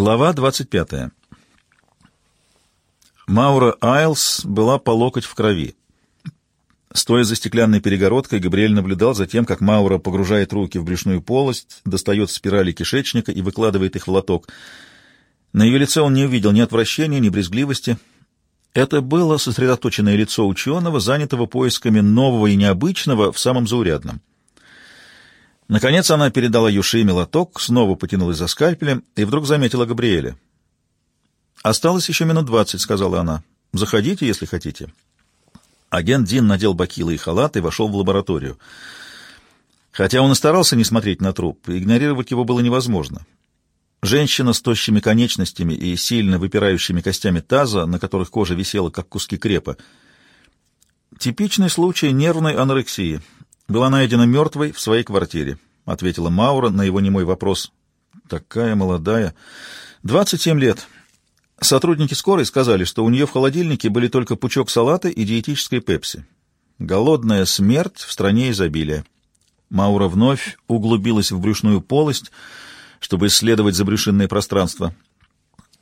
Глава 25. Маура Айлс была по локоть в крови. Стоя за стеклянной перегородкой, Габриэль наблюдал за тем, как Маура погружает руки в брюшную полость, достает спирали кишечника и выкладывает их в лоток. На ее лице он не увидел ни отвращения, ни брезгливости. Это было сосредоточенное лицо ученого, занятого поисками нового и необычного в самом заурядном. Наконец она передала Юшиме лоток, снова потянулась за скальпелем и вдруг заметила Габриэля. «Осталось еще минут двадцать», — сказала она. «Заходите, если хотите». Агент Дин надел бакилы и халат и вошел в лабораторию. Хотя он и старался не смотреть на труп, игнорировать его было невозможно. Женщина с тощими конечностями и сильно выпирающими костями таза, на которых кожа висела, как куски крепа. Типичный случай нервной анорексии — была найдена мертвой в своей квартире», — ответила Маура на его немой вопрос. «Такая молодая. 27 лет. Сотрудники скорой сказали, что у нее в холодильнике были только пучок салата и диетической пепси. Голодная смерть в стране изобилия». Маура вновь углубилась в брюшную полость, чтобы исследовать забрюшинное пространство.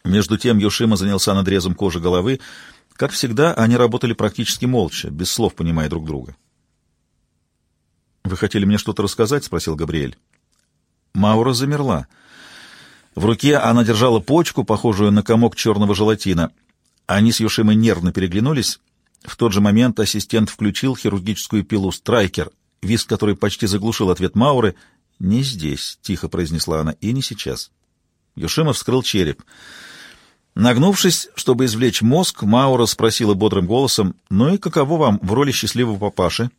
Между тем Йошима занялся надрезом кожи головы. Как всегда, они работали практически молча, без слов понимая друг друга. «Вы хотели мне что-то рассказать?» — спросил Габриэль. Маура замерла. В руке она держала почку, похожую на комок черного желатина. Они с Юшимой нервно переглянулись. В тот же момент ассистент включил хирургическую пилу «Страйкер», виск который почти заглушил ответ Мауры. «Не здесь», — тихо произнесла она, — «и не сейчас». Юшима вскрыл череп. Нагнувшись, чтобы извлечь мозг, Маура спросила бодрым голосом, «Ну и каково вам в роли счастливого папаши?»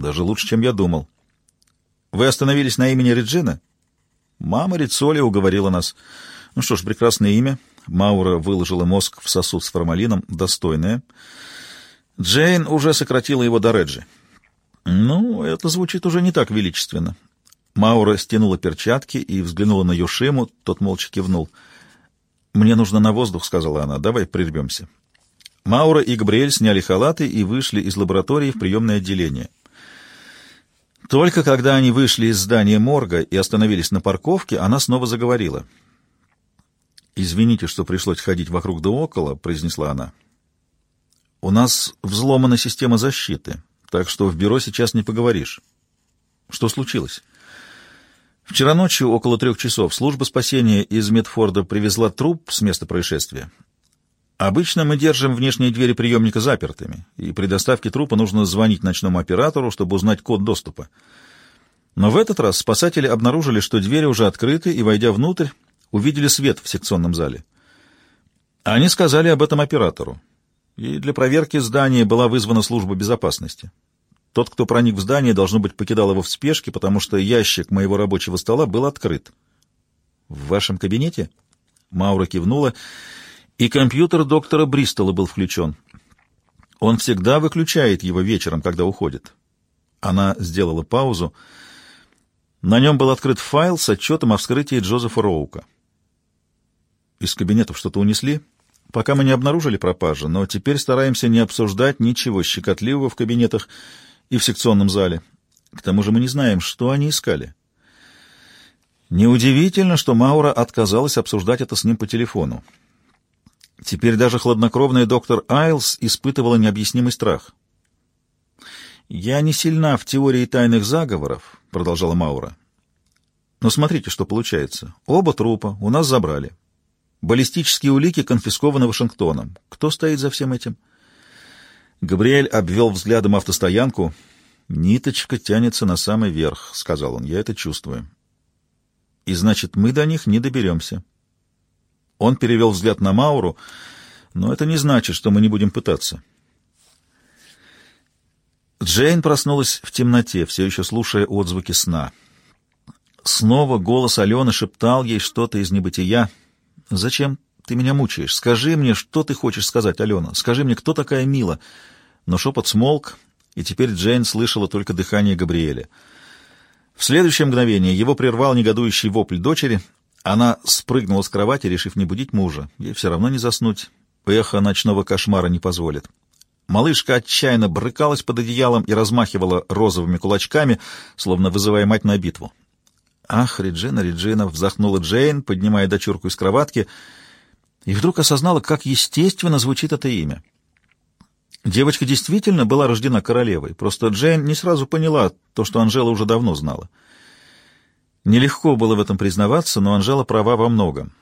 Даже лучше, чем я думал. Вы остановились на имени Реджина? Мама Рицоли уговорила нас. Ну что ж, прекрасное имя. Маура выложила мозг в сосуд с формалином. Достойное. Джейн уже сократила его до Реджи. Ну, это звучит уже не так величественно. Маура стянула перчатки и взглянула на Юшиму. Тот молча кивнул. «Мне нужно на воздух», — сказала она. «Давай прервемся». Маура и Габриэль сняли халаты и вышли из лаборатории в приемное отделение. Только когда они вышли из здания морга и остановились на парковке, она снова заговорила. «Извините, что пришлось ходить вокруг да около», — произнесла она. «У нас взломана система защиты, так что в бюро сейчас не поговоришь». «Что случилось?» «Вчера ночью, около трех часов, служба спасения из Медфорда привезла труп с места происшествия. Обычно мы держим внешние двери приемника запертыми, и при доставке трупа нужно звонить ночному оператору, чтобы узнать код доступа. Но в этот раз спасатели обнаружили, что двери уже открыты, и, войдя внутрь, увидели свет в секционном зале. Они сказали об этом оператору, и для проверки здания была вызвана служба безопасности. Тот, кто проник в здание, должно быть, покидал его в спешке, потому что ящик моего рабочего стола был открыт. — В вашем кабинете? Маура кивнула и компьютер доктора Бристола был включен. Он всегда выключает его вечером, когда уходит. Она сделала паузу. На нем был открыт файл с отчетом о вскрытии Джозефа Роука. Из кабинетов что-то унесли. Пока мы не обнаружили пропажи, но теперь стараемся не обсуждать ничего щекотливого в кабинетах и в секционном зале. К тому же мы не знаем, что они искали. Неудивительно, что Маура отказалась обсуждать это с ним по телефону. Теперь даже хладнокровный доктор Айлс испытывала необъяснимый страх. «Я не сильна в теории тайных заговоров», — продолжала Маура. «Но смотрите, что получается. Оба трупа у нас забрали. Баллистические улики конфискованы Вашингтоном. Кто стоит за всем этим?» Габриэль обвел взглядом автостоянку. «Ниточка тянется на самый верх», — сказал он. «Я это чувствую». «И значит, мы до них не доберемся». Он перевел взгляд на Мауру, но это не значит, что мы не будем пытаться. Джейн проснулась в темноте, все еще слушая отзвуки сна. Снова голос Алены шептал ей что-то из небытия. «Зачем ты меня мучаешь? Скажи мне, что ты хочешь сказать, Алена. Скажи мне, кто такая Мила?» Но шепот смолк, и теперь Джейн слышала только дыхание Габриэля. В следующее мгновение его прервал негодующий вопль дочери — она спрыгнула с кровати, решив не будить мужа. Ей все равно не заснуть. Эхо ночного кошмара не позволит. Малышка отчаянно брыкалась под одеялом и размахивала розовыми кулачками, словно вызывая мать на битву. Ах, Реджина, Реджина, вздохнула Джейн, поднимая дочурку из кроватки, и вдруг осознала, как естественно звучит это имя. Девочка действительно была рождена королевой, просто Джейн не сразу поняла то, что Анжела уже давно знала. Нелегко было в этом признаваться, но Анжела права во многом.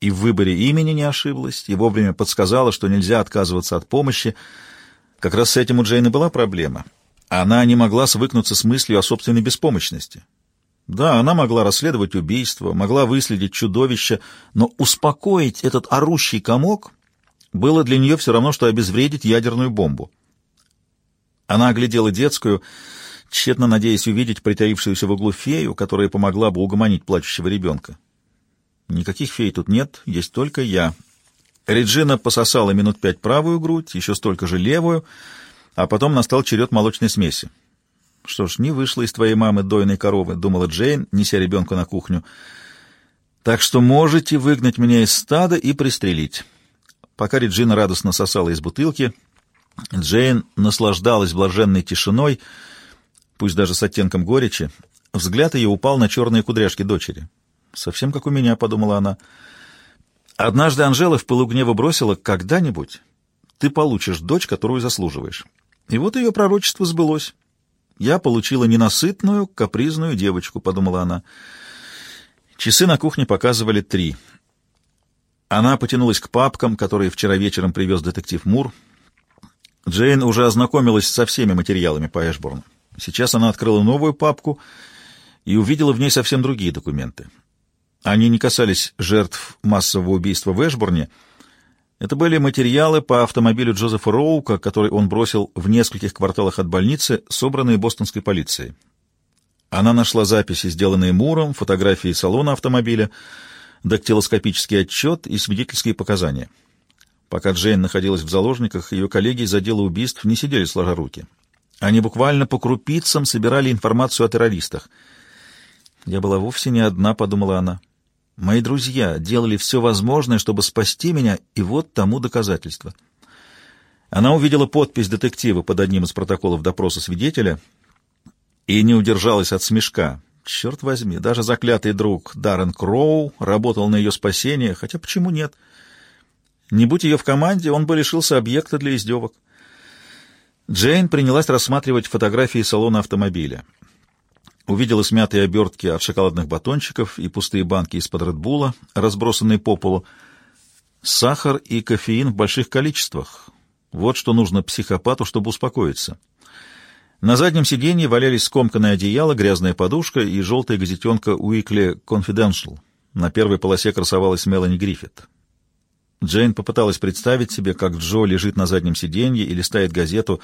И в выборе имени не ошиблась, и вовремя подсказала, что нельзя отказываться от помощи. Как раз с этим у Джейн и была проблема. Она не могла свыкнуться с мыслью о собственной беспомощности. Да, она могла расследовать убийство, могла выследить чудовище, но успокоить этот орущий комок было для нее все равно, что обезвредить ядерную бомбу. Она оглядела детскую, тщетно надеясь увидеть притаившуюся в углу фею, которая помогла бы угомонить плачущего ребенка. Никаких фей тут нет, есть только я. Реджина пососала минут пять правую грудь, еще столько же левую, а потом настал черед молочной смеси. Что ж, не вышло из твоей мамы дойной коровы, думала Джейн, неся ребенка на кухню. Так что можете выгнать меня из стада и пристрелить. Пока Реджина радостно сосала из бутылки, Джейн наслаждалась блаженной тишиной, пусть даже с оттенком горечи. Взгляд ее упал на черные кудряшки дочери. «Совсем как у меня», — подумала она. Однажды Анжела в пылу гнева бросила «когда-нибудь ты получишь дочь, которую заслуживаешь». И вот ее пророчество сбылось. «Я получила ненасытную, капризную девочку», — подумала она. Часы на кухне показывали три — она потянулась к папкам, которые вчера вечером привез детектив Мур. Джейн уже ознакомилась со всеми материалами по Эшборну. Сейчас она открыла новую папку и увидела в ней совсем другие документы. Они не касались жертв массового убийства в Эшборне. Это были материалы по автомобилю Джозефа Роука, который он бросил в нескольких кварталах от больницы, собранные бостонской полицией. Она нашла записи, сделанные Муром, фотографии салона автомобиля — дактилоскопический отчет и свидетельские показания. Пока Джейн находилась в заложниках, ее коллеги из отдела убийств не сидели сложа руки. Они буквально по крупицам собирали информацию о террористах. «Я была вовсе не одна», — подумала она. «Мои друзья делали все возможное, чтобы спасти меня, и вот тому доказательство». Она увидела подпись детектива под одним из протоколов допроса свидетеля и не удержалась от смешка. Черт возьми, даже заклятый друг Даррен Кроу работал на ее спасение, хотя почему нет? Не будь ее в команде, он бы лишился объекта для издевок. Джейн принялась рассматривать фотографии салона автомобиля. Увидела смятые обертки от шоколадных батончиков и пустые банки из-под Редбула, разбросанные по полу. Сахар и кофеин в больших количествах. Вот что нужно психопату, чтобы успокоиться. На заднем сиденье валялись скомканное одеяло, грязная подушка и желтая газетенка Weekly Confidential. На первой полосе красовалась Мелани Гриффит. Джейн попыталась представить себе, как Джо лежит на заднем сиденье и листает газету,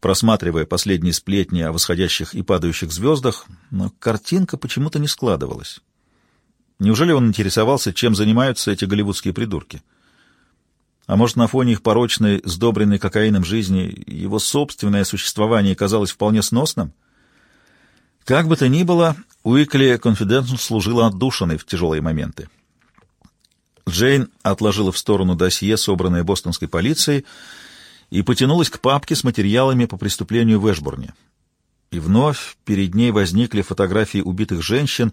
просматривая последние сплетни о восходящих и падающих звездах, но картинка почему-то не складывалась. Неужели он интересовался, чем занимаются эти голливудские придурки? — а может, на фоне их порочной, сдобренной кокаином жизни, его собственное существование казалось вполне сносным? Как бы то ни было, Уикли Confidential служила отдушиной в тяжелые моменты. Джейн отложила в сторону досье, собранное бостонской полицией, и потянулась к папке с материалами по преступлению в Эшбурне. И вновь перед ней возникли фотографии убитых женщин,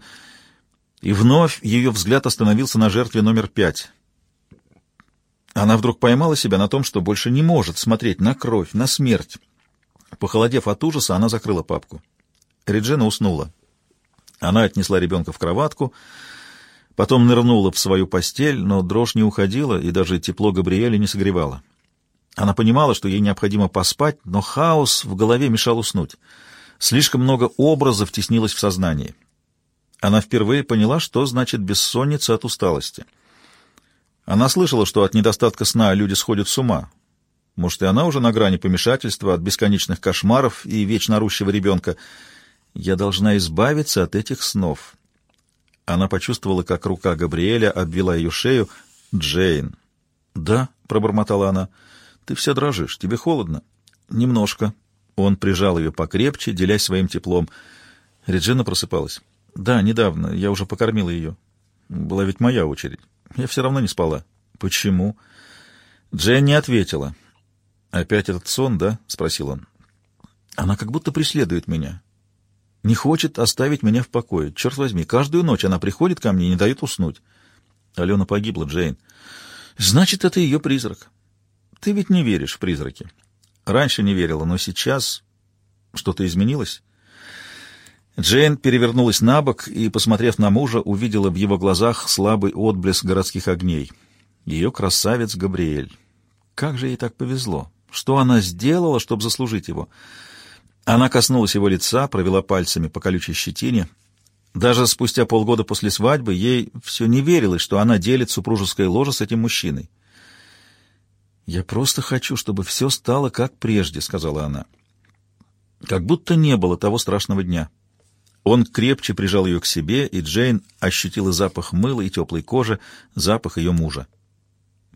и вновь ее взгляд остановился на жертве номер пять — она вдруг поймала себя на том, что больше не может смотреть на кровь, на смерть. Похолодев от ужаса, она закрыла папку. Реджина уснула. Она отнесла ребенка в кроватку, потом нырнула в свою постель, но дрожь не уходила, и даже тепло Габриэля не согревало. Она понимала, что ей необходимо поспать, но хаос в голове мешал уснуть. Слишком много образов теснилось в сознании. Она впервые поняла, что значит бессонница от усталости — она слышала, что от недостатка сна люди сходят с ума. Может, и она уже на грани помешательства от бесконечных кошмаров и вечно орущего ребенка. Я должна избавиться от этих снов. Она почувствовала, как рука Габриэля обвела ее шею. «Джейн». «Да», — пробормотала она, — «ты вся дрожишь. Тебе холодно?» «Немножко». Он прижал ее покрепче, делясь своим теплом. Реджина просыпалась. «Да, недавно. Я уже покормила ее. Была ведь моя очередь». Я все равно не спала. Почему? Джен не ответила. Опять этот сон, да? спросил он. Она как будто преследует меня. Не хочет оставить меня в покое. Черт возьми, каждую ночь она приходит ко мне и не дает уснуть. Алена погибла, Джейн. Значит, это ее призрак. Ты ведь не веришь в призраки. Раньше не верила, но сейчас что-то изменилось. Джейн перевернулась на бок и, посмотрев на мужа, увидела в его глазах слабый отблеск городских огней. Ее красавец Габриэль. Как же ей так повезло! Что она сделала, чтобы заслужить его? Она коснулась его лица, провела пальцами по колючей щетине. Даже спустя полгода после свадьбы ей все не верилось, что она делит супружеское ложе с этим мужчиной. «Я просто хочу, чтобы все стало как прежде», — сказала она. «Как будто не было того страшного дня». Он крепче прижал ее к себе, и Джейн ощутила запах мыла и теплой кожи, запах ее мужа.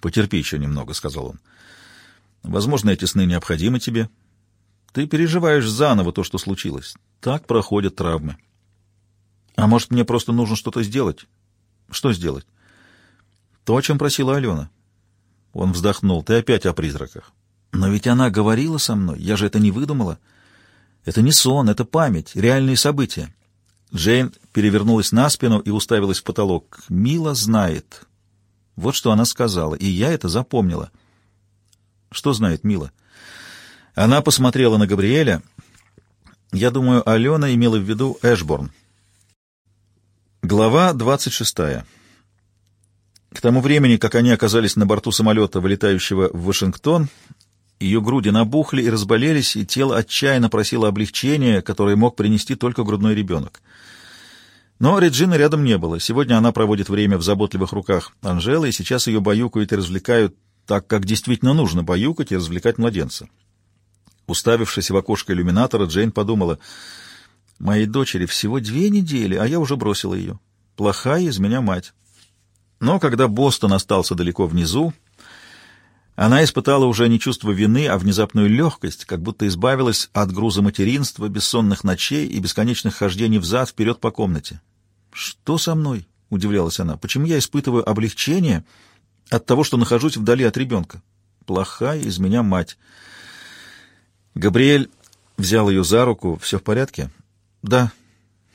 «Потерпи еще немного», — сказал он. «Возможно, эти сны необходимы тебе. Ты переживаешь заново то, что случилось. Так проходят травмы. А может, мне просто нужно что-то сделать?» «Что сделать?» «То, о чем просила Алена». Он вздохнул. «Ты опять о призраках». «Но ведь она говорила со мной. Я же это не выдумала». Это не сон, это память, реальные события. Джейн перевернулась на спину и уставилась в потолок. «Мила знает». Вот что она сказала, и я это запомнила. Что знает Мила? Она посмотрела на Габриэля. Я думаю, Алена имела в виду Эшборн. Глава двадцать шестая. К тому времени, как они оказались на борту самолета, вылетающего в Вашингтон, ее груди набухли и разболелись, и тело отчаянно просило облегчения, которое мог принести только грудной ребенок. Но Реджины рядом не было. Сегодня она проводит время в заботливых руках Анжелы, и сейчас ее баюкают и развлекают так, как действительно нужно баюкать и развлекать младенца. Уставившись в окошко иллюминатора, Джейн подумала, «Моей дочери всего две недели, а я уже бросила ее. Плохая из меня мать». Но когда Бостон остался далеко внизу, она испытала уже не чувство вины, а внезапную легкость, как будто избавилась от груза материнства, бессонных ночей и бесконечных хождений взад-вперед по комнате. «Что со мной?» — удивлялась она. «Почему я испытываю облегчение от того, что нахожусь вдали от ребенка? Плохая из меня мать». Габриэль взял ее за руку. «Все в порядке?» «Да».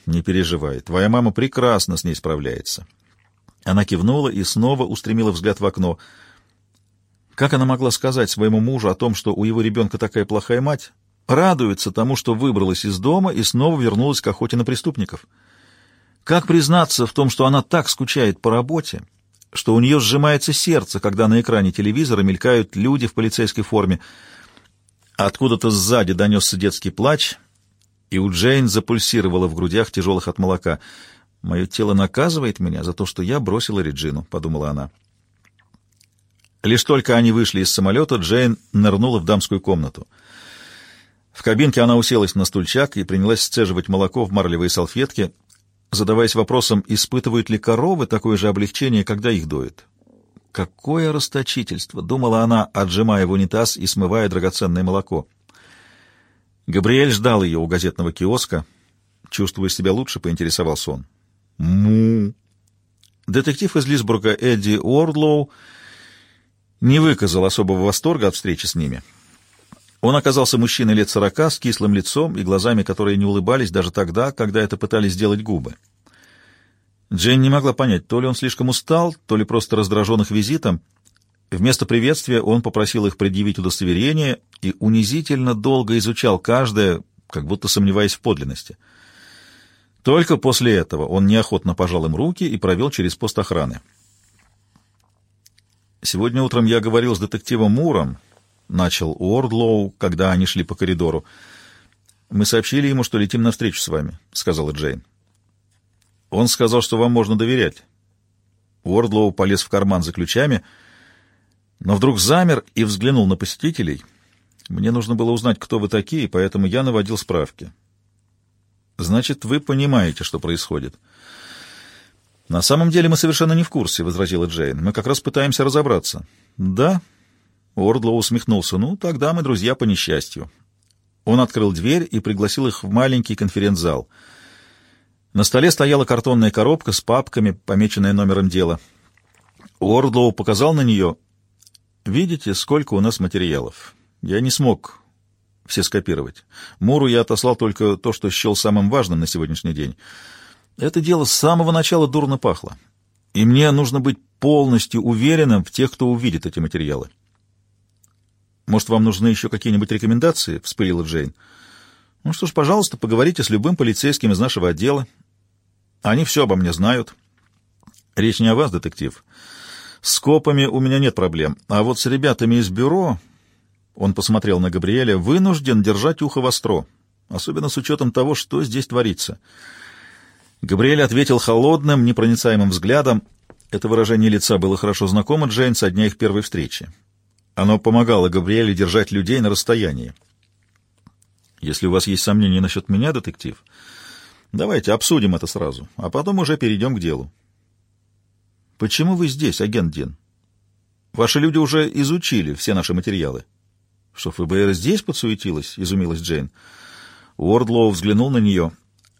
«Не переживай. Твоя мама прекрасно с ней справляется». Она кивнула и снова устремила взгляд в окно — как она могла сказать своему мужу о том, что у его ребенка такая плохая мать? Радуется тому, что выбралась из дома и снова вернулась к охоте на преступников. Как признаться в том, что она так скучает по работе, что у нее сжимается сердце, когда на экране телевизора мелькают люди в полицейской форме. Откуда-то сзади донесся детский плач, и у Джейн запульсировало в грудях тяжелых от молока. «Мое тело наказывает меня за то, что я бросила Реджину», — подумала она. Лишь только они вышли из самолета, Джейн нырнула в дамскую комнату. В кабинке она уселась на стульчак и принялась сцеживать молоко в марлевые салфетки, задаваясь вопросом, испытывают ли коровы такое же облегчение, когда их доят. «Какое расточительство!» — думала она, отжимая в унитаз и смывая драгоценное молоко. Габриэль ждал ее у газетного киоска. Чувствуя себя лучше, поинтересовался он. «Му!» Детектив из Лисбурга Эдди Уордлоу не выказал особого восторга от встречи с ними. Он оказался мужчиной лет сорока, с кислым лицом и глазами, которые не улыбались даже тогда, когда это пытались сделать губы. Джейн не могла понять, то ли он слишком устал, то ли просто раздражен их визитом. Вместо приветствия он попросил их предъявить удостоверение и унизительно долго изучал каждое, как будто сомневаясь в подлинности. Только после этого он неохотно пожал им руки и провел через пост охраны. «Сегодня утром я говорил с детективом Муром», — начал Уордлоу, когда они шли по коридору. «Мы сообщили ему, что летим навстречу с вами», — сказала Джейн. «Он сказал, что вам можно доверять». Уордлоу полез в карман за ключами, но вдруг замер и взглянул на посетителей. «Мне нужно было узнать, кто вы такие, поэтому я наводил справки». «Значит, вы понимаете, что происходит». «На самом деле мы совершенно не в курсе», — возразила Джейн. «Мы как раз пытаемся разобраться». «Да?» — Ордлоу усмехнулся. «Ну, тогда мы друзья по несчастью». Он открыл дверь и пригласил их в маленький конференц-зал. На столе стояла картонная коробка с папками, помеченная номером дела. Уордлоу показал на нее. «Видите, сколько у нас материалов? Я не смог все скопировать. Муру я отослал только то, что счел самым важным на сегодняшний день. Это дело с самого начала дурно пахло, и мне нужно быть полностью уверенным в тех, кто увидит эти материалы. «Может, вам нужны еще какие-нибудь рекомендации?» — вспылила Джейн. «Ну что ж, пожалуйста, поговорите с любым полицейским из нашего отдела. Они все обо мне знают». «Речь не о вас, детектив. С копами у меня нет проблем, а вот с ребятами из бюро...» Он посмотрел на Габриэля. «Вынужден держать ухо востро, особенно с учетом того, что здесь творится». Габриэль ответил холодным, непроницаемым взглядом. Это выражение лица было хорошо знакомо Джейн со дня их первой встречи. Оно помогало Габриэле держать людей на расстоянии. «Если у вас есть сомнения насчет меня, детектив, давайте обсудим это сразу, а потом уже перейдем к делу». «Почему вы здесь, агент Дин? Ваши люди уже изучили все наши материалы». «Что, ФБР здесь подсуетилось?» — изумилась Джейн. Уордлоу взглянул на нее.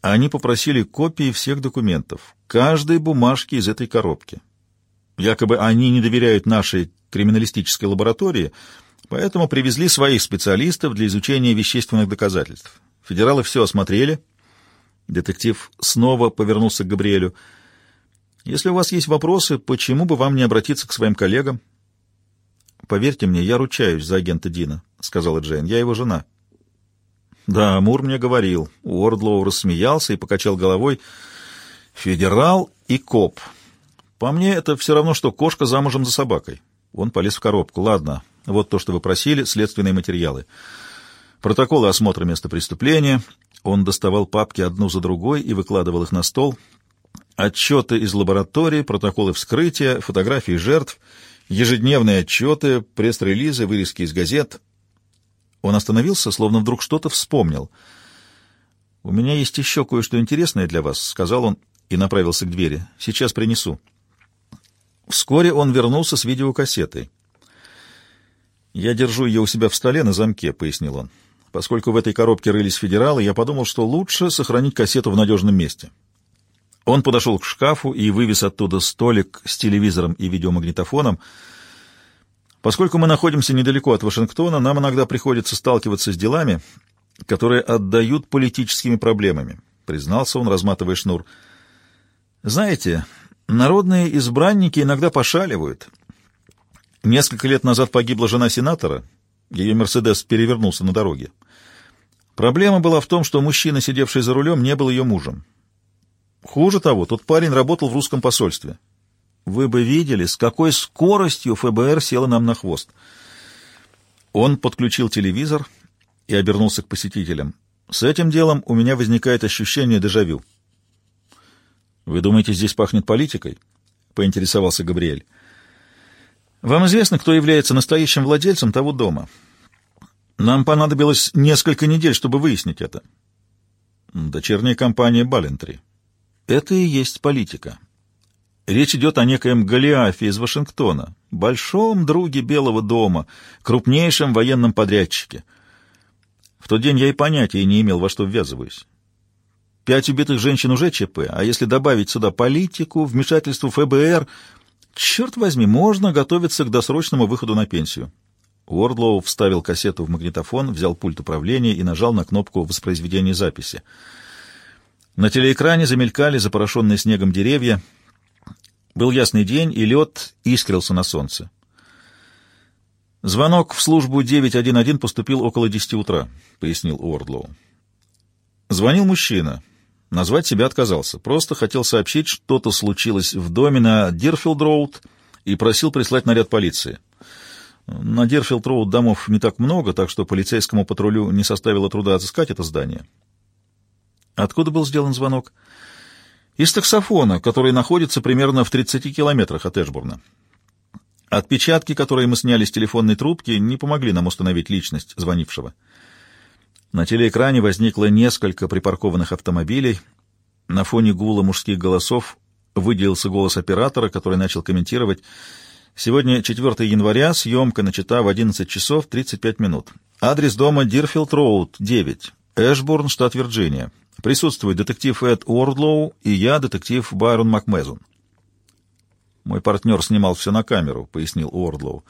Они попросили копии всех документов, каждой бумажки из этой коробки. Якобы они не доверяют нашей криминалистической лаборатории, поэтому привезли своих специалистов для изучения вещественных доказательств. Федералы все осмотрели. Детектив снова повернулся к Габриэлю. «Если у вас есть вопросы, почему бы вам не обратиться к своим коллегам?» «Поверьте мне, я ручаюсь за агента Дина», — сказала Джейн. «Я его жена». Да, Мур мне говорил. Уордлоу рассмеялся и покачал головой. Федерал и коп. По мне, это все равно, что кошка замужем за собакой. Он полез в коробку. Ладно, вот то, что вы просили, следственные материалы. Протоколы осмотра места преступления. Он доставал папки одну за другой и выкладывал их на стол. Отчеты из лаборатории, протоколы вскрытия, фотографии жертв, ежедневные отчеты, пресс-релизы, вырезки из газет — он остановился, словно вдруг что-то вспомнил. «У меня есть еще кое-что интересное для вас», — сказал он и направился к двери. «Сейчас принесу». Вскоре он вернулся с видеокассетой. «Я держу ее у себя в столе на замке», — пояснил он. «Поскольку в этой коробке рылись федералы, я подумал, что лучше сохранить кассету в надежном месте». Он подошел к шкафу и вывез оттуда столик с телевизором и видеомагнитофоном — Поскольку мы находимся недалеко от Вашингтона, нам иногда приходится сталкиваться с делами, которые отдают политическими проблемами, признался он, разматывая шнур. Знаете, народные избранники иногда пошаливают. Несколько лет назад погибла жена сенатора, ее «Мерседес» перевернулся на дороге. Проблема была в том, что мужчина, сидевший за рулем, не был ее мужем. Хуже того, тот парень работал в русском посольстве. Вы бы видели, с какой скоростью ФБР села нам на хвост. Он подключил телевизор и обернулся к посетителям. С этим делом у меня возникает ощущение дежавю. «Вы думаете, здесь пахнет политикой?» — поинтересовался Габриэль. «Вам известно, кто является настоящим владельцем того дома?» «Нам понадобилось несколько недель, чтобы выяснить это». «Дочерняя компания Балентри». «Это и есть политика. Речь идет о некоем Голиафе из Вашингтона, большом друге Белого дома, крупнейшем военном подрядчике. В тот день я и понятия не имел, во что ввязываюсь. Пять убитых женщин уже ЧП, а если добавить сюда политику, вмешательство ФБР, черт возьми, можно готовиться к досрочному выходу на пенсию. Уордлоу вставил кассету в магнитофон, взял пульт управления и нажал на кнопку воспроизведения записи. На телеэкране замелькали запорошенные снегом деревья — был ясный день, и лед искрился на солнце. «Звонок в службу 911 поступил около 10 утра», — пояснил Уордлоу. Звонил мужчина. Назвать себя отказался. Просто хотел сообщить, что-то случилось в доме на Дирфилд-Роуд и просил прислать наряд полиции. На Дирфилд-Роуд домов не так много, так что полицейскому патрулю не составило труда отыскать это здание. Откуда был сделан звонок? — из таксофона, который находится примерно в 30 километрах от Эшбурна. Отпечатки, которые мы сняли с телефонной трубки, не помогли нам установить личность звонившего. На телеэкране возникло несколько припаркованных автомобилей. На фоне гула мужских голосов выделился голос оператора, который начал комментировать. Сегодня 4 января, съемка начата в 11 часов 35 минут. Адрес дома Дирфилд Роуд, 9, Эшбурн, штат Вирджиния. Присутствует детектив Эд Уордлоу и я, детектив Байрон Макмезон. «Мой партнер снимал все на камеру», — пояснил Уордлоу.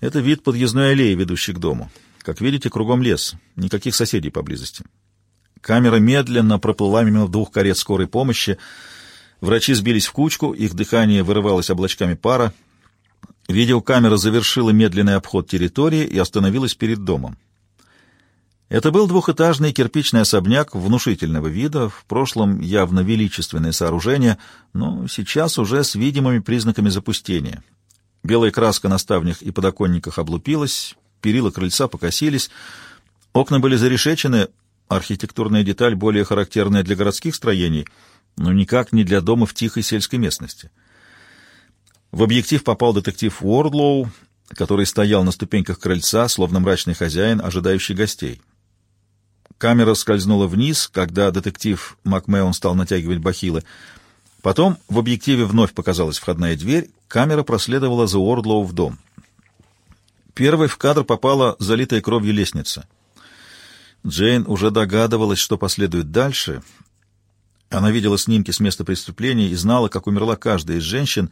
«Это вид подъездной аллеи, ведущей к дому. Как видите, кругом лес, никаких соседей поблизости. Камера медленно проплыла мимо двух карет скорой помощи. Врачи сбились в кучку, их дыхание вырывалось облачками пара. Видеокамера завершила медленный обход территории и остановилась перед домом. Это был двухэтажный кирпичный особняк внушительного вида, в прошлом явно величественное сооружение, но сейчас уже с видимыми признаками запустения. Белая краска на ставнях и подоконниках облупилась, перила крыльца покосились, окна были зарешечены, архитектурная деталь более характерная для городских строений, но никак не для дома в тихой сельской местности. В объектив попал детектив Уордлоу, который стоял на ступеньках крыльца, словно мрачный хозяин, ожидающий гостей. Камера скользнула вниз, когда детектив Макмеон стал натягивать бахилы. Потом в объективе вновь показалась входная дверь, камера проследовала за Уордлоу в дом. Первой в кадр попала залитая кровью лестница. Джейн уже догадывалась, что последует дальше. Она видела снимки с места преступления и знала, как умерла каждая из женщин.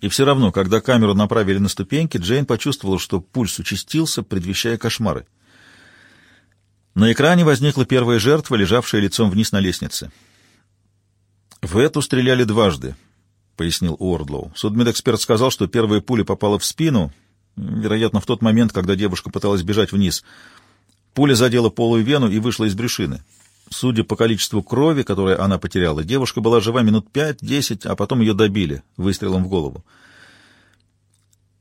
И все равно, когда камеру направили на ступеньки, Джейн почувствовала, что пульс участился, предвещая кошмары. На экране возникла первая жертва, лежавшая лицом вниз на лестнице. «В эту стреляли дважды», — пояснил Уордлоу. Судмедэксперт сказал, что первая пуля попала в спину, вероятно, в тот момент, когда девушка пыталась бежать вниз. Пуля задела полую вену и вышла из брюшины. Судя по количеству крови, которое она потеряла, девушка была жива минут пять-десять, а потом ее добили выстрелом в голову.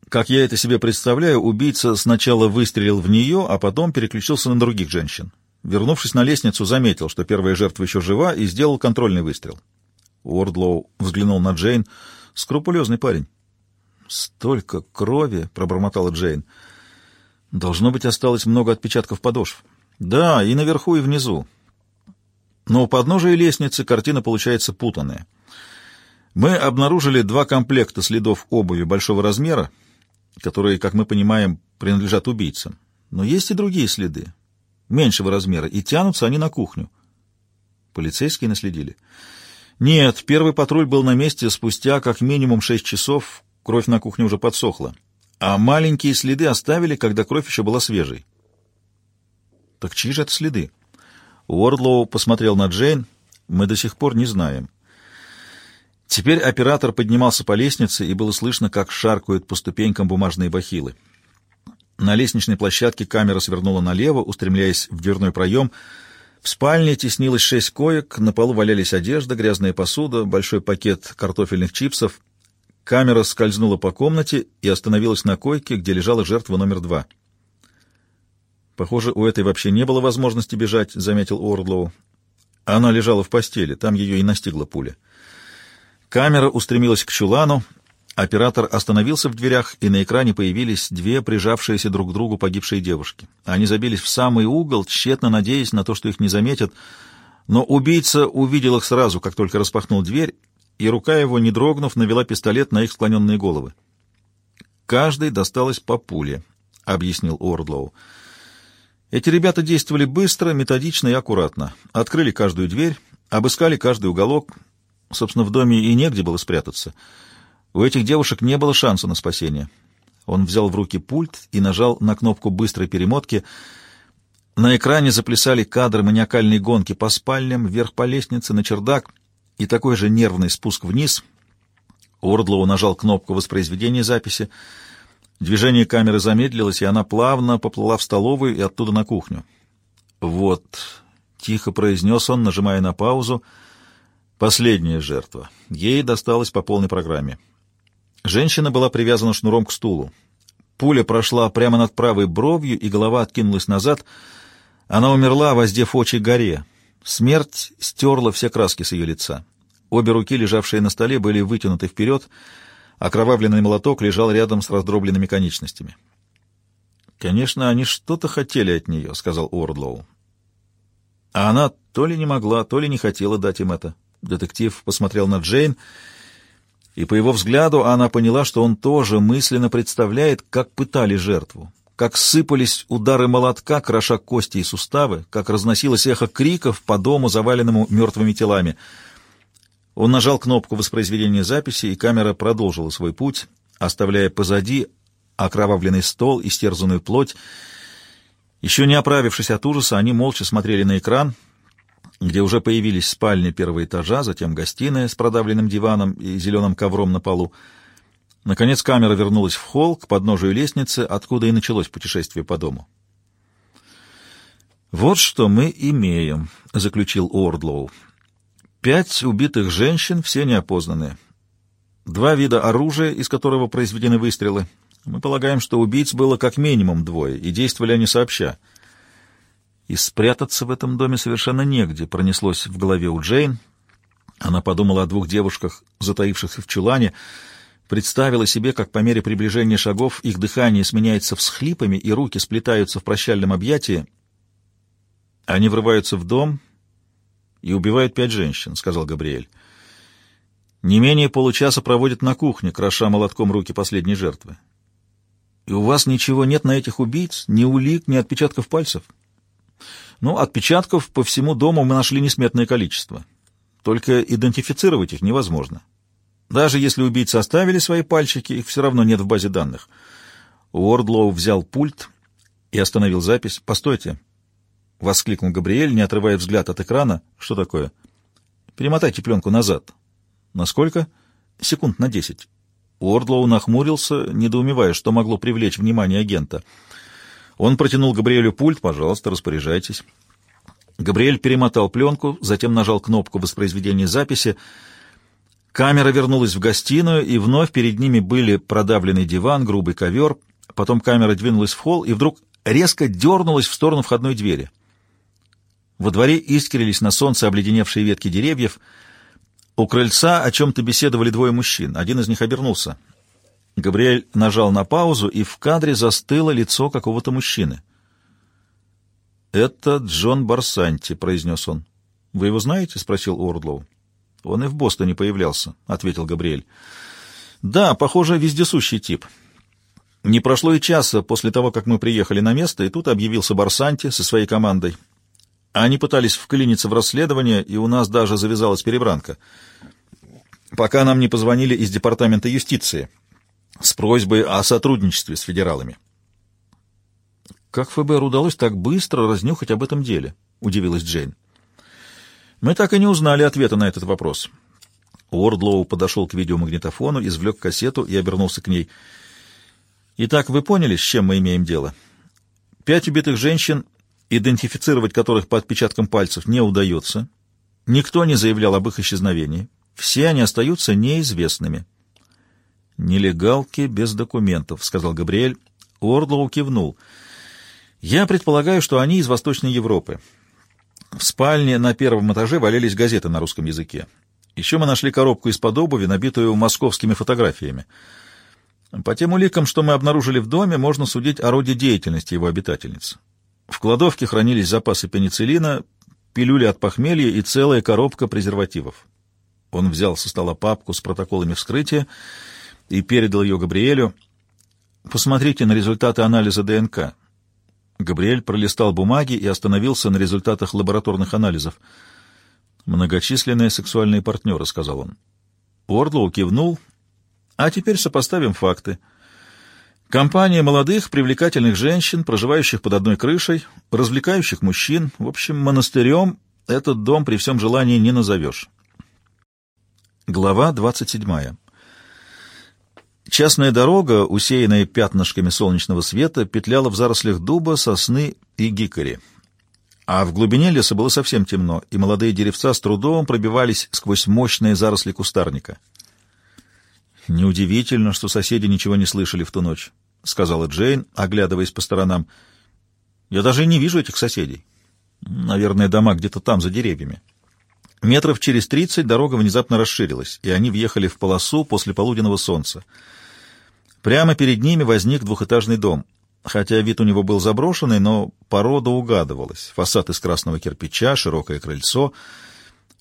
Как я это себе представляю, убийца сначала выстрелил в нее, а потом переключился на других женщин. Вернувшись на лестницу, заметил, что первая жертва еще жива, и сделал контрольный выстрел. Уордлоу взглянул на Джейн. «Скрупулезный парень». «Столько крови!» — пробормотала Джейн. «Должно быть, осталось много отпечатков подошв». «Да, и наверху, и внизу. Но у подножия лестницы картина получается путанная. Мы обнаружили два комплекта следов обуви большого размера, которые, как мы понимаем, принадлежат убийцам. Но есть и другие следы, меньшего размера, и тянутся они на кухню. Полицейские наследили. Нет, первый патруль был на месте спустя как минимум шесть часов, Кровь на кухне уже подсохла, а маленькие следы оставили, когда кровь еще была свежей. Так чьи же это следы? Уордлоу посмотрел на Джейн. Мы до сих пор не знаем. Теперь оператор поднимался по лестнице, и было слышно, как шаркают по ступенькам бумажные бахилы. На лестничной площадке камера свернула налево, устремляясь в дверной проем. В спальне теснилось шесть коек, на полу валялись одежда, грязная посуда, большой пакет картофельных чипсов — Камера скользнула по комнате и остановилась на койке, где лежала жертва номер два. «Похоже, у этой вообще не было возможности бежать», — заметил Ордлоу. Она лежала в постели, там ее и настигла пуля. Камера устремилась к чулану, оператор остановился в дверях, и на экране появились две прижавшиеся друг к другу погибшие девушки. Они забились в самый угол, тщетно надеясь на то, что их не заметят, но убийца увидел их сразу, как только распахнул дверь, и рука его, не дрогнув, навела пистолет на их склоненные головы. «Каждый досталось по пуле», — объяснил Ордлоу. «Эти ребята действовали быстро, методично и аккуратно. Открыли каждую дверь, обыскали каждый уголок. Собственно, в доме и негде было спрятаться. У этих девушек не было шанса на спасение». Он взял в руки пульт и нажал на кнопку быстрой перемотки. На экране заплясали кадры маниакальной гонки по спальням, вверх по лестнице, на чердак — и такой же нервный спуск вниз. Ордлоу нажал кнопку воспроизведения записи. Движение камеры замедлилось, и она плавно поплыла в столовую и оттуда на кухню. «Вот», — тихо произнес он, нажимая на паузу, — «последняя жертва. Ей досталось по полной программе». Женщина была привязана шнуром к стулу. Пуля прошла прямо над правой бровью, и голова откинулась назад. Она умерла, воздев очи горе. Смерть стерла все краски с ее лица. Обе руки, лежавшие на столе, были вытянуты вперед, а кровавленный молоток лежал рядом с раздробленными конечностями. «Конечно, они что-то хотели от нее», — сказал Уордлоу. А она то ли не могла, то ли не хотела дать им это. Детектив посмотрел на Джейн, и по его взгляду она поняла, что он тоже мысленно представляет, как пытали жертву, как сыпались удары молотка, кроша кости и суставы, как разносилось эхо криков по дому, заваленному мертвыми телами — он нажал кнопку воспроизведения записи, и камера продолжила свой путь, оставляя позади окровавленный стол и стерзанную плоть. Еще не оправившись от ужаса, они молча смотрели на экран, где уже появились спальни первого этажа, затем гостиная с продавленным диваном и зеленым ковром на полу. Наконец камера вернулась в холл, к подножию лестницы, откуда и началось путешествие по дому. «Вот что мы имеем», — заключил Уордлоу. «Пять убитых женщин, все неопознанные. Два вида оружия, из которого произведены выстрелы. Мы полагаем, что убийц было как минимум двое, и действовали они сообща. И спрятаться в этом доме совершенно негде, пронеслось в голове у Джейн. Она подумала о двух девушках, затаившихся в чулане, представила себе, как по мере приближения шагов их дыхание сменяется всхлипами, и руки сплетаются в прощальном объятии — они врываются в дом и убивают пять женщин, — сказал Габриэль. Не менее получаса проводят на кухне, кроша молотком руки последней жертвы. И у вас ничего нет на этих убийц, ни улик, ни отпечатков пальцев? Ну, отпечатков по всему дому мы нашли несметное количество. Только идентифицировать их невозможно. Даже если убийцы оставили свои пальчики, их все равно нет в базе данных. Уордлоу взял пульт и остановил запись. «Постойте», — воскликнул Габриэль, не отрывая взгляд от экрана. «Что такое?» «Перемотайте пленку назад». «На сколько?» «Секунд на десять». Уордлоу нахмурился, недоумевая, что могло привлечь внимание агента. Он протянул Габриэлю пульт. «Пожалуйста, распоряжайтесь». Габриэль перемотал пленку, затем нажал кнопку воспроизведения записи. Камера вернулась в гостиную, и вновь перед ними были продавленный диван, грубый ковер. Потом камера двинулась в холл и вдруг резко дернулась в сторону входной двери. Во дворе искрились на солнце обледеневшие ветки деревьев. У крыльца о чем-то беседовали двое мужчин. Один из них обернулся. Габриэль нажал на паузу, и в кадре застыло лицо какого-то мужчины. «Это Джон Барсанти», — произнес он. «Вы его знаете?» — спросил Уордлоу. «Он и в Бостоне появлялся», — ответил Габриэль. «Да, похоже, вездесущий тип». Не прошло и часа после того, как мы приехали на место, и тут объявился Барсанти со своей командой. Они пытались вклиниться в расследование, и у нас даже завязалась перебранка. Пока нам не позвонили из Департамента юстиции с просьбой о сотрудничестве с федералами. «Как ФБР удалось так быстро разнюхать об этом деле?» — удивилась Джейн. «Мы так и не узнали ответа на этот вопрос». Уордлоу подошел к видеомагнитофону, извлек кассету и обернулся к ней. «Итак, вы поняли, с чем мы имеем дело? Пять убитых женщин идентифицировать которых по отпечаткам пальцев не удается. Никто не заявлял об их исчезновении. Все они остаются неизвестными. «Нелегалки без документов», — сказал Габриэль. Уордлоу кивнул. «Я предполагаю, что они из Восточной Европы. В спальне на первом этаже валялись газеты на русском языке. Еще мы нашли коробку из-под обуви, набитую московскими фотографиями. По тем уликам, что мы обнаружили в доме, можно судить о роде деятельности его обитательницы. В кладовке хранились запасы пенициллина, пилюли от похмелья и целая коробка презервативов. Он взял со стола папку с протоколами вскрытия и передал ее Габриэлю. «Посмотрите на результаты анализа ДНК». Габриэль пролистал бумаги и остановился на результатах лабораторных анализов. «Многочисленные сексуальные партнеры», — сказал он. Уордлоу кивнул. «А теперь сопоставим факты». Компания молодых, привлекательных женщин, проживающих под одной крышей, развлекающих мужчин. В общем, монастырем этот дом при всем желании не назовешь. Глава 27. Частная дорога, усеянная пятнышками солнечного света, петляла в зарослях дуба, сосны и гикори. А в глубине леса было совсем темно, и молодые деревца с трудом пробивались сквозь мощные заросли кустарника. Неудивительно, что соседи ничего не слышали в ту ночь. — сказала Джейн, оглядываясь по сторонам. «Я даже не вижу этих соседей. Наверное, дома где-то там, за деревьями». Метров через тридцать дорога внезапно расширилась, и они въехали в полосу после полуденного солнца. Прямо перед ними возник двухэтажный дом. Хотя вид у него был заброшенный, но порода угадывалась. Фасад из красного кирпича, широкое крыльцо.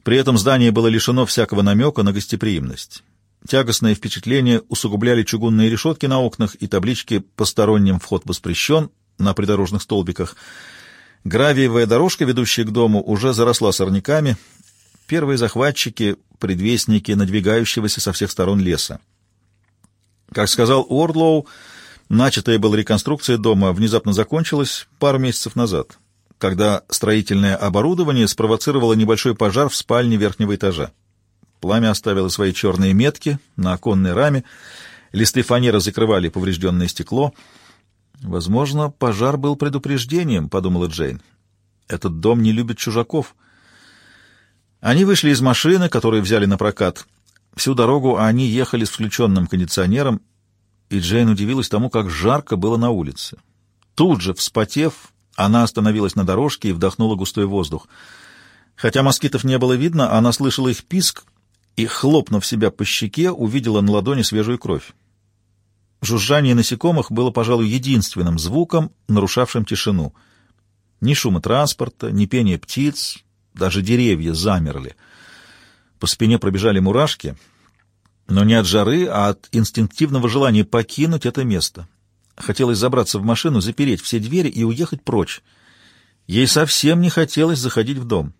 При этом здание было лишено всякого намека на гостеприимность. Тягостное впечатление усугубляли чугунные решетки на окнах и таблички «Посторонним вход воспрещен» на придорожных столбиках. Гравиевая дорожка, ведущая к дому, уже заросла сорняками. Первые захватчики — предвестники надвигающегося со всех сторон леса. Как сказал Уордлоу, Начатая была реконструкция дома внезапно закончилась пару месяцев назад, когда строительное оборудование спровоцировало небольшой пожар в спальне верхнего этажа. Пламя оставило свои черные метки на оконной раме, листы фанеры закрывали поврежденное стекло. «Возможно, пожар был предупреждением», — подумала Джейн. «Этот дом не любит чужаков». Они вышли из машины, которую взяли на прокат. Всю дорогу они ехали с включенным кондиционером, и Джейн удивилась тому, как жарко было на улице. Тут же, вспотев, она остановилась на дорожке и вдохнула густой воздух. Хотя москитов не было видно, она слышала их писк и, хлопнув себя по щеке, увидела на ладони свежую кровь. Жужжание насекомых было, пожалуй, единственным звуком, нарушавшим тишину. Ни шума транспорта, ни пения птиц, даже деревья замерли. По спине пробежали мурашки, но не от жары, а от инстинктивного желания покинуть это место. Хотелось забраться в машину, запереть все двери и уехать прочь. Ей совсем не хотелось заходить в дом.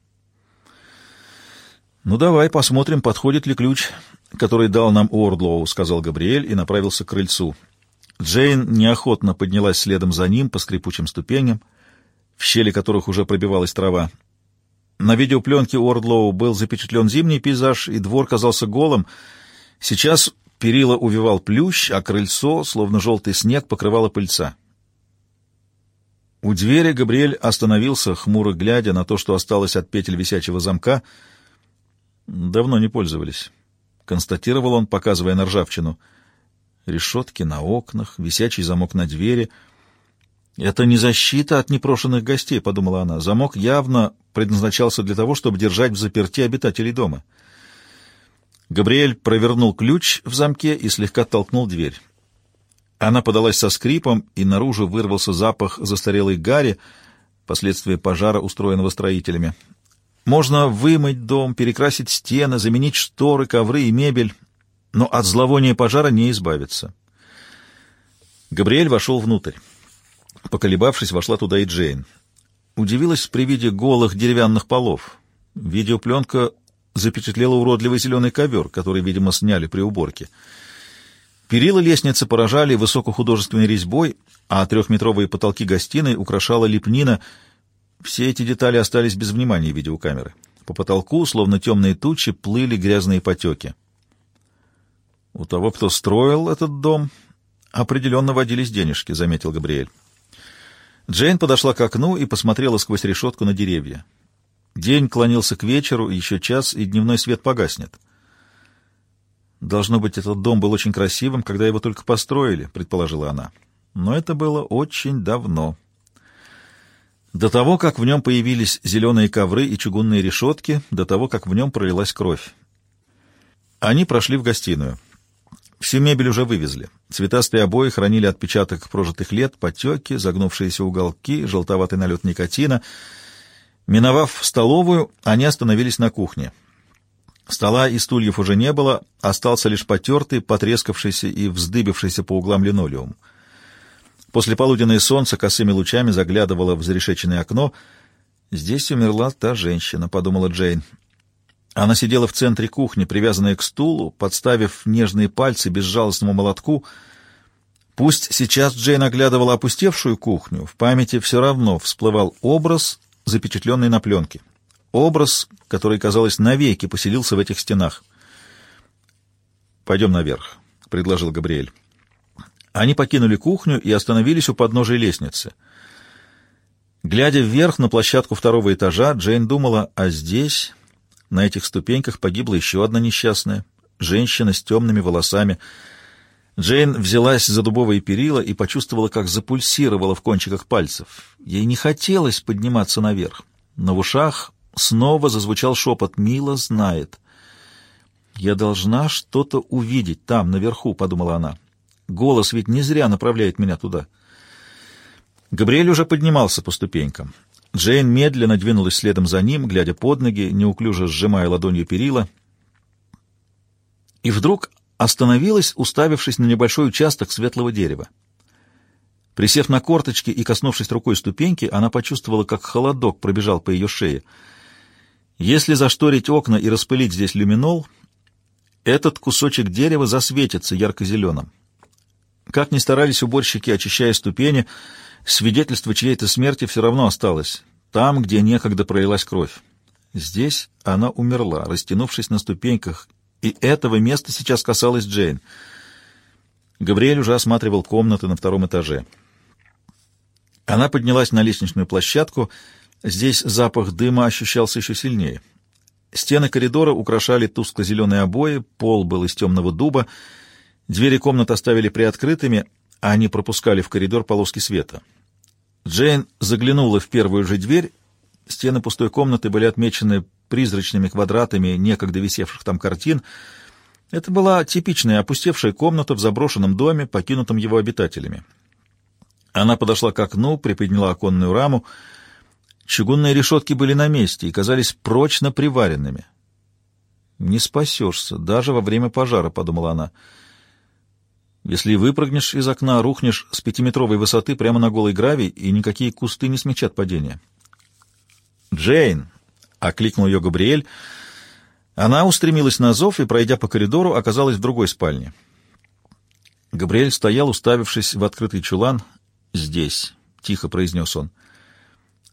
«Ну, давай посмотрим, подходит ли ключ, который дал нам Уордлоу», — сказал Габриэль и направился к крыльцу. Джейн неохотно поднялась следом за ним по скрипучим ступеням, в щели которых уже пробивалась трава. На видеопленке Уордлоу был запечатлен зимний пейзаж, и двор казался голым. Сейчас перила увивал плющ, а крыльцо, словно желтый снег, покрывало пыльца. У двери Габриэль остановился, хмуро глядя на то, что осталось от петель висячего замка. Давно не пользовались. Констатировал он, показывая на ржавчину. Решетки на окнах, висячий замок на двери — «Это не защита от непрошенных гостей», — подумала она. «Замок явно предназначался для того, чтобы держать в заперти обитателей дома». Габриэль провернул ключ в замке и слегка толкнул дверь. Она подалась со скрипом, и наружу вырвался запах застарелой гари, последствия пожара, устроенного строителями. Можно вымыть дом, перекрасить стены, заменить шторы, ковры и мебель, но от зловония пожара не избавиться. Габриэль вошел внутрь. Поколебавшись, вошла туда и Джейн. Удивилась при виде голых деревянных полов. Видеопленка запечатлела уродливый зеленый ковер, который, видимо, сняли при уборке. Перила лестницы поражали высокохудожественной резьбой, а трехметровые потолки гостиной украшала лепнина. Все эти детали остались без внимания видеокамеры. По потолку, словно темные тучи, плыли грязные потеки. «У того, кто строил этот дом, определенно водились денежки», — заметил Габриэль. Джейн подошла к окну и посмотрела сквозь решетку на деревья. День клонился к вечеру, еще час, и дневной свет погаснет. «Должно быть, этот дом был очень красивым, когда его только построили», — предположила она. Но это было очень давно. До того, как в нем появились зеленые ковры и чугунные решетки, до того, как в нем пролилась кровь. Они прошли в гостиную. Всю мебель уже вывезли. Цветастые обои хранили отпечаток прожитых лет, потеки, загнувшиеся уголки, желтоватый налет никотина. Миновав столовую, они остановились на кухне. Стола и стульев уже не было, остался лишь потертый, потрескавшийся и вздыбившийся по углам линолеум. После полуденное солнце косыми лучами заглядывало в зарешеченное окно. «Здесь умерла та женщина», — подумала Джейн. Она сидела в центре кухни, привязанная к стулу, подставив нежные пальцы безжалостному молотку. Пусть сейчас Джейн оглядывала опустевшую кухню, в памяти все равно всплывал образ, запечатленный на пленке. Образ, который, казалось, навеки поселился в этих стенах. «Пойдем наверх», — предложил Габриэль. Они покинули кухню и остановились у подножия лестницы. Глядя вверх на площадку второго этажа, Джейн думала, а здесь на этих ступеньках погибла еще одна несчастная, женщина с темными волосами. Джейн взялась за дубовые перила и почувствовала, как запульсировала в кончиках пальцев. Ей не хотелось подниматься наверх. Но в ушах снова зазвучал шепот «Мила знает». «Я должна что-то увидеть там, наверху», — подумала она. «Голос ведь не зря направляет меня туда». Габриэль уже поднимался по ступенькам. Джейн медленно двинулась следом за ним, глядя под ноги, неуклюже сжимая ладонью перила. И вдруг остановилась, уставившись на небольшой участок светлого дерева. Присев на корточки и коснувшись рукой ступеньки, она почувствовала, как холодок пробежал по ее шее. Если зашторить окна и распылить здесь люминол, этот кусочек дерева засветится ярко-зеленым. Как ни старались уборщики, очищая ступени, свидетельство чьей-то смерти все равно осталось, там, где некогда пролилась кровь. Здесь она умерла, растянувшись на ступеньках, и этого места сейчас касалась Джейн. Габриэль уже осматривал комнаты на втором этаже. Она поднялась на лестничную площадку. Здесь запах дыма ощущался еще сильнее. Стены коридора украшали тускло-зеленые обои, пол был из темного дуба, двери комнат оставили приоткрытыми, а они пропускали в коридор полоски света. Джейн заглянула в первую же дверь. Стены пустой комнаты были отмечены призрачными квадратами некогда висевших там картин. Это была типичная опустевшая комната в заброшенном доме, покинутом его обитателями. Она подошла к окну, приподняла оконную раму. Чугунные решетки были на месте и казались прочно приваренными. «Не спасешься, даже во время пожара», — подумала она. «Если выпрыгнешь из окна, рухнешь с пятиметровой высоты прямо на голый гравий, и никакие кусты не смягчат падение». «Джейн!» — окликнул ее Габриэль. Она устремилась на зов и, пройдя по коридору, оказалась в другой спальне. Габриэль стоял, уставившись в открытый чулан. «Здесь», — тихо произнес он.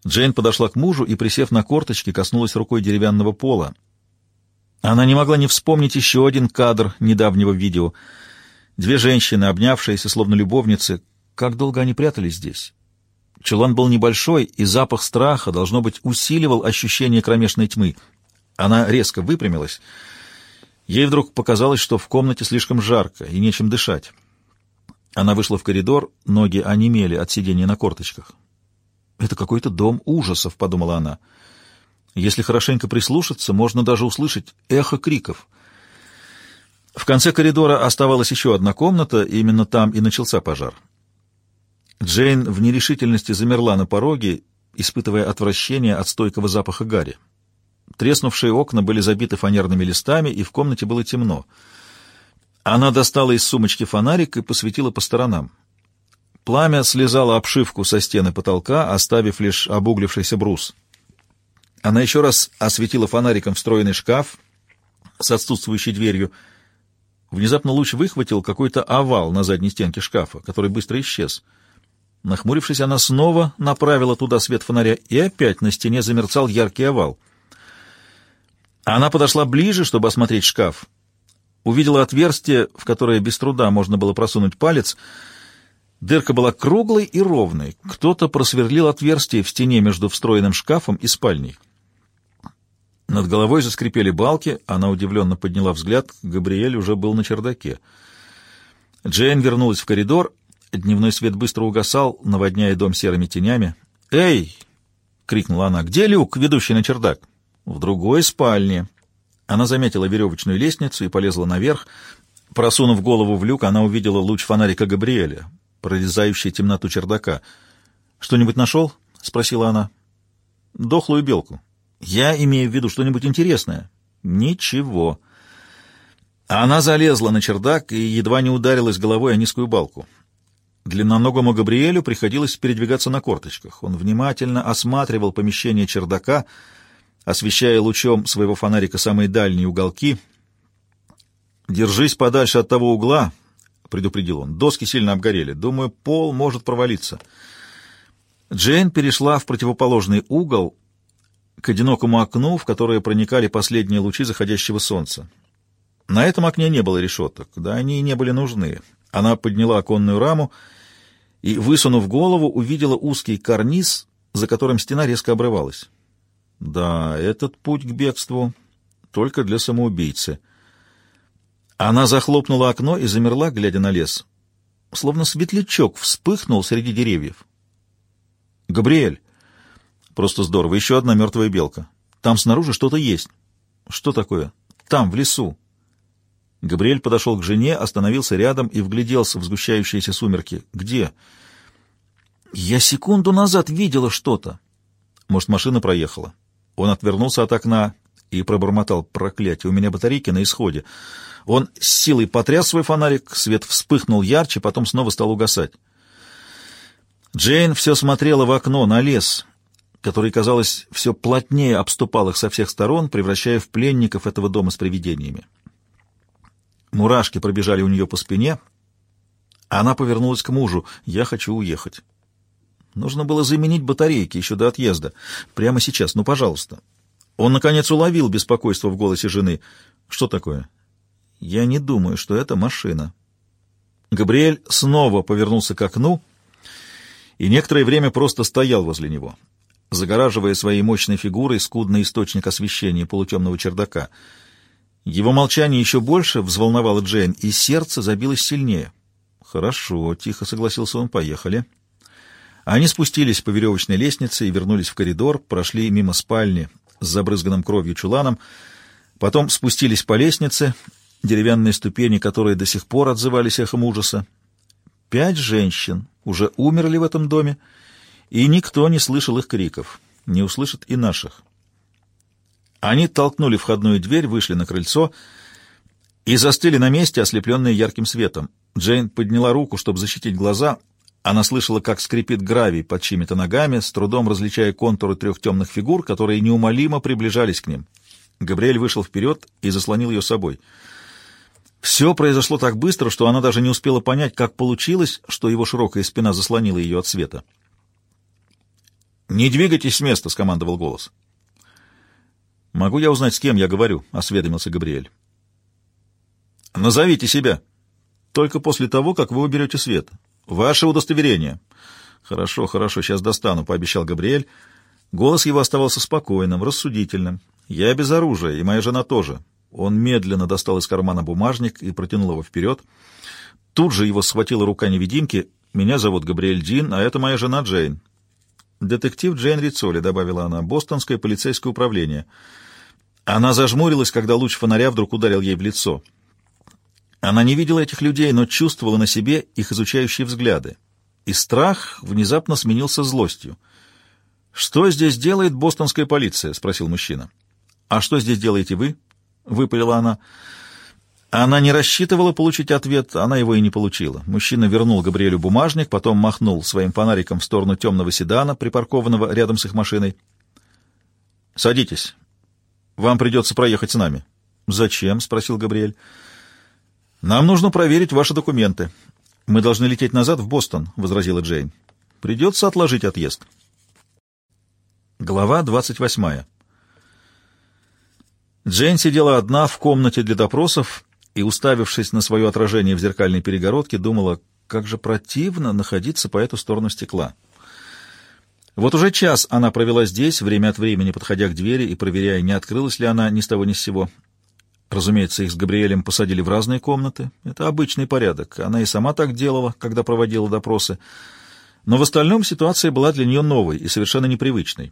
Джейн подошла к мужу и, присев на корточки, коснулась рукой деревянного пола. Она не могла не вспомнить еще один кадр недавнего видео. Две женщины, обнявшиеся, словно любовницы. Как долго они прятались здесь? Чулан был небольшой, и запах страха, должно быть, усиливал ощущение кромешной тьмы. Она резко выпрямилась. Ей вдруг показалось, что в комнате слишком жарко и нечем дышать. Она вышла в коридор, ноги онемели от сидения на корточках. «Это какой-то дом ужасов», — подумала она. «Если хорошенько прислушаться, можно даже услышать эхо криков». В конце коридора оставалась еще одна комната, и именно там и начался пожар. Джейн в нерешительности замерла на пороге, испытывая отвращение от стойкого запаха гари. Треснувшие окна были забиты фанерными листами, и в комнате было темно. Она достала из сумочки фонарик и посветила по сторонам. Пламя слезало обшивку со стены потолка, оставив лишь обуглившийся брус. Она еще раз осветила фонариком встроенный шкаф с отсутствующей дверью. Внезапно луч выхватил какой-то овал на задней стенке шкафа, который быстро исчез. Нахмурившись, она снова направила туда свет фонаря, и опять на стене замерцал яркий овал. Она подошла ближе, чтобы осмотреть шкаф. Увидела отверстие, в которое без труда можно было просунуть палец — Дырка была круглой и ровной. Кто-то просверлил отверстие в стене между встроенным шкафом и спальней. Над головой заскрипели балки, она удивленно подняла взгляд, Габриэль уже был на чердаке. Джейн вернулась в коридор, дневной свет быстро угасал, наводняя дом серыми тенями. «Эй!» — крикнула она. «Где люк, ведущий на чердак?» «В другой спальне». Она заметила веревочную лестницу и полезла наверх. Просунув голову в люк, она увидела луч фонарика Габриэля прорезающий темноту чердака. «Что-нибудь нашел?» — спросила она. «Дохлую белку». «Я имею в виду что-нибудь интересное». «Ничего». Она залезла на чердак и едва не ударилась головой о низкую балку. Длинноногому Габриэлю приходилось передвигаться на корточках. Он внимательно осматривал помещение чердака, освещая лучом своего фонарика самые дальние уголки. «Держись подальше от того угла», — предупредил он. «Доски сильно обгорели. Думаю, пол может провалиться». Джейн перешла в противоположный угол к одинокому окну, в которое проникали последние лучи заходящего солнца. На этом окне не было решеток, да они и не были нужны. Она подняла оконную раму и, высунув голову, увидела узкий карниз, за которым стена резко обрывалась. Да, этот путь к бегству только для самоубийцы — она захлопнула окно и замерла, глядя на лес. Словно светлячок вспыхнул среди деревьев. «Габриэль!» «Просто здорово. Еще одна мертвая белка. Там снаружи что-то есть». «Что такое?» «Там, в лесу». Габриэль подошел к жене, остановился рядом и вгляделся в сгущающиеся сумерки. «Где?» «Я секунду назад видела что-то». «Может, машина проехала?» Он отвернулся от окна и пробормотал проклятие. «У меня батарейки на исходе». Он с силой потряс свой фонарик, свет вспыхнул ярче, потом снова стал угасать. Джейн все смотрела в окно на лес, который, казалось, все плотнее обступал их со всех сторон, превращая в пленников этого дома с привидениями. Мурашки пробежали у нее по спине. Она повернулась к мужу. «Я хочу уехать». Нужно было заменить батарейки еще до отъезда. Прямо сейчас, ну, пожалуйста. Он, наконец, уловил беспокойство в голосе жены. «Что такое?» «Я не думаю, что это машина». Габриэль снова повернулся к окну и некоторое время просто стоял возле него, загораживая своей мощной фигурой скудный источник освещения полутемного чердака. Его молчание еще больше взволновало Джейн, и сердце забилось сильнее. «Хорошо», — тихо согласился он, — «поехали». Они спустились по веревочной лестнице и вернулись в коридор, прошли мимо спальни с забрызганным кровью чуланом, потом спустились по лестнице, деревянные ступени, которые до сих пор отзывались эхом ужаса. Пять женщин уже умерли в этом доме, и никто не слышал их криков, не услышит и наших. Они толкнули входную дверь, вышли на крыльцо и застыли на месте, ослепленные ярким светом. Джейн подняла руку, чтобы защитить глаза. Она слышала, как скрипит гравий под чьими-то ногами, с трудом различая контуры трех темных фигур, которые неумолимо приближались к ним. Габриэль вышел вперед и заслонил ее собой. Все произошло так быстро, что она даже не успела понять, как получилось, что его широкая спина заслонила ее от света. «Не двигайтесь с места!» — скомандовал голос. «Могу я узнать, с кем я говорю?» — осведомился Габриэль. «Назовите себя!» только после того, как вы уберете свет. Ваше удостоверение. Хорошо, хорошо, сейчас достану, пообещал Габриэль. Голос его оставался спокойным, рассудительным. Я без оружия, и моя жена тоже. Он медленно достал из кармана бумажник и протянул его вперед. Тут же его схватила рука невидимки. «Меня зовут Габриэль Дин, а это моя жена Джейн». «Детектив Джейн Рицоли», — добавила она, — «Бостонское полицейское управление». Она зажмурилась, когда луч фонаря вдруг ударил ей в лицо. Она не видела этих людей, но чувствовала на себе их изучающие взгляды. И страх внезапно сменился злостью. «Что здесь делает бостонская полиция?» — спросил мужчина. «А что здесь делаете вы?» — выпалила она. Она не рассчитывала получить ответ, она его и не получила. Мужчина вернул Габриэлю бумажник, потом махнул своим фонариком в сторону темного седана, припаркованного рядом с их машиной. «Садитесь. Вам придется проехать с нами». «Зачем?» — спросил Габриэль. «Нам нужно проверить ваши документы. Мы должны лететь назад в Бостон», — возразила Джейн. «Придется отложить отъезд». Глава двадцать восьмая. Джейн сидела одна в комнате для допросов и, уставившись на свое отражение в зеркальной перегородке, думала, как же противно находиться по эту сторону стекла. Вот уже час она провела здесь, время от времени подходя к двери и проверяя, не открылась ли она ни с того ни с сего. Разумеется, их с Габриэлем посадили в разные комнаты. Это обычный порядок. Она и сама так делала, когда проводила допросы. Но в остальном ситуация была для нее новой и совершенно непривычной.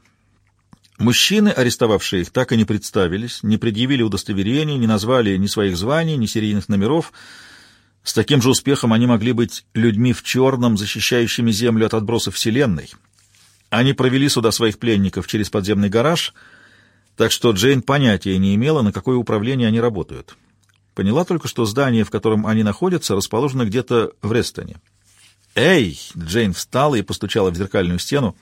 Мужчины, арестовавшие их, так и не представились, не предъявили удостоверений, не назвали ни своих званий, ни серийных номеров. С таким же успехом они могли быть людьми в черном, защищающими землю от отбросов Вселенной. Они провели сюда своих пленников через подземный гараж — так что Джейн понятия не имела, на какое управление они работают. Поняла только, что здание, в котором они находятся, расположено где-то в Рестоне. «Эй!» — Джейн встала и постучала в зеркальную стену.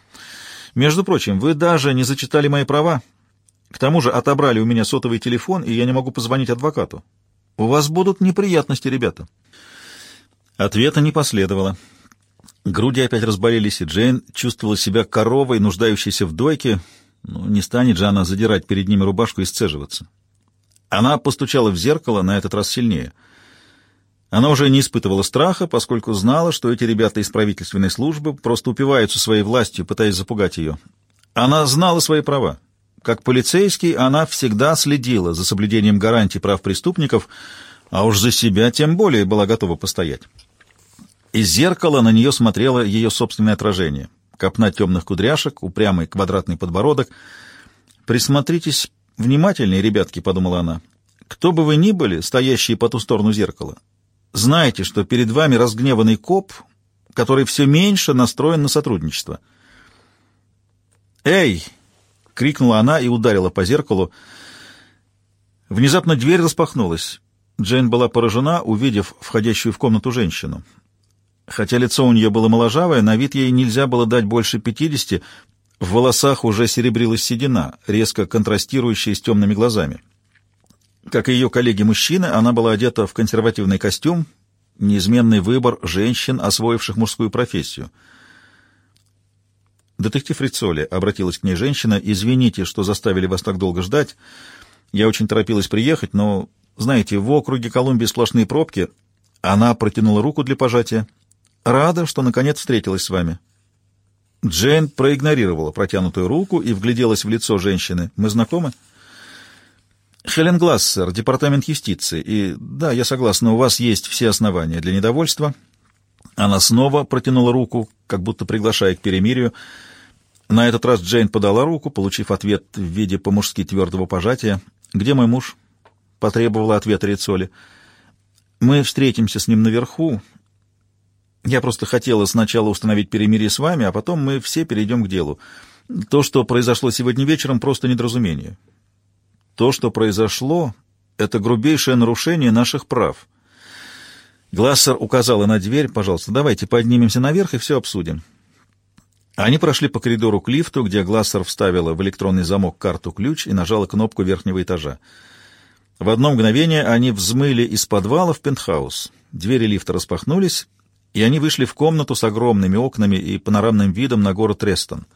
«Между прочим, вы даже не зачитали мои права. К тому же отобрали у меня сотовый телефон, и я не могу позвонить адвокату. У вас будут неприятности, ребята». Ответа не последовало. Груди опять разболелись, и Джейн чувствовала себя коровой, нуждающейся в дойке, ну, не станет же она задирать перед ними рубашку и сцеживаться. Она постучала в зеркало, на этот раз сильнее. Она уже не испытывала страха, поскольку знала, что эти ребята из правительственной службы просто упиваются своей властью, пытаясь запугать ее. Она знала свои права. Как полицейский она всегда следила за соблюдением гарантий прав преступников, а уж за себя тем более была готова постоять. Из зеркала на нее смотрело ее собственное отражение — копна темных кудряшек, упрямый квадратный подбородок. «Присмотритесь внимательнее, ребятки», — подумала она. «Кто бы вы ни были, стоящие по ту сторону зеркала, знайте, что перед вами разгневанный коп, который все меньше настроен на сотрудничество». «Эй!» — крикнула она и ударила по зеркалу. Внезапно дверь распахнулась. Джейн была поражена, увидев входящую в комнату женщину. Хотя лицо у нее было моложавое, на вид ей нельзя было дать больше пятидесяти, в волосах уже серебрилась седина, резко контрастирующая с темными глазами. Как и ее коллеги-мужчины, она была одета в консервативный костюм, неизменный выбор женщин, освоивших мужскую профессию. «Детектив Рицоли», — обратилась к ней женщина, — «извините, что заставили вас так долго ждать. Я очень торопилась приехать, но, знаете, в округе Колумбии сплошные пробки». Она протянула руку для пожатия. «Рада, что наконец встретилась с вами». Джейн проигнорировала протянутую руку и вгляделась в лицо женщины. «Мы знакомы?» «Хелен Глассер, Департамент юстиции. И да, я согласна, у вас есть все основания для недовольства». Она снова протянула руку, как будто приглашая к перемирию. На этот раз Джейн подала руку, получив ответ в виде по-мужски твердого пожатия. «Где мой муж?» — потребовала ответа Рицоли. «Мы встретимся с ним наверху. Я просто хотела сначала установить перемирие с вами, а потом мы все перейдем к делу. То, что произошло сегодня вечером, просто недоразумение. То, что произошло, это грубейшее нарушение наших прав. Глассер указала на дверь. «Пожалуйста, давайте поднимемся наверх и все обсудим». Они прошли по коридору к лифту, где Глассер вставила в электронный замок карту-ключ и нажала кнопку верхнего этажа. В одно мгновение они взмыли из подвала в пентхаус. Двери лифта распахнулись, и они вышли в комнату с огромными окнами и панорамным видом на город Трестон —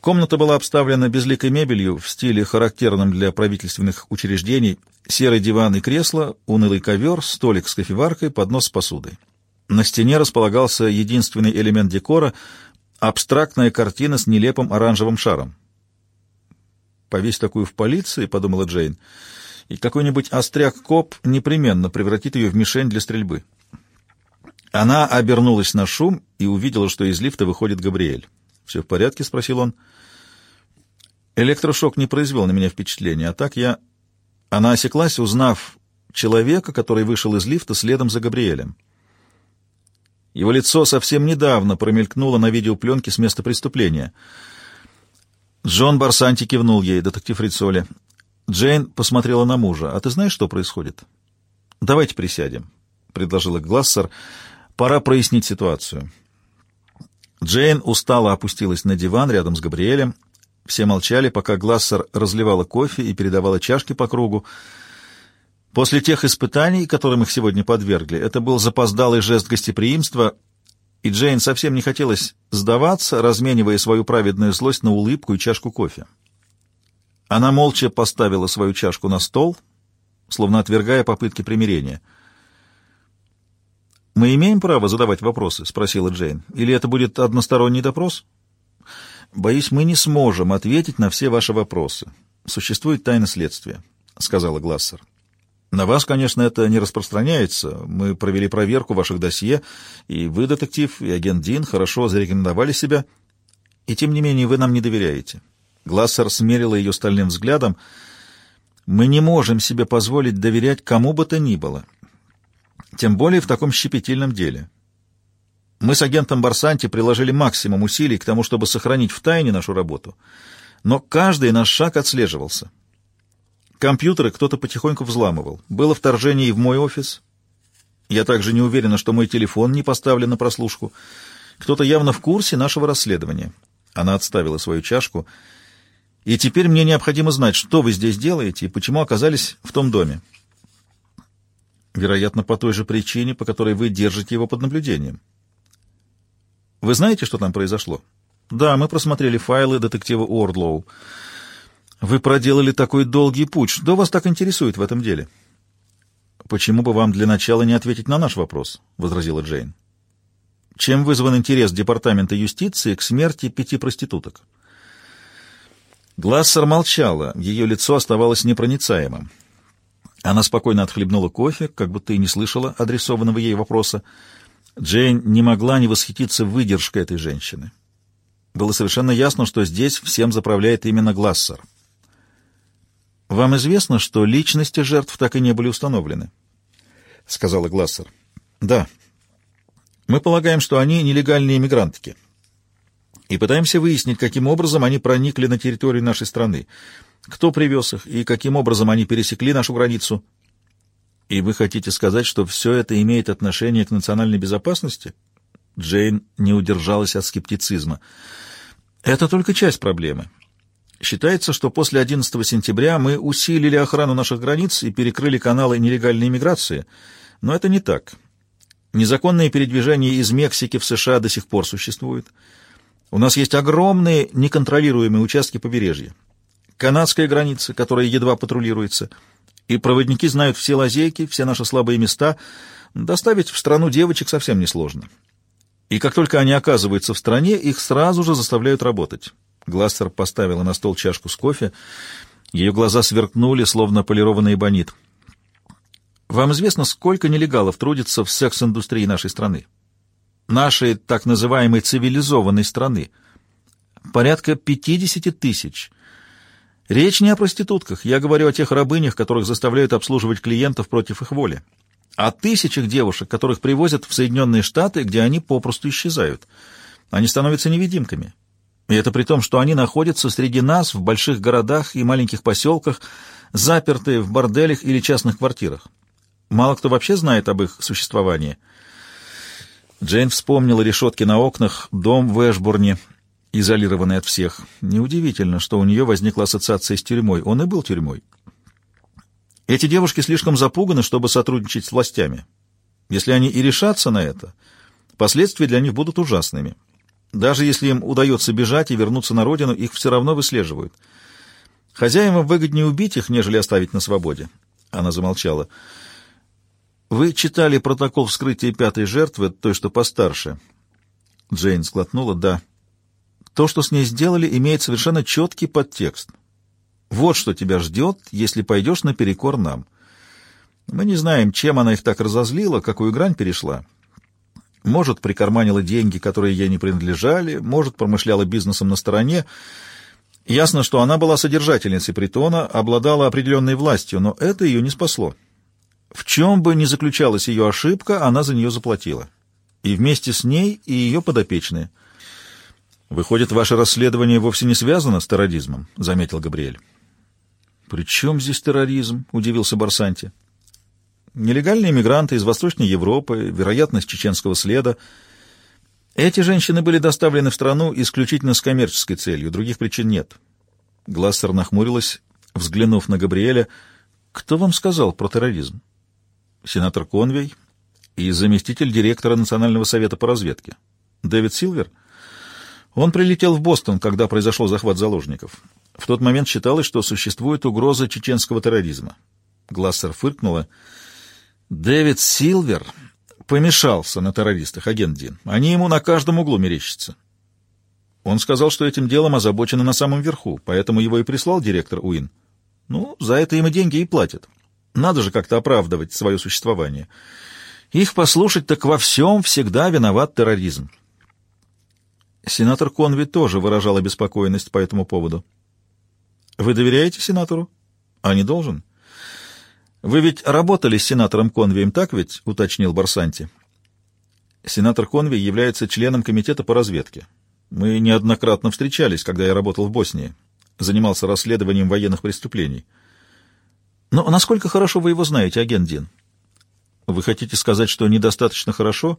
Комната была обставлена безликой мебелью в стиле, характерном для правительственных учреждений, серый диван и кресло, унылый ковер, столик с кофеваркой, поднос с посудой. На стене располагался единственный элемент декора — абстрактная картина с нелепым оранжевым шаром. «Повесь такую в полиции», — подумала Джейн, — «и какой-нибудь остряк-коп непременно превратит ее в мишень для стрельбы». Она обернулась на шум и увидела, что из лифта выходит Габриэль. «Все в порядке?» — спросил он. Электрошок не произвел на меня впечатления, а так я... Она осеклась, узнав человека, который вышел из лифта следом за Габриэлем. Его лицо совсем недавно промелькнуло на видеопленке с места преступления. Джон Барсанти кивнул ей, детектив Рицоли. Джейн посмотрела на мужа. «А ты знаешь, что происходит?» «Давайте присядем», — предложила Глассер. «Пора прояснить ситуацию». Джейн устало опустилась на диван рядом с Габриэлем. Все молчали, пока Глассер разливала кофе и передавала чашки по кругу. После тех испытаний, которым их сегодня подвергли, это был запоздалый жест гостеприимства, и Джейн совсем не хотелось сдаваться, разменивая свою праведную злость на улыбку и чашку кофе. Она молча поставила свою чашку на стол, словно отвергая попытки примирения — «Мы имеем право задавать вопросы?» — спросила Джейн. «Или это будет односторонний допрос?» «Боюсь, мы не сможем ответить на все ваши вопросы. Существует тайна следствия», — сказала Глассер. «На вас, конечно, это не распространяется. Мы провели проверку ваших досье, и вы, детектив, и агент Дин, хорошо зарекомендовали себя. И тем не менее вы нам не доверяете». Глассер смерила ее стальным взглядом. «Мы не можем себе позволить доверять кому бы то ни было» тем более в таком щепетильном деле. Мы с агентом Барсанти приложили максимум усилий к тому, чтобы сохранить в тайне нашу работу, но каждый наш шаг отслеживался. Компьютеры кто-то потихоньку взламывал. Было вторжение и в мой офис. Я также не уверена, что мой телефон не поставлен на прослушку. Кто-то явно в курсе нашего расследования. Она отставила свою чашку. И теперь мне необходимо знать, что вы здесь делаете и почему оказались в том доме. Вероятно, по той же причине, по которой вы держите его под наблюдением. Вы знаете, что там произошло? Да, мы просмотрели файлы детектива Уордлоу. Вы проделали такой долгий путь. Что вас так интересует в этом деле? Почему бы вам для начала не ответить на наш вопрос? возразила Джейн. Чем вызван интерес Департамента юстиции к смерти пяти проституток? Глассер молчала, ее лицо оставалось непроницаемым. Она спокойно отхлебнула кофе, как будто и не слышала адресованного ей вопроса. Джейн не могла не восхититься выдержкой этой женщины. Было совершенно ясно, что здесь всем заправляет именно Глассер. «Вам известно, что личности жертв так и не были установлены?» — сказала Глассер. «Да. Мы полагаем, что они нелегальные иммигрантки. И пытаемся выяснить, каким образом они проникли на территорию нашей страны кто привез их и каким образом они пересекли нашу границу. И вы хотите сказать, что все это имеет отношение к национальной безопасности? Джейн не удержалась от скептицизма. Это только часть проблемы. Считается, что после 11 сентября мы усилили охрану наших границ и перекрыли каналы нелегальной иммиграции, но это не так. Незаконные передвижения из Мексики в США до сих пор существуют. У нас есть огромные неконтролируемые участки побережья. Канадская граница, которая едва патрулируется, и проводники знают все лазейки, все наши слабые места. Доставить в страну девочек совсем несложно. И как только они оказываются в стране, их сразу же заставляют работать. Гластер поставила на стол чашку с кофе. Ее глаза сверкнули, словно полированный эбонит. Вам известно, сколько нелегалов трудится в секс-индустрии нашей страны? Нашей так называемой цивилизованной страны. Порядка 50 тысяч. Речь не о проститутках, я говорю о тех рабынях, которых заставляют обслуживать клиентов против их воли. О тысячах девушек, которых привозят в Соединенные Штаты, где они попросту исчезают. Они становятся невидимками. И это при том, что они находятся среди нас в больших городах и маленьких поселках, запертые в борделях или частных квартирах. Мало кто вообще знает об их существовании. Джейн вспомнила решетки на окнах, дом в Эшбурне, изолированный от всех. Неудивительно, что у нее возникла ассоциация с тюрьмой. Он и был тюрьмой. Эти девушки слишком запуганы, чтобы сотрудничать с властями. Если они и решатся на это, последствия для них будут ужасными. Даже если им удается бежать и вернуться на родину, их все равно выслеживают. Хозяевам выгоднее убить их, нежели оставить на свободе. Она замолчала. «Вы читали протокол вскрытия пятой жертвы, той, что постарше?» Джейн сглотнула. «Да. То, что с ней сделали, имеет совершенно четкий подтекст. Вот что тебя ждет, если пойдешь наперекор нам. Мы не знаем, чем она их так разозлила, какую грань перешла. Может, прикарманила деньги, которые ей не принадлежали, может, промышляла бизнесом на стороне. Ясно, что она была содержательницей притона, обладала определенной властью, но это ее не спасло. В чем бы ни заключалась ее ошибка, она за нее заплатила. И вместе с ней и ее подопечные. «Выходит, ваше расследование вовсе не связано с терроризмом», — заметил Габриэль. «При чем здесь терроризм?» — удивился Барсанти. «Нелегальные мигранты из Восточной Европы, вероятность чеченского следа. Эти женщины были доставлены в страну исключительно с коммерческой целью, других причин нет». Глассер нахмурилась, взглянув на Габриэля. «Кто вам сказал про терроризм?» «Сенатор Конвей и заместитель директора Национального совета по разведке. Дэвид Силвер?» Он прилетел в Бостон, когда произошел захват заложников. В тот момент считалось, что существует угроза чеченского терроризма. Глассер фыркнула. Дэвид Силвер помешался на террористах, агент Дин. Они ему на каждом углу мерещатся. Он сказал, что этим делом озабочены на самом верху, поэтому его и прислал директор Уин. Ну, за это им и деньги и платят. Надо же как-то оправдывать свое существование. Их послушать так во всем всегда виноват терроризм. Сенатор Конви тоже выражал обеспокоенность по этому поводу. «Вы доверяете сенатору?» «А не должен?» «Вы ведь работали с сенатором Конвием, так ведь?» — уточнил Барсанти. «Сенатор Конви является членом комитета по разведке. Мы неоднократно встречались, когда я работал в Боснии. Занимался расследованием военных преступлений. Но насколько хорошо вы его знаете, агент Дин?» «Вы хотите сказать, что недостаточно хорошо?»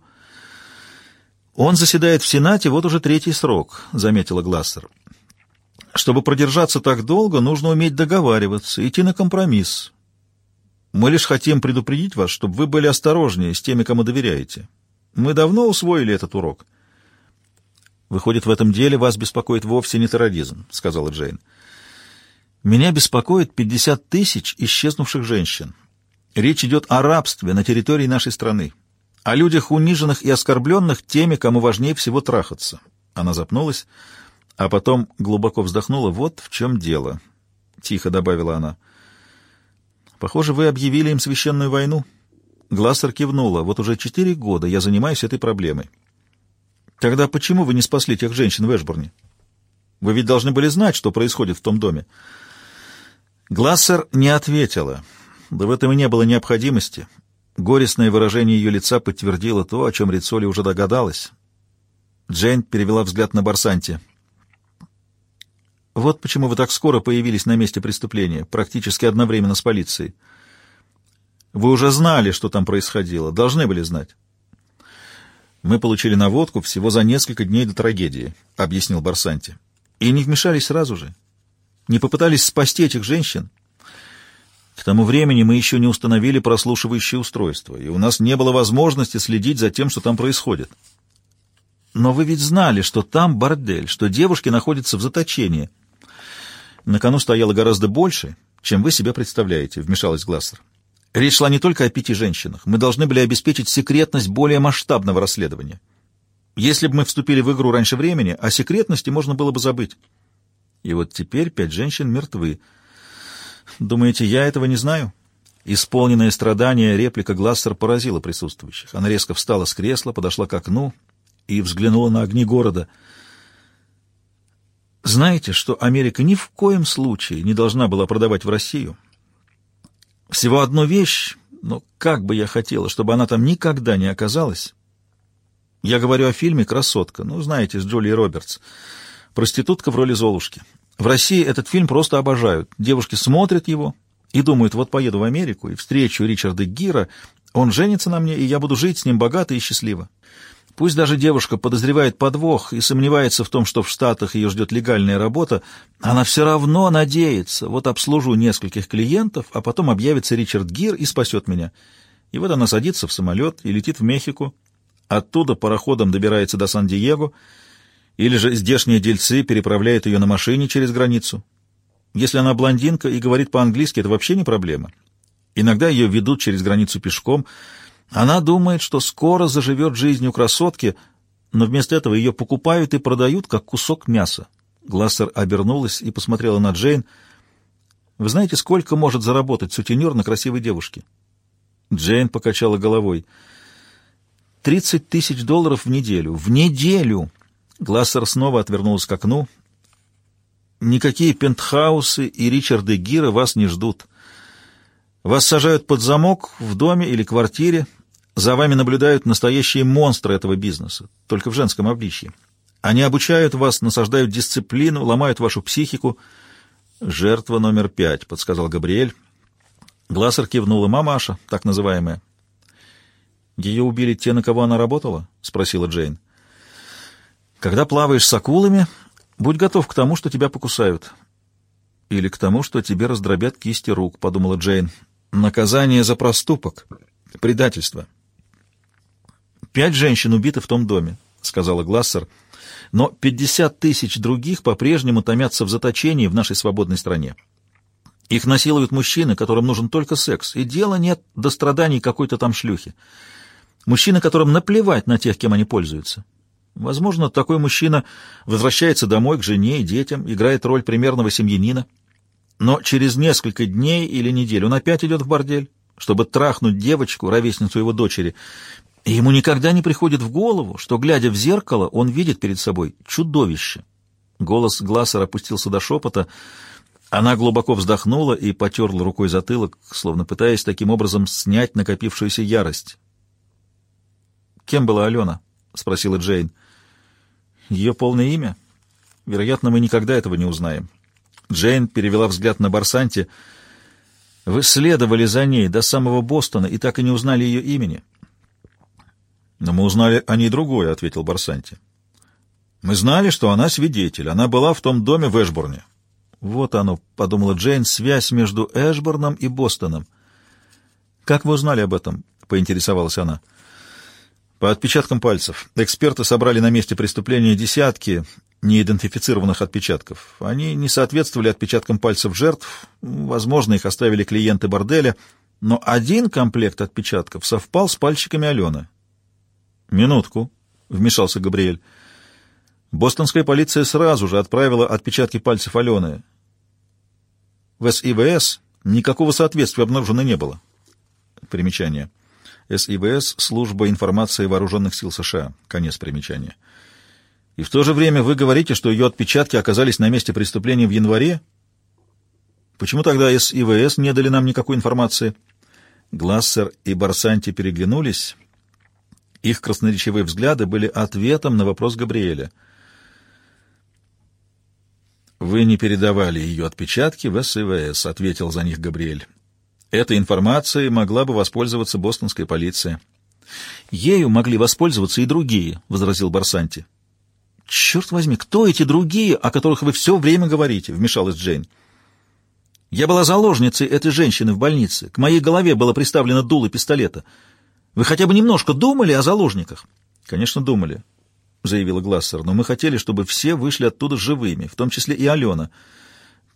«Он заседает в Сенате вот уже третий срок», — заметила Глассер. «Чтобы продержаться так долго, нужно уметь договариваться, идти на компромисс. Мы лишь хотим предупредить вас, чтобы вы были осторожнее с теми, кому доверяете. Мы давно усвоили этот урок». «Выходит, в этом деле вас беспокоит вовсе не терроризм», — сказала Джейн. «Меня беспокоит 50 тысяч исчезнувших женщин. Речь идет о рабстве на территории нашей страны о людях униженных и оскорбленных теми, кому важнее всего трахаться. Она запнулась, а потом глубоко вздохнула. «Вот в чем дело», — тихо добавила она. «Похоже, вы объявили им священную войну». Глассер кивнула. «Вот уже четыре года я занимаюсь этой проблемой». «Тогда почему вы не спасли тех женщин в Эшборне? Вы ведь должны были знать, что происходит в том доме». Глассер не ответила. Да в этом и не было необходимости. Горестное выражение ее лица подтвердило то, о чем Рицоли уже догадалась. Джейн перевела взгляд на Барсанти. «Вот почему вы так скоро появились на месте преступления, практически одновременно с полицией. Вы уже знали, что там происходило, должны были знать». «Мы получили наводку всего за несколько дней до трагедии», — объяснил Барсанти. «И не вмешались сразу же. Не попытались спасти этих женщин». К тому времени мы еще не установили прослушивающее устройство, и у нас не было возможности следить за тем, что там происходит. Но вы ведь знали, что там бордель, что девушки находятся в заточении. На кону стояло гораздо больше, чем вы себе представляете, — вмешалась Глассер. Речь шла не только о пяти женщинах. Мы должны были обеспечить секретность более масштабного расследования. Если бы мы вступили в игру раньше времени, о секретности можно было бы забыть. И вот теперь пять женщин мертвы. Думаете, я этого не знаю? Исполненное страдание реплика Глассер поразила присутствующих. Она резко встала с кресла, подошла к окну и взглянула на огни города. Знаете, что Америка ни в коем случае не должна была продавать в Россию? Всего одну вещь, но как бы я хотела, чтобы она там никогда не оказалась. Я говорю о фильме «Красотка», ну, знаете, с Джулией Робертс. Проститутка в роли Золушки. В России этот фильм просто обожают. Девушки смотрят его и думают, вот поеду в Америку и встречу Ричарда Гира, он женится на мне, и я буду жить с ним богато и счастливо. Пусть даже девушка подозревает подвох и сомневается в том, что в Штатах ее ждет легальная работа, она все равно надеется. Вот обслужу нескольких клиентов, а потом объявится Ричард Гир и спасет меня. И вот она садится в самолет и летит в Мехико. Оттуда пароходом добирается до Сан-Диего, или же здешние дельцы переправляют ее на машине через границу. Если она блондинка и говорит по-английски, это вообще не проблема. Иногда ее ведут через границу пешком — она думает, что скоро заживет жизнью красотки, но вместо этого ее покупают и продают, как кусок мяса. Глассер обернулась и посмотрела на Джейн. «Вы знаете, сколько может заработать сутенер на красивой девушке?» Джейн покачала головой. «Тридцать тысяч долларов в неделю. В неделю!» Глассер снова отвернулась к окну. «Никакие пентхаусы и Ричарды Гира вас не ждут. Вас сажают под замок в доме или квартире, за вами наблюдают настоящие монстры этого бизнеса, только в женском обличье. Они обучают вас, насаждают дисциплину, ломают вашу психику. «Жертва номер пять», — подсказал Габриэль. Глассер кивнула мамаша, так называемая. «Ее убили те, на кого она работала?» — спросила Джейн. «Когда плаваешь с акулами, будь готов к тому, что тебя покусают». «Или к тому, что тебе раздробят кисти рук», — подумала Джейн. «Наказание за проступок. Предательство». Пять женщин убиты в том доме, — сказала Глассер, — но пятьдесят тысяч других по-прежнему томятся в заточении в нашей свободной стране. Их насилуют мужчины, которым нужен только секс, и дела нет до страданий какой-то там шлюхи. Мужчины, которым наплевать на тех, кем они пользуются. Возможно, такой мужчина возвращается домой к жене и детям, играет роль примерного семьянина, но через несколько дней или недель он опять идет в бордель, чтобы трахнуть девочку, ровесницу его дочери, и ему никогда не приходит в голову, что, глядя в зеркало, он видит перед собой чудовище. Голос Глассера опустился до шепота. Она глубоко вздохнула и потерла рукой затылок, словно пытаясь таким образом снять накопившуюся ярость. «Кем была Алена?» — спросила Джейн. «Ее полное имя? Вероятно, мы никогда этого не узнаем». Джейн перевела взгляд на Барсанти. «Вы следовали за ней до самого Бостона и так и не узнали ее имени». «Но мы узнали о ней другое», — ответил Барсанти. «Мы знали, что она свидетель. Она была в том доме в Эшборне». «Вот оно», — подумала Джейн, — «связь между Эшборном и Бостоном». «Как вы узнали об этом?» — поинтересовалась она. «По отпечаткам пальцев. Эксперты собрали на месте преступления десятки неидентифицированных отпечатков. Они не соответствовали отпечаткам пальцев жертв, возможно, их оставили клиенты борделя, но один комплект отпечатков совпал с пальчиками Алены. «Минутку», — вмешался Габриэль. Бостонская полиция сразу же отправила отпечатки пальцев Алены. В СИВС никакого соответствия обнаружено не было. Примечание. СИВС — Служба информации Вооруженных сил США. Конец примечания. И в то же время вы говорите, что ее отпечатки оказались на месте преступления в январе? Почему тогда СИВС не дали нам никакой информации? Глассер и Барсанти переглянулись их красноречивые взгляды были ответом на вопрос Габриэля. «Вы не передавали ее отпечатки в СИВС», — ответил за них Габриэль. «Этой информацией могла бы воспользоваться бостонская полиция». «Ею могли воспользоваться и другие», — возразил Барсанти. «Черт возьми, кто эти другие, о которых вы все время говорите?» — вмешалась Джейн. Я была заложницей этой женщины в больнице. К моей голове было приставлено дуло пистолета. Вы хотя бы немножко думали о заложниках? Конечно, думали, заявила Глассер, но мы хотели, чтобы все вышли оттуда живыми, в том числе и Алена.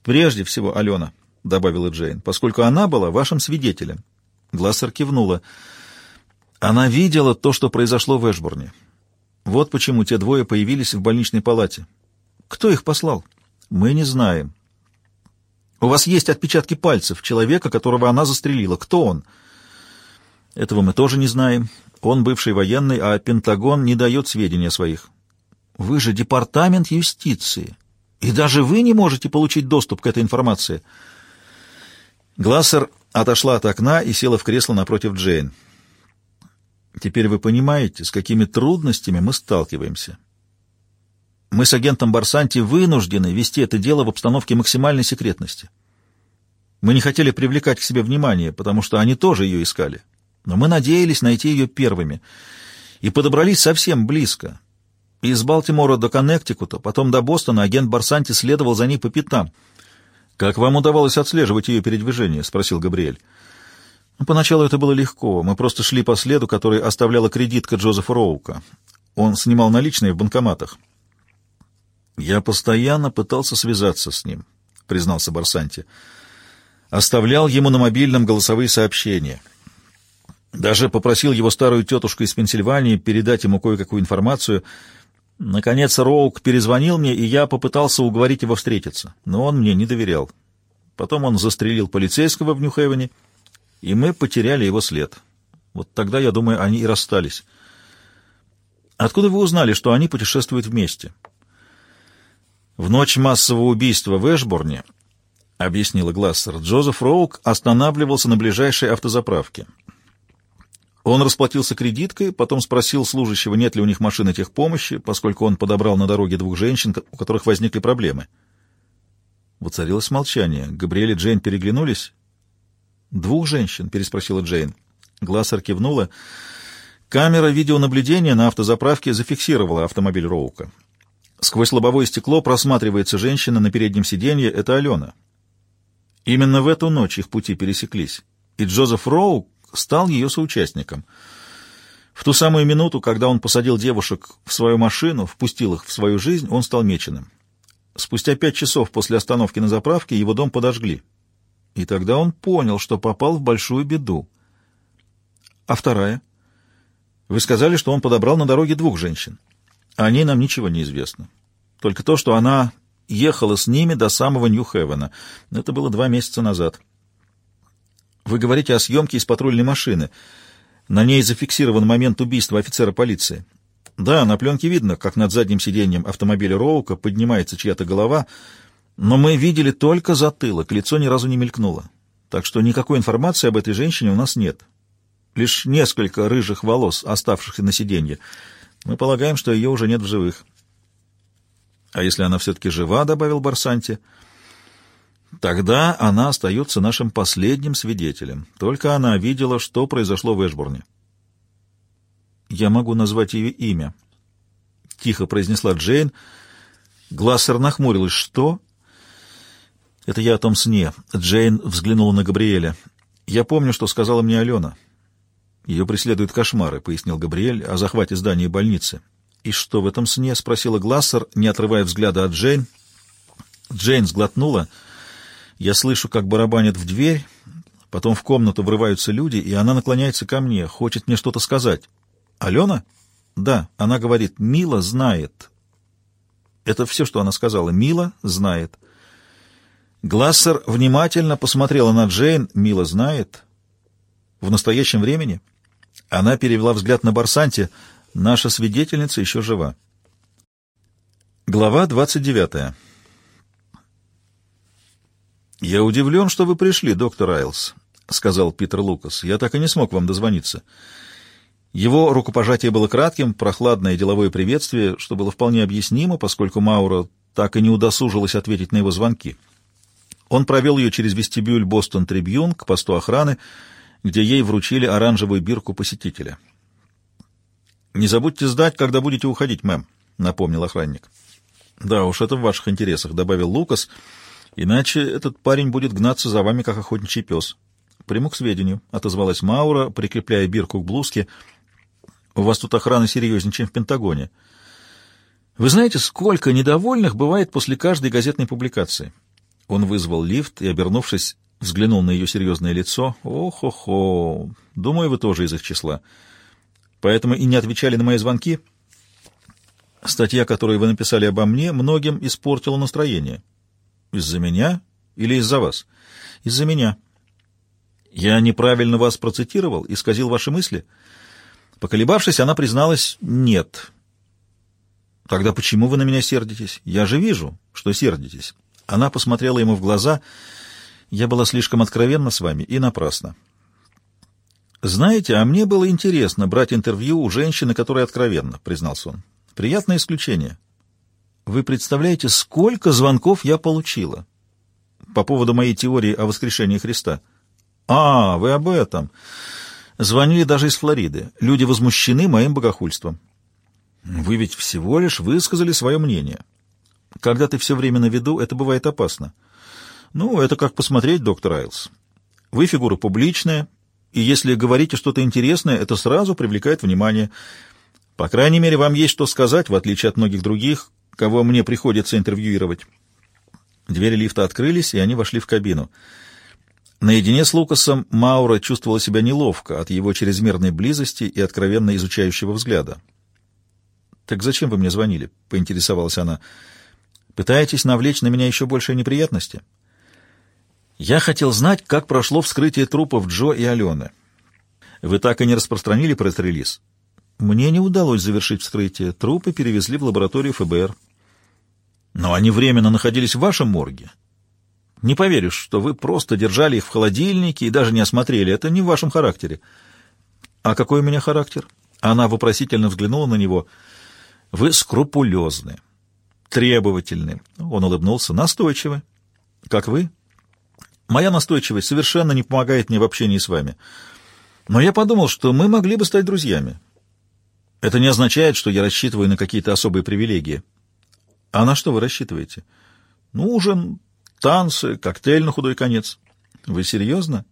Прежде всего Алена, добавила Джейн, поскольку она была вашим свидетелем. Глассер кивнула. Она видела то, что произошло в Эшборне. Вот почему те двое появились в больничной палате. Кто их послал? Мы не знаем. У вас есть отпечатки пальцев человека, которого она застрелила. Кто он? Этого мы тоже не знаем. Он бывший военный, а Пентагон не дает сведения своих. Вы же департамент юстиции, и даже вы не можете получить доступ к этой информации. Глассер отошла от окна и села в кресло напротив Джейн. Теперь вы понимаете, с какими трудностями мы сталкиваемся. Мы с агентом Барсанти вынуждены вести это дело в обстановке максимальной секретности. Мы не хотели привлекать к себе внимание, потому что они тоже ее искали. Но мы надеялись найти ее первыми. И подобрались совсем близко. Из Балтимора до Коннектикута, потом до Бостона агент Барсанти следовал за ней по пятам. «Как вам удавалось отслеживать ее передвижение?» — спросил Габриэль. Ну, поначалу это было легко. Мы просто шли по следу, который оставляла кредитка Джозефа Роука. Он снимал наличные в банкоматах. «Я постоянно пытался связаться с ним», — признался Барсанти. «Оставлял ему на мобильном голосовые сообщения. Даже попросил его старую тетушку из Пенсильвании передать ему кое-какую информацию. Наконец Роук перезвонил мне, и я попытался уговорить его встретиться, но он мне не доверял. Потом он застрелил полицейского в Нью-Хевене, и мы потеряли его след. Вот тогда, я думаю, они и расстались. Откуда вы узнали, что они путешествуют вместе?» В ночь массового убийства в Эшборне, — объяснила Глассер, — Джозеф Роук останавливался на ближайшей автозаправке. Он расплатился кредиткой, потом спросил служащего, нет ли у них машины техпомощи, поскольку он подобрал на дороге двух женщин, у которых возникли проблемы. Воцарилось молчание. Габриэль и Джейн переглянулись. «Двух женщин?» — переспросила Джейн. Глассер кивнула. Камера видеонаблюдения на автозаправке зафиксировала автомобиль Роука. Сквозь лобовое стекло просматривается женщина на переднем сиденье. Это Алена. Именно в эту ночь их пути пересеклись, и Джозеф Роу стал ее соучастником. В ту самую минуту, когда он посадил девушек в свою машину, впустил их в свою жизнь, он стал меченым. Спустя пять часов после остановки на заправке его дом подожгли. И тогда он понял, что попал в большую беду. А вторая? Вы сказали, что он подобрал на дороге двух женщин. О ней нам ничего не известно. Только то, что она ехала с ними до самого Нью-Хевена. Это было два месяца назад. Вы говорите о съемке из патрульной машины. На ней зафиксирован момент убийства офицера полиции. Да, на пленке видно, как над задним сиденьем автомобиля Роука поднимается чья-то голова, но мы видели только затылок, лицо ни разу не мелькнуло. Так что никакой информации об этой женщине у нас нет. Лишь несколько рыжих волос, оставшихся на сиденье. Мы полагаем, что ее уже нет в живых. А если она все-таки жива, — добавил Барсанти, — тогда она остается нашим последним свидетелем. Только она видела, что произошло в Эшборне. Я могу назвать ее имя. Тихо произнесла Джейн. Глассер нахмурилась. Что? Это я о том сне. Джейн взглянула на Габриэля. Я помню, что сказала мне Алена. Ее преследуют кошмары, — пояснил Габриэль о захвате здания больницы. «И что в этом сне?» — спросила Глассер, не отрывая взгляда от Джейн. Джейн сглотнула. «Я слышу, как барабанят в дверь, потом в комнату врываются люди, и она наклоняется ко мне, хочет мне что-то сказать. Алена?» «Да», — она говорит, «Мила знает». Это все, что она сказала. «Мила знает». Глассер внимательно посмотрела на Джейн. «Мила знает?» «В настоящем времени?» Она перевела взгляд на Барсанти. Наша свидетельница еще жива. Глава 29. «Я удивлен, что вы пришли, доктор Айлс», — сказал Питер Лукас. «Я так и не смог вам дозвониться». Его рукопожатие было кратким, прохладное деловое приветствие, что было вполне объяснимо, поскольку Маура так и не удосужилась ответить на его звонки. Он провел ее через вестибюль «Бостон Трибьюн» к посту охраны, где ей вручили оранжевую бирку посетителя. «Не забудьте сдать, когда будете уходить, мэм», — напомнил охранник. «Да уж, это в ваших интересах», — добавил Лукас, Иначе этот парень будет гнаться за вами, как охотничий пес. Приму к сведению, — отозвалась Маура, прикрепляя бирку к блузке. У вас тут охрана серьезнее, чем в Пентагоне. Вы знаете, сколько недовольных бывает после каждой газетной публикации? Он вызвал лифт и, обернувшись, взглянул на ее серьезное лицо. Ох-охо, думаю, вы тоже из их числа. Поэтому и не отвечали на мои звонки. Статья, которую вы написали обо мне, многим испортила настроение. Из-за меня или из-за вас? Из-за меня. Я неправильно вас процитировал, исказил ваши мысли? Поколебавшись, она призналась «нет». Тогда почему вы на меня сердитесь? Я же вижу, что сердитесь. Она посмотрела ему в глаза. Я была слишком откровенна с вами и напрасно. Знаете, а мне было интересно брать интервью у женщины, которая откровенна, признался он. Приятное исключение. Вы представляете, сколько звонков я получила по поводу моей теории о воскрешении Христа? А, вы об этом. Звонили даже из Флориды. Люди возмущены моим богохульством. Вы ведь всего лишь высказали свое мнение. Когда ты все время на виду, это бывает опасно. Ну, это как посмотреть, доктор Айлс. Вы фигура публичная, и если говорите что-то интересное, это сразу привлекает внимание. По крайней мере, вам есть что сказать, в отличие от многих других, кого мне приходится интервьюировать. Двери лифта открылись, и они вошли в кабину. Наедине с Лукасом Маура чувствовала себя неловко от его чрезмерной близости и откровенно изучающего взгляда. «Так зачем вы мне звонили?» — поинтересовалась она. «Пытаетесь навлечь на меня еще большие неприятности?» «Я хотел знать, как прошло вскрытие трупов Джо и Алены. Вы так и не распространили пресс-релиз?» «Мне не удалось завершить вскрытие. Трупы перевезли в лабораторию ФБР». «Но они временно находились в вашем морге. Не поверишь, что вы просто держали их в холодильнике и даже не осмотрели. Это не в вашем характере». «А какой у меня характер?» Она вопросительно взглянула на него — вы скрупулезны, требовательны. Он улыбнулся. Настойчивы. Как вы? Моя настойчивость совершенно не помогает мне в общении с вами. Но я подумал, что мы могли бы стать друзьями. Это не означает, что я рассчитываю на какие-то особые привилегии. А на что вы рассчитываете? Ну, ужин, танцы, коктейль на худой конец. Вы серьезно?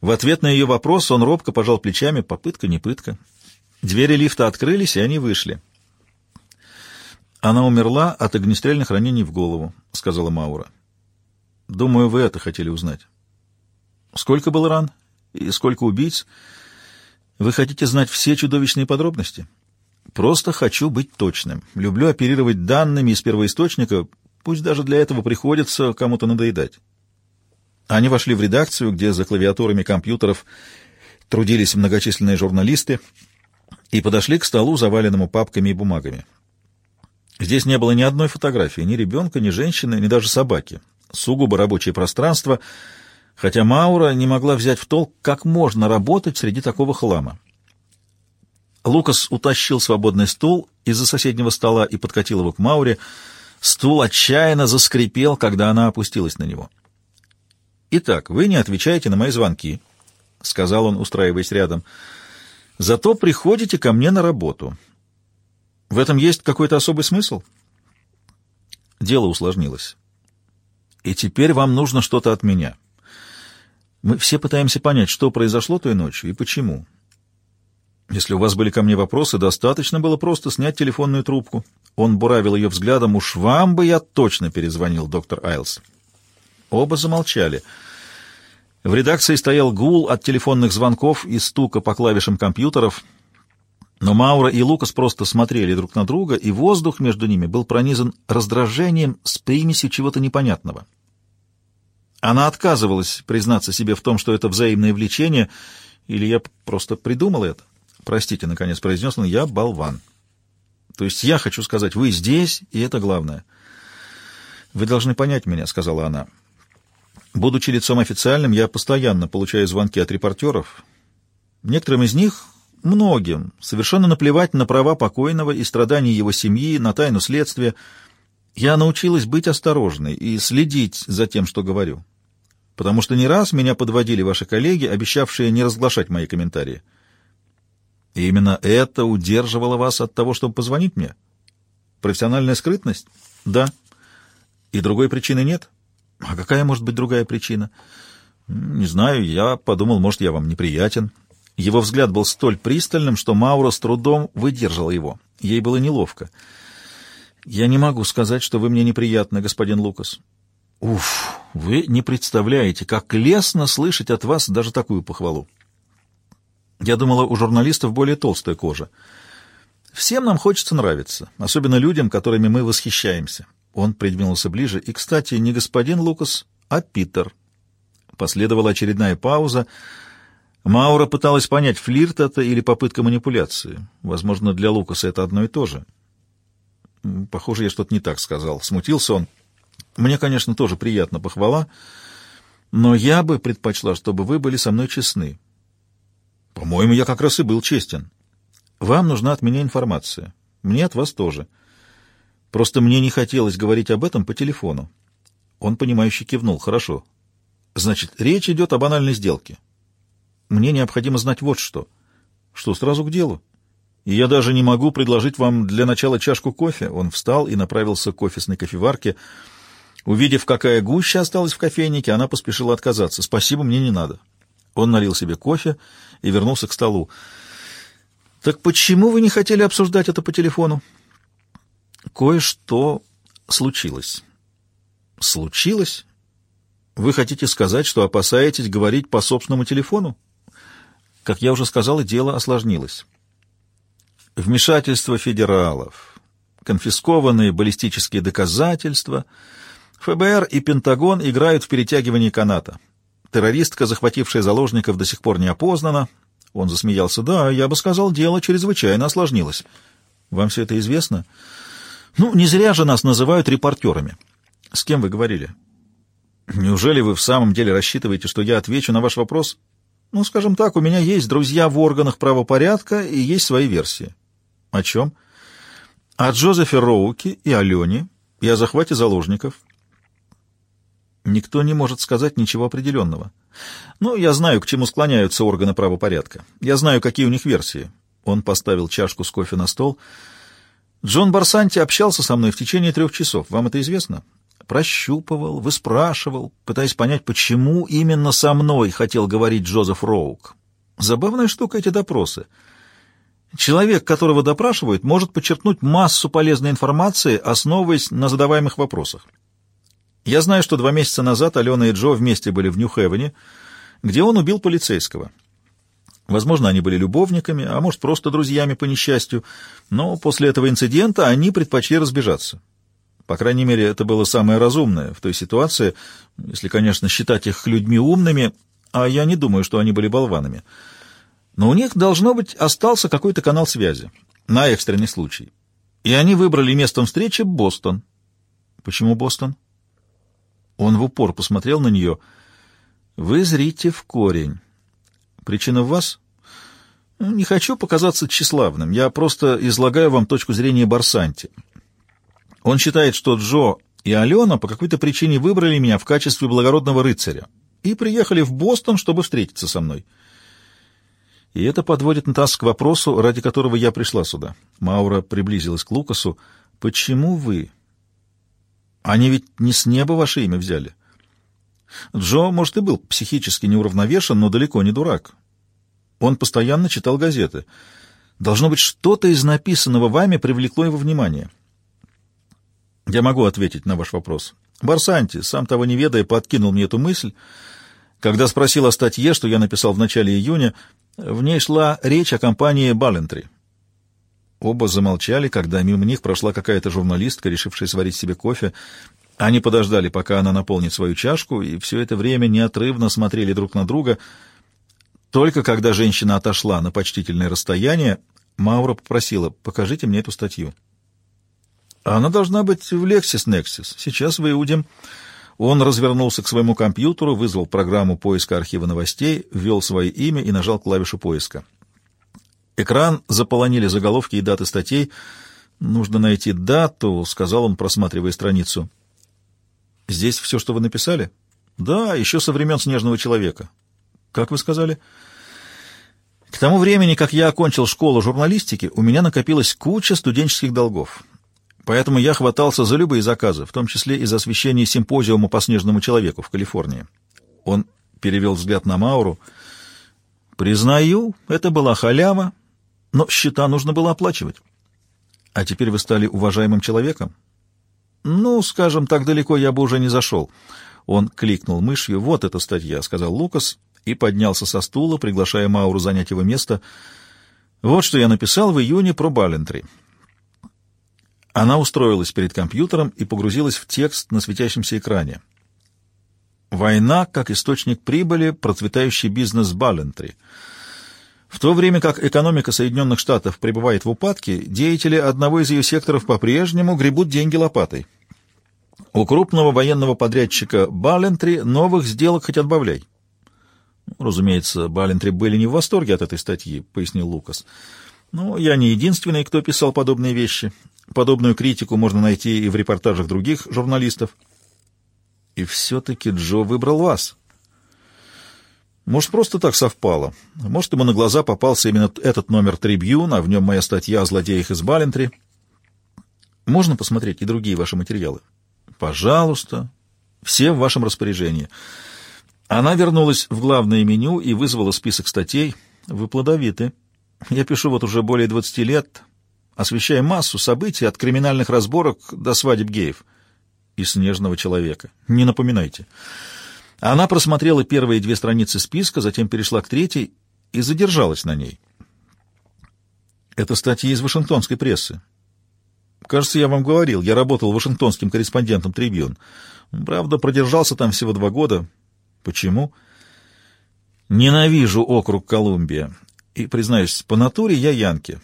В ответ на ее вопрос он робко пожал плечами. Попытка, не пытка. Двери лифта открылись, и они вышли. «Она умерла от огнестрельных ранений в голову», — сказала Маура. «Думаю, вы это хотели узнать». «Сколько было ран? И сколько убийц? Вы хотите знать все чудовищные подробности?» «Просто хочу быть точным. Люблю оперировать данными из первоисточника, пусть даже для этого приходится кому-то надоедать». Они вошли в редакцию, где за клавиатурами компьютеров трудились многочисленные журналисты, и подошли к столу, заваленному папками и бумагами. Здесь не было ни одной фотографии, ни ребенка, ни женщины, ни даже собаки. Сугубо рабочее пространство, хотя Маура не могла взять в толк, как можно работать среди такого хлама. Лукас утащил свободный стул из-за соседнего стола и подкатил его к Мауре. Стул отчаянно заскрипел, когда она опустилась на него. «Итак, вы не отвечаете на мои звонки», — сказал он, устраиваясь рядом. «Зато приходите ко мне на работу». В этом есть какой-то особый смысл? Дело усложнилось. И теперь вам нужно что-то от меня. Мы все пытаемся понять, что произошло той ночью и почему. Если у вас были ко мне вопросы, достаточно было просто снять телефонную трубку. Он буравил ее взглядом. Уж вам бы я точно перезвонил, доктор Айлс. Оба замолчали. В редакции стоял гул от телефонных звонков и стука по клавишам компьютеров — но Маура и Лукас просто смотрели друг на друга, и воздух между ними был пронизан раздражением с примесью чего-то непонятного. Она отказывалась признаться себе в том, что это взаимное влечение, или я просто придумал это. Простите, — наконец произнес он, — я болван. То есть я хочу сказать, вы здесь, и это главное. Вы должны понять меня, — сказала она. Будучи лицом официальным, я постоянно получаю звонки от репортеров. Некоторым из них Многим совершенно наплевать на права покойного и страдания его семьи, на тайну следствия. Я научилась быть осторожной и следить за тем, что говорю. Потому что не раз меня подводили ваши коллеги, обещавшие не разглашать мои комментарии. И именно это удерживало вас от того, чтобы позвонить мне? Профессиональная скрытность? Да. И другой причины нет? А какая может быть другая причина? Не знаю, я подумал, может, я вам неприятен. Его взгляд был столь пристальным, что Маура с трудом выдержала его. Ей было неловко. «Я не могу сказать, что вы мне неприятны, господин Лукас». «Уф, вы не представляете, как лестно слышать от вас даже такую похвалу. Я думала, у журналистов более толстая кожа. Всем нам хочется нравиться, особенно людям, которыми мы восхищаемся». Он придвинулся ближе. «И, кстати, не господин Лукас, а Питер». Последовала очередная пауза, — Маура пыталась понять, флирт это или попытка манипуляции. Возможно, для Лукаса это одно и то же. Похоже, я что-то не так сказал. Смутился он. Мне, конечно, тоже приятно похвала, но я бы предпочла, чтобы вы были со мной честны. По-моему, я как раз и был честен. Вам нужна от меня информация. Мне от вас тоже. Просто мне не хотелось говорить об этом по телефону. Он, понимающе кивнул. Хорошо. Значит, речь идет о банальной сделке. Мне необходимо знать вот что. Что, сразу к делу? И я даже не могу предложить вам для начала чашку кофе. Он встал и направился к офисной кофеварке. Увидев, какая гуща осталась в кофейнике, она поспешила отказаться. «Спасибо, мне не надо». Он налил себе кофе и вернулся к столу. «Так почему вы не хотели обсуждать это по телефону?» «Кое-что случилось». «Случилось? Вы хотите сказать, что опасаетесь говорить по собственному телефону?» Как я уже сказал, дело осложнилось. Вмешательство федералов, конфискованные баллистические доказательства, ФБР и Пентагон играют в перетягивании каната. Террористка, захватившая заложников, до сих пор не опознана. Он засмеялся. «Да, я бы сказал, дело чрезвычайно осложнилось. Вам все это известно?» «Ну, не зря же нас называют репортерами. С кем вы говорили?» «Неужели вы в самом деле рассчитываете, что я отвечу на ваш вопрос?» Ну, скажем так, у меня есть друзья в органах правопорядка и есть свои версии. О чем? О Джозефе Роуке и Алене, и о захвате заложников. Никто не может сказать ничего определенного. Ну, я знаю, к чему склоняются органы правопорядка. Я знаю, какие у них версии. Он поставил чашку с кофе на стол. Джон Барсанти общался со мной в течение трех часов. Вам это известно? прощупывал, выспрашивал, пытаясь понять, почему именно со мной хотел говорить Джозеф Роук. Забавная штука эти допросы. Человек, которого допрашивают, может подчеркнуть массу полезной информации, основываясь на задаваемых вопросах. Я знаю, что два месяца назад Алена и Джо вместе были в Нью-Хевене, где он убил полицейского. Возможно, они были любовниками, а может, просто друзьями по несчастью, но после этого инцидента они предпочли разбежаться. По крайней мере, это было самое разумное в той ситуации, если, конечно, считать их людьми умными, а я не думаю, что они были болванами. Но у них, должно быть, остался какой-то канал связи на экстренный случай. И они выбрали местом встречи Бостон. Почему Бостон? Он в упор посмотрел на нее. Вы зрите в корень. Причина в вас? Не хочу показаться тщеславным. Я просто излагаю вам точку зрения Барсанти. Он считает, что Джо и Алена по какой-то причине выбрали меня в качестве благородного рыцаря и приехали в Бостон, чтобы встретиться со мной. И это подводит нас к вопросу, ради которого я пришла сюда. Маура приблизилась к Лукасу. «Почему вы? Они ведь не с неба ваше имя взяли. Джо, может, и был психически неуравновешен, но далеко не дурак. Он постоянно читал газеты. Должно быть, что-то из написанного вами привлекло его внимание». Я могу ответить на ваш вопрос. Барсанти, сам того не ведая, подкинул мне эту мысль, когда спросил о статье, что я написал в начале июня. В ней шла речь о компании «Балентри». Оба замолчали, когда мимо них прошла какая-то журналистка, решившая сварить себе кофе. Они подождали, пока она наполнит свою чашку, и все это время неотрывно смотрели друг на друга. Только когда женщина отошла на почтительное расстояние, Маура попросила «покажите мне эту статью». Она должна быть в LexisNexis. Сейчас выудим. Он развернулся к своему компьютеру, вызвал программу поиска архива новостей, ввел свое имя и нажал клавишу поиска. Экран заполонили заголовки и даты статей. «Нужно найти дату», — сказал он, просматривая страницу. «Здесь все, что вы написали?» «Да, еще со времен Снежного человека». «Как вы сказали?» «К тому времени, как я окончил школу журналистики, у меня накопилась куча студенческих долгов. Поэтому я хватался за любые заказы, в том числе и за освещение симпозиума по снежному человеку в Калифорнии. Он перевел взгляд на Мауру. «Признаю, это была халява, но счета нужно было оплачивать. А теперь вы стали уважаемым человеком?» «Ну, скажем, так далеко я бы уже не зашел». Он кликнул мышью. «Вот эта статья», — сказал Лукас, и поднялся со стула, приглашая Мауру занять его место. «Вот что я написал в июне про Балентри». Она устроилась перед компьютером и погрузилась в текст на светящемся экране. «Война как источник прибыли, процветающий бизнес Балентри». В то время как экономика Соединенных Штатов пребывает в упадке, деятели одного из ее секторов по-прежнему гребут деньги лопатой. У крупного военного подрядчика Балентри новых сделок хоть отбавляй. Разумеется, Балентри были не в восторге от этой статьи, пояснил Лукас. Но я не единственный, кто писал подобные вещи. Подобную критику можно найти и в репортажах других журналистов. И все-таки Джо выбрал вас. Может, просто так совпало. Может, ему на глаза попался именно этот номер «Трибьюн», а в нем моя статья о злодеях из Балентри. Можно посмотреть и другие ваши материалы? Пожалуйста. Все в вашем распоряжении. Она вернулась в главное меню и вызвала список статей. Вы плодовиты. Я пишу вот уже более 20 лет, освещая массу событий от криминальных разборок до свадеб геев и снежного человека. Не напоминайте. Она просмотрела первые две страницы списка, затем перешла к третьей и задержалась на ней. Это статьи из вашингтонской прессы. Кажется, я вам говорил, я работал вашингтонским корреспондентом «Трибьюн». Правда, продержался там всего два года. Почему? Ненавижу округ Колумбия. И, признаюсь, по натуре я янки.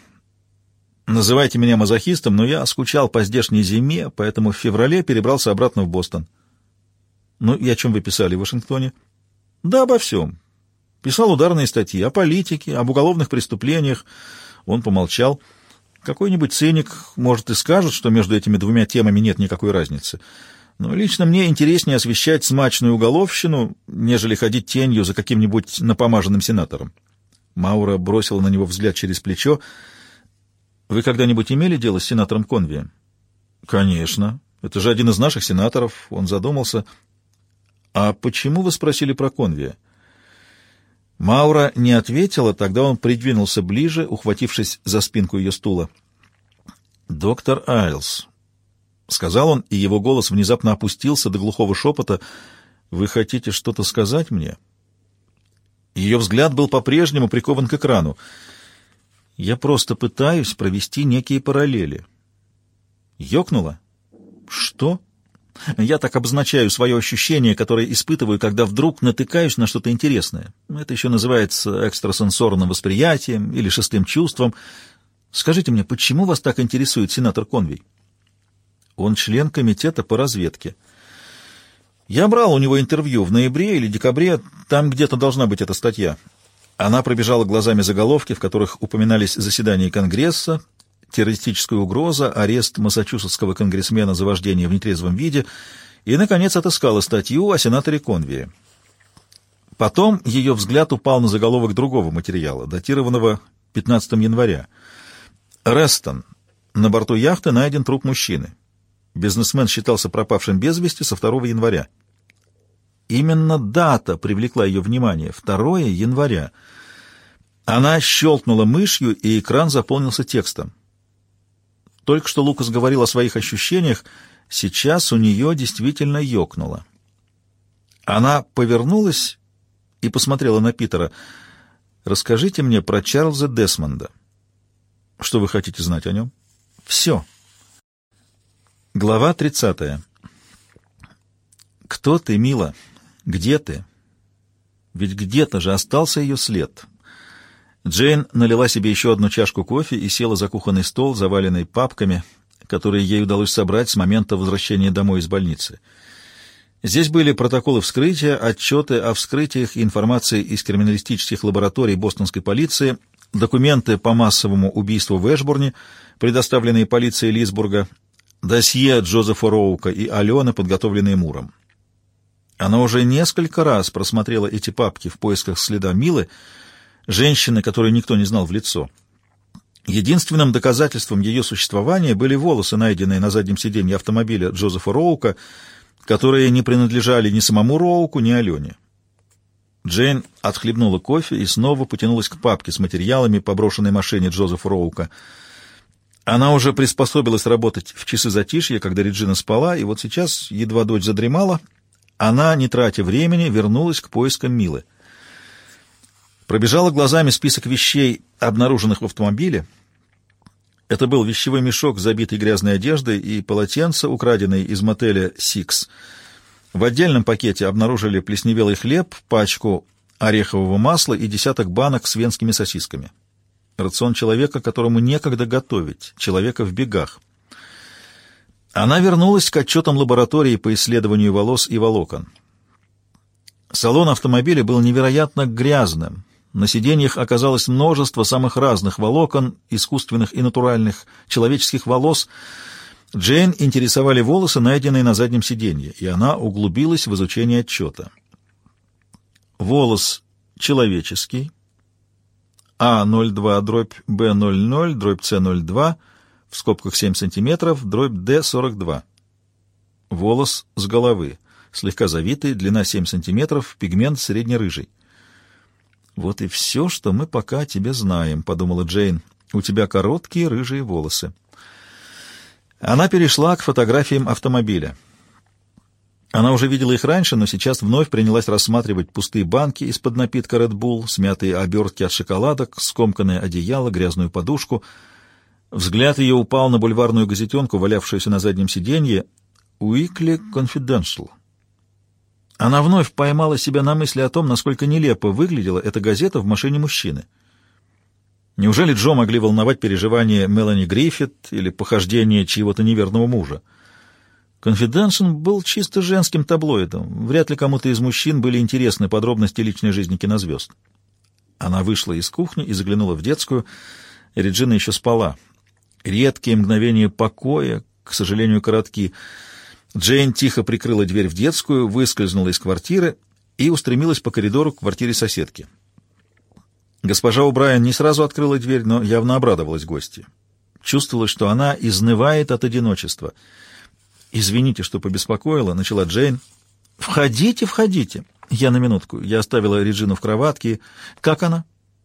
Называйте меня мазохистом, но я скучал по здешней зиме, поэтому в феврале перебрался обратно в Бостон. Ну, и о чем вы писали в Вашингтоне? Да, обо всем. Писал ударные статьи о политике, об уголовных преступлениях. Он помолчал. Какой-нибудь циник, может, и скажет, что между этими двумя темами нет никакой разницы. Но лично мне интереснее освещать смачную уголовщину, нежели ходить тенью за каким-нибудь напомаженным сенатором. Маура бросила на него взгляд через плечо. «Вы когда-нибудь имели дело с сенатором Конви?» «Конечно. Это же один из наших сенаторов». Он задумался. «А почему вы спросили про Конвия?» Маура не ответила, тогда он придвинулся ближе, ухватившись за спинку ее стула. «Доктор Айлс», — сказал он, и его голос внезапно опустился до глухого шепота, — «вы хотите что-то сказать мне?» Ее взгляд был по-прежнему прикован к экрану. «Я просто пытаюсь провести некие параллели». «Ёкнуло?» «Что?» Я так обозначаю свое ощущение, которое испытываю, когда вдруг натыкаюсь на что-то интересное. Это еще называется экстрасенсорным восприятием или шестым чувством. Скажите мне, почему вас так интересует сенатор Конвей? Он член комитета по разведке. Я брал у него интервью в ноябре или декабре, там где-то должна быть эта статья. Она пробежала глазами заголовки, в которых упоминались заседания Конгресса, террористическая угроза, арест массачусетского конгрессмена за вождение в нетрезвом виде и, наконец, отыскала статью о сенаторе Конвии. Потом ее взгляд упал на заголовок другого материала, датированного 15 января. Рестон. На борту яхты найден труп мужчины. Бизнесмен считался пропавшим без вести со 2 января. Именно дата привлекла ее внимание. 2 января. Она щелкнула мышью, и экран заполнился текстом. Только что Лукас говорил о своих ощущениях, сейчас у нее действительно ёкнуло. Она повернулась и посмотрела на Питера. «Расскажите мне про Чарльза Десмонда. Что вы хотите знать о нем?» «Все». Глава тридцатая. «Кто ты, мила? Где ты?» Ведь где-то же остался ее след. Джейн налила себе еще одну чашку кофе и села за кухонный стол, заваленный папками, которые ей удалось собрать с момента возвращения домой из больницы. Здесь были протоколы вскрытия, отчеты о вскрытиях и информации из криминалистических лабораторий бостонской полиции, документы по массовому убийству в Эшбурне, предоставленные полицией Лисбурга, досье Джозефа Роука и Алены, подготовленные Муром. Она уже несколько раз просмотрела эти папки в поисках следа Милы, женщины, которую никто не знал в лицо. Единственным доказательством ее существования были волосы, найденные на заднем сиденье автомобиля Джозефа Роука, которые не принадлежали ни самому Роуку, ни Алене. Джейн отхлебнула кофе и снова потянулась к папке с материалами по брошенной машине Джозефа Роука. Она уже приспособилась работать в часы затишья, когда Реджина спала, и вот сейчас, едва дочь задремала, она, не тратя времени, вернулась к поискам Милы. Пробежала глазами список вещей, обнаруженных в автомобиле. Это был вещевой мешок, забитый грязной одеждой, и полотенце, украденное из мотеля «Сикс». В отдельном пакете обнаружили плесневелый хлеб, пачку орехового масла и десяток банок с венскими сосисками. Рацион человека, которому некогда готовить, человека в бегах. Она вернулась к отчетам лаборатории по исследованию волос и волокон. Салон автомобиля был невероятно грязным, на сиденьях оказалось множество самых разных волокон, искусственных и натуральных, человеческих волос. Джейн интересовали волосы, найденные на заднем сиденье, и она углубилась в изучение отчета. Волос человеческий, А02 дробь Б00 дробь С02 в скобках 7 см дробь Д42. Волос с головы, слегка завитый, длина 7 см, пигмент среднерыжий. «Вот и все, что мы пока о тебе знаем», — подумала Джейн. «У тебя короткие рыжие волосы». Она перешла к фотографиям автомобиля. Она уже видела их раньше, но сейчас вновь принялась рассматривать пустые банки из-под напитка Red Bull, смятые обертки от шоколадок, скомканное одеяло, грязную подушку. Взгляд ее упал на бульварную газетенку, валявшуюся на заднем сиденье «Уикли Confidential». Она вновь поймала себя на мысли о том, насколько нелепо выглядела эта газета в машине мужчины. Неужели Джо могли волновать переживания Мелани Гриффит или похождения чьего-то неверного мужа? Конфиденшн был чисто женским таблоидом. Вряд ли кому-то из мужчин были интересны подробности личной жизни кинозвезд. Она вышла из кухни и заглянула в детскую. Реджина еще спала. Редкие мгновения покоя, к сожалению, коротки — Джейн тихо прикрыла дверь в детскую, выскользнула из квартиры и устремилась по коридору к квартире соседки. Госпожа Убрайан не сразу открыла дверь, но явно обрадовалась гости. Чувствовала, что она изнывает от одиночества. «Извините, что побеспокоила», — начала Джейн. «Входите, входите». Я на минутку. Я оставила Реджину в кроватке. «Как она?»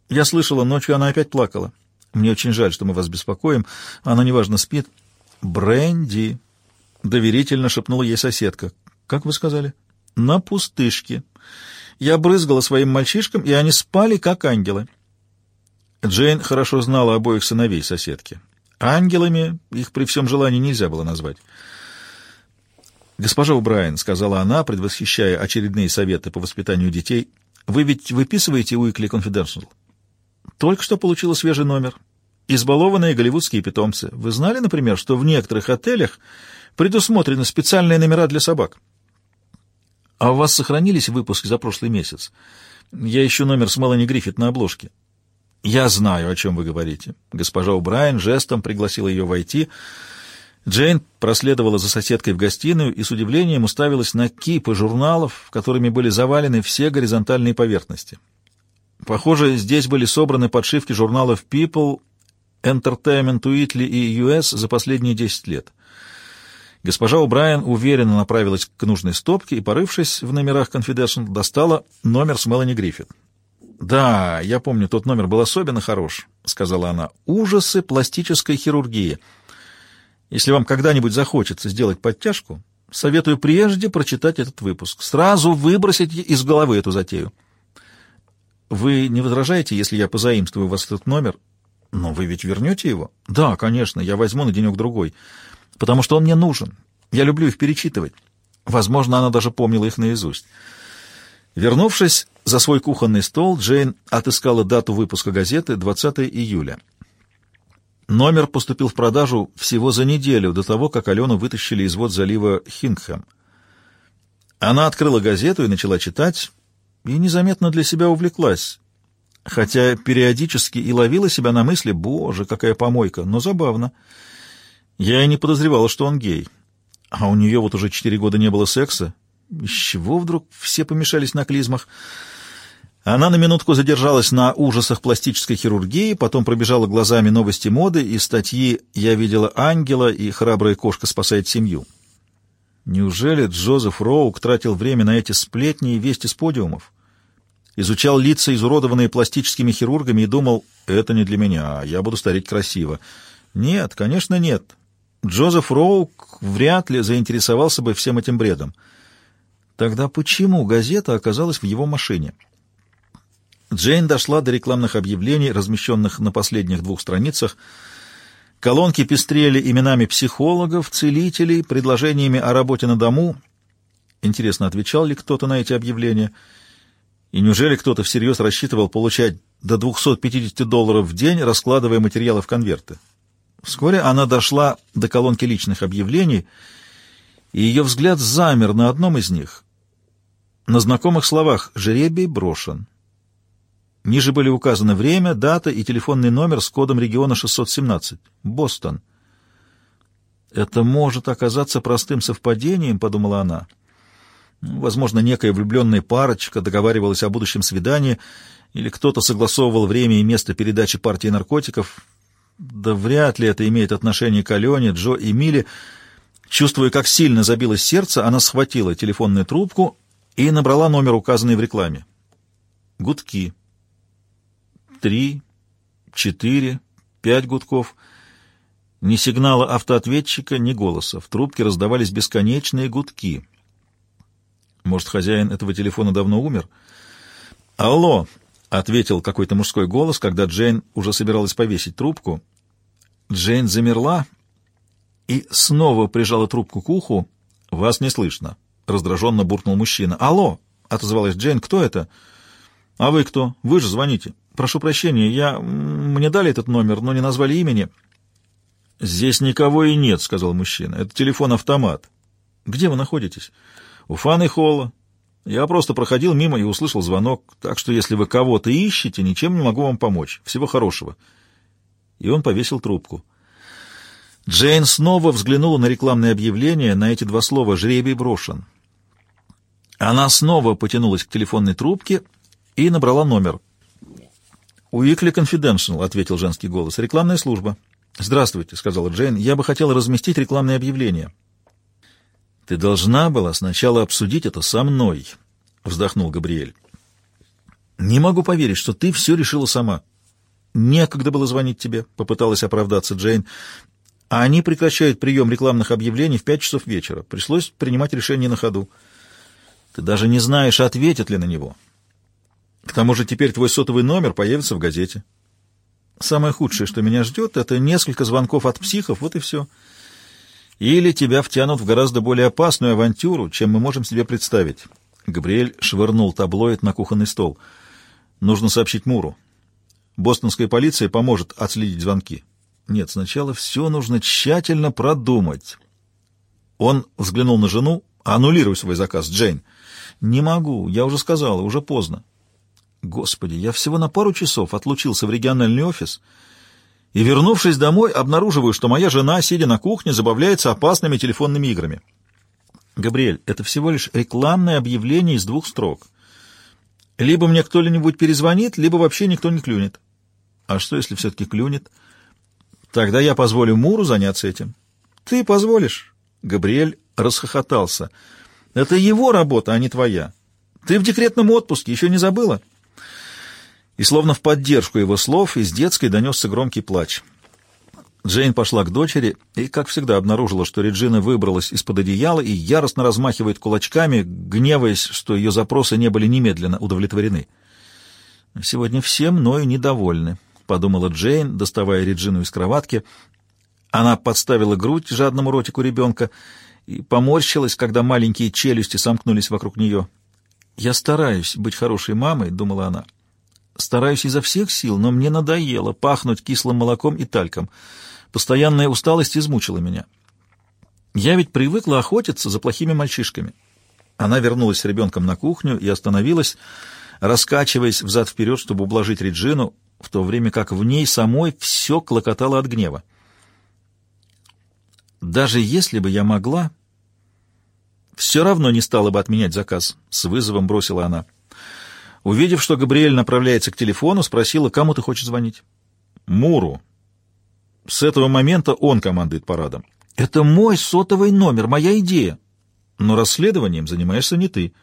«Я слышала, ночью она опять плакала. Мне очень жаль, что мы вас беспокоим. Она неважно спит». «Бренди», — доверительно шепнула ей соседка. «Как вы сказали?» «На пустышке. Я брызгала своим мальчишкам, и они спали, как ангелы». Джейн хорошо знала обоих сыновей соседки. Ангелами их при всем желании нельзя было назвать. «Госпожа Убрайен», — сказала она, предвосхищая очередные советы по воспитанию детей, — «вы ведь выписываете Уикли Confidential?» «Только что получила свежий номер. Избалованные голливудские питомцы. Вы знали, например, что в некоторых отелях предусмотрены специальные номера для собак. А у вас сохранились выпуски за прошлый месяц? Я ищу номер с Мелани Гриффит на обложке. Я знаю, о чем вы говорите. Госпожа Убрайен жестом пригласила ее войти. Джейн проследовала за соседкой в гостиную и с удивлением уставилась на кипы журналов, которыми были завалены все горизонтальные поверхности. Похоже, здесь были собраны подшивки журналов People, Entertainment Weekly и US за последние 10 лет. Госпожа Убрайен уверенно направилась к нужной стопке и, порывшись в номерах Confidential, достала номер с Мелани Гриффит. «Да, я помню, тот номер был особенно хорош», — сказала она. «Ужасы пластической хирургии. Если вам когда-нибудь захочется сделать подтяжку, советую прежде прочитать этот выпуск. Сразу выбросите из головы эту затею». «Вы не возражаете, если я позаимствую у вас этот номер?» «Но вы ведь вернете его?» «Да, конечно, я возьму на денек-другой» потому что он мне нужен. Я люблю их перечитывать. Возможно, она даже помнила их наизусть. Вернувшись за свой кухонный стол, Джейн отыскала дату выпуска газеты 20 июля. Номер поступил в продажу всего за неделю до того, как Алену вытащили из вод залива Хингхэм. Она открыла газету и начала читать, и незаметно для себя увлеклась, хотя периодически и ловила себя на мысли «Боже, какая помойка!» но забавно — я и не подозревала, что он гей. А у нее вот уже четыре года не было секса. Из чего вдруг все помешались на клизмах? Она на минутку задержалась на ужасах пластической хирургии, потом пробежала глазами новости моды и статьи «Я видела ангела» и «Храбрая кошка спасает семью». Неужели Джозеф Роук тратил время на эти сплетни и вести с подиумов? Изучал лица, изуродованные пластическими хирургами, и думал, это не для меня, я буду стареть красиво. Нет, конечно, нет. Джозеф Роук вряд ли заинтересовался бы всем этим бредом. Тогда почему газета оказалась в его машине? Джейн дошла до рекламных объявлений, размещенных на последних двух страницах. Колонки пестрели именами психологов, целителей, предложениями о работе на дому. Интересно, отвечал ли кто-то на эти объявления? И неужели кто-то всерьез рассчитывал получать до 250 долларов в день, раскладывая материалы в конверты? Вскоре она дошла до колонки личных объявлений, и ее взгляд замер на одном из них. На знакомых словах «жеребий брошен». Ниже были указаны время, дата и телефонный номер с кодом региона 617. Бостон. «Это может оказаться простым совпадением», — подумала она. Возможно, некая влюбленная парочка договаривалась о будущем свидании, или кто-то согласовывал время и место передачи партии наркотиков. Да вряд ли это имеет отношение к Алене, Джо и Миле. Чувствуя, как сильно забилось сердце, она схватила телефонную трубку и набрала номер, указанный в рекламе. Гудки три, четыре, пять гудков. Ни сигнала автоответчика, ни голоса. В трубке раздавались бесконечные гудки. Может, хозяин этого телефона давно умер? «Алло!» — ответил какой-то мужской голос, когда Джейн уже собиралась повесить трубку. Джейн замерла и снова прижала трубку к уху. «Вас не слышно», — раздраженно буркнул мужчина. «Алло!» — отозвалась Джейн. «Кто это?» «А вы кто? Вы же звоните». «Прошу прощения, я... Мне дали этот номер, но не назвали имени». «Здесь никого и нет», — сказал мужчина. «Это телефон-автомат». «Где вы находитесь?» «У Фаны Холла. Я просто проходил мимо и услышал звонок, так что если вы кого-то ищете, ничем не могу вам помочь. Всего хорошего». И он повесил трубку. Джейн снова взглянула на рекламное объявление, на эти два слова «жребий брошен». Она снова потянулась к телефонной трубке и набрала номер. «Уикли Конфиденшнл», — ответил женский голос. «Рекламная служба». «Здравствуйте», — сказала Джейн. «Я бы хотела разместить рекламное объявление». «Ты должна была сначала обсудить это со мной», — вздохнул Габриэль. «Не могу поверить, что ты все решила сама». «Некогда было звонить тебе», — попыталась оправдаться Джейн. «А они прекращают прием рекламных объявлений в пять часов вечера. Пришлось принимать решение на ходу. Ты даже не знаешь, ответят ли на него». К тому же теперь твой сотовый номер появится в газете. Самое худшее, что меня ждет, это несколько звонков от психов, вот и все. Или тебя втянут в гораздо более опасную авантюру, чем мы можем себе представить. Габриэль швырнул таблоид на кухонный стол. Нужно сообщить Муру. Бостонская полиция поможет отследить звонки. Нет, сначала все нужно тщательно продумать. Он взглянул на жену. «Аннулируй свой заказ, Джейн». «Не могу, я уже сказала, уже поздно. Господи, я всего на пару часов отлучился в региональный офис и, вернувшись домой, обнаруживаю, что моя жена, сидя на кухне, забавляется опасными телефонными играми. Габриэль, это всего лишь рекламное объявление из двух строк. Либо мне кто-нибудь перезвонит, либо вообще никто не клюнет. А что, если все-таки клюнет? Тогда я позволю Муру заняться этим. Ты позволишь? Габриэль расхохотался. Это его работа, а не твоя. Ты в декретном отпуске, еще не забыла? — и словно в поддержку его слов из детской донесся громкий плач. Джейн пошла к дочери и, как всегда, обнаружила, что Реджина выбралась из-под одеяла и яростно размахивает кулачками, гневаясь, что ее запросы не были немедленно удовлетворены. «Сегодня все мною недовольны», — подумала Джейн, доставая Реджину из кроватки. Она подставила грудь жадному ротику ребенка и поморщилась, когда маленькие челюсти сомкнулись вокруг нее. «Я стараюсь быть хорошей мамой», — думала она, — Стараюсь изо всех сил, но мне надоело пахнуть кислым молоком и тальком. Постоянная усталость измучила меня. Я ведь привыкла охотиться за плохими мальчишками. Она вернулась с ребенком на кухню и остановилась, раскачиваясь взад-вперед, чтобы ублажить Реджину, в то время как в ней самой все клокотало от гнева. Даже если бы я могла, все равно не стала бы отменять заказ, — с вызовом бросила она. Увидев, что Габриэль направляется к телефону, спросила, кому ты хочешь звонить? Муру. С этого момента он командует парадом. Это мой сотовый номер, моя идея. Но расследованием занимаешься не ты.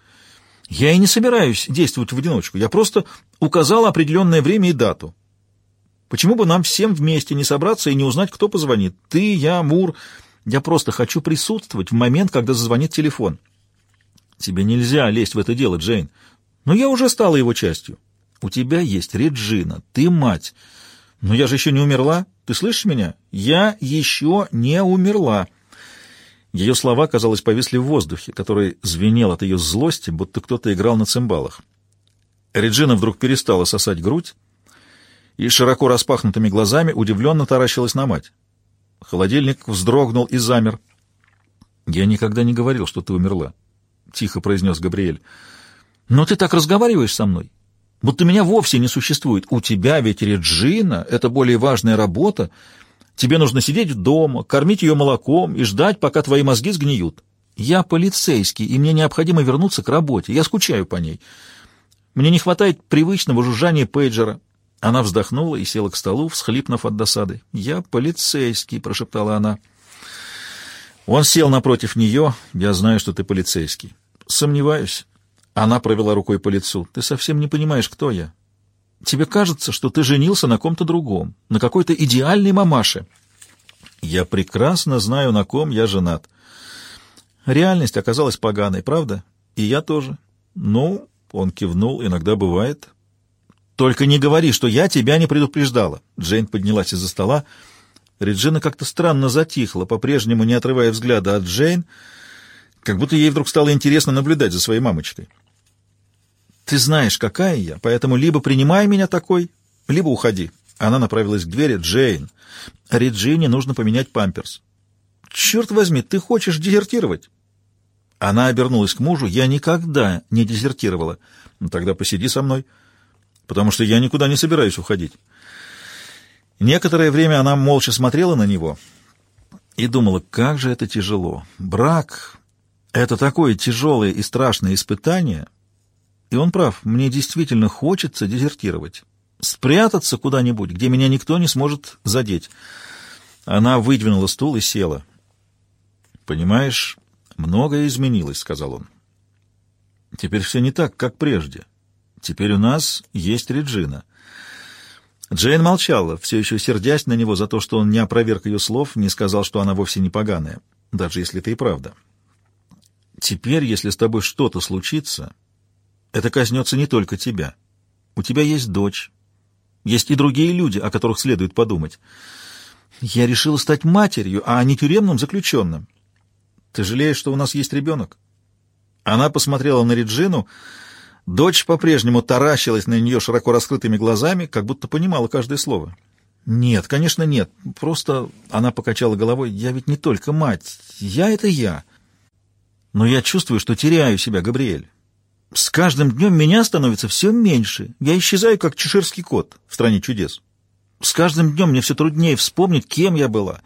Я и не собираюсь действовать в одиночку. Я просто указал определенное время и дату. Почему бы нам всем вместе не собраться и не узнать, кто позвонит? Ты, я, Мур. Я просто хочу присутствовать в момент, когда зазвонит телефон. Тебе нельзя лезть в это дело, Джейн. Но я уже стала его частью. У тебя есть Реджина, ты мать. Но я же еще не умерла. Ты слышишь меня? Я еще не умерла. Ее слова, казалось, повисли в воздухе, который звенел от ее злости, будто кто-то играл на цимбалах. Реджина вдруг перестала сосать грудь и широко распахнутыми глазами удивленно таращилась на мать. Холодильник вздрогнул и замер. «Я никогда не говорил, что ты умерла», — тихо произнес Габриэль. «Но ты так разговариваешь со мной, будто меня вовсе не существует. У тебя ведь Реджина — это более важная работа, Тебе нужно сидеть дома, кормить ее молоком и ждать, пока твои мозги сгниют. Я полицейский, и мне необходимо вернуться к работе. Я скучаю по ней. Мне не хватает привычного жужжания пейджера. Она вздохнула и села к столу, всхлипнув от досады. «Я полицейский», — прошептала она. Он сел напротив нее. «Я знаю, что ты полицейский». «Сомневаюсь». Она провела рукой по лицу. «Ты совсем не понимаешь, кто я. Тебе кажется, что ты женился на ком-то другом, на какой-то идеальной мамаше. Я прекрасно знаю, на ком я женат. Реальность оказалась поганой, правда? И я тоже. Ну, он кивнул, иногда бывает. Только не говори, что я тебя не предупреждала. Джейн поднялась из-за стола. Реджина как-то странно затихла, по-прежнему не отрывая взгляда от Джейн, как будто ей вдруг стало интересно наблюдать за своей мамочкой. Ты знаешь, какая я, поэтому либо принимай меня такой, либо уходи. Она направилась к двери. Джейн, Реджине нужно поменять памперс. Черт возьми, ты хочешь дезертировать? Она обернулась к мужу. Я никогда не дезертировала. Ну, тогда посиди со мной, потому что я никуда не собираюсь уходить. Некоторое время она молча смотрела на него и думала, как же это тяжело. Брак — это такое тяжелое и страшное испытание — и он прав, мне действительно хочется дезертировать. Спрятаться куда-нибудь, где меня никто не сможет задеть. Она выдвинула стул и села. «Понимаешь, многое изменилось», — сказал он. «Теперь все не так, как прежде. Теперь у нас есть Реджина». Джейн молчала, все еще сердясь на него за то, что он не опроверг ее слов, не сказал, что она вовсе не поганая, даже если это и правда. «Теперь, если с тобой что-то случится...» Это коснется не только тебя. У тебя есть дочь. Есть и другие люди, о которых следует подумать. Я решила стать матерью, а не тюремным заключенным. Ты жалеешь, что у нас есть ребенок? Она посмотрела на Реджину. Дочь по-прежнему таращилась на нее широко раскрытыми глазами, как будто понимала каждое слово. «Нет, конечно, нет. Просто...» — она покачала головой. «Я ведь не только мать. Я — это я. Но я чувствую, что теряю себя, Габриэль. С каждым днем меня становится все меньше. Я исчезаю, как чеширский кот в «Стране чудес». С каждым днем мне все труднее вспомнить, кем я была.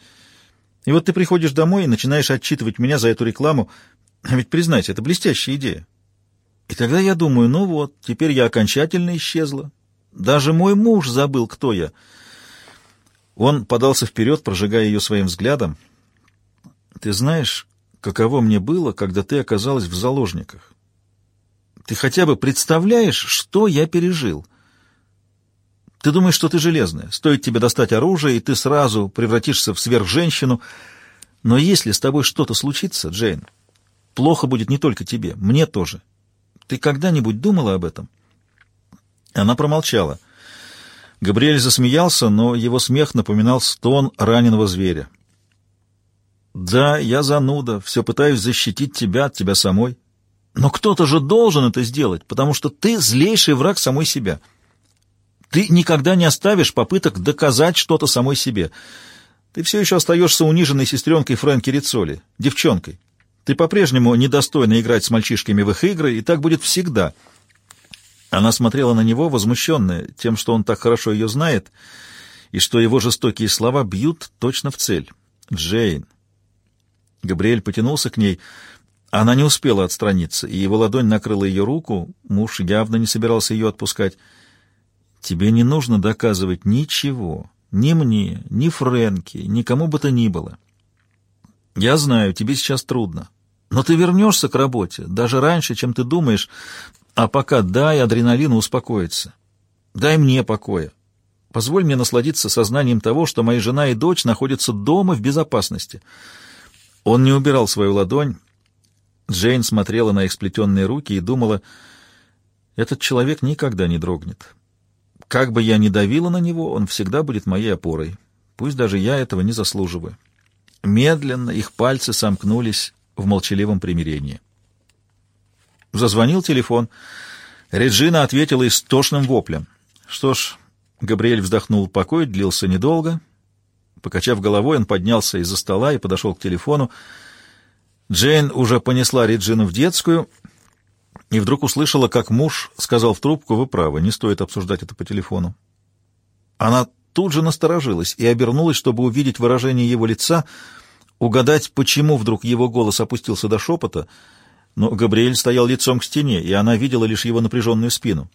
И вот ты приходишь домой и начинаешь отчитывать меня за эту рекламу. А ведь, признайся, это блестящая идея. И тогда я думаю, ну вот, теперь я окончательно исчезла. Даже мой муж забыл, кто я. Он подался вперед, прожигая ее своим взглядом. Ты знаешь, каково мне было, когда ты оказалась в заложниках? Ты хотя бы представляешь, что я пережил? Ты думаешь, что ты железная. Стоит тебе достать оружие, и ты сразу превратишься в сверхженщину. Но если с тобой что-то случится, Джейн, плохо будет не только тебе, мне тоже. Ты когда-нибудь думала об этом?» Она промолчала. Габриэль засмеялся, но его смех напоминал стон раненого зверя. «Да, я зануда, все пытаюсь защитить тебя от тебя самой. Но кто-то же должен это сделать, потому что ты злейший враг самой себя. Ты никогда не оставишь попыток доказать что-то самой себе. Ты все еще остаешься униженной сестренкой Фрэнки Рицоли, девчонкой. Ты по-прежнему недостойна играть с мальчишками в их игры, и так будет всегда. Она смотрела на него, возмущенная тем, что он так хорошо ее знает, и что его жестокие слова бьют точно в цель. «Джейн». Габриэль потянулся к ней — Она не успела отстраниться, и его ладонь накрыла ее руку. Муж явно не собирался ее отпускать. «Тебе не нужно доказывать ничего, ни мне, ни Фрэнки, никому бы то ни было. Я знаю, тебе сейчас трудно, но ты вернешься к работе, даже раньше, чем ты думаешь, а пока дай адреналину успокоиться. Дай мне покоя. Позволь мне насладиться сознанием того, что моя жена и дочь находятся дома в безопасности». Он не убирал свою ладонь, Джейн смотрела на их сплетенные руки и думала, «Этот человек никогда не дрогнет. Как бы я ни давила на него, он всегда будет моей опорой. Пусть даже я этого не заслуживаю». Медленно их пальцы сомкнулись в молчаливом примирении. Зазвонил телефон. Реджина ответила истошным воплем. Что ж, Габриэль вздохнул, покой длился недолго. Покачав головой, он поднялся из-за стола и подошел к телефону. Джейн уже понесла Реджину в детскую и вдруг услышала, как муж сказал в трубку, «Вы правы, не стоит обсуждать это по телефону». Она тут же насторожилась и обернулась, чтобы увидеть выражение его лица, угадать, почему вдруг его голос опустился до шепота, но Габриэль стоял лицом к стене, и она видела лишь его напряженную спину.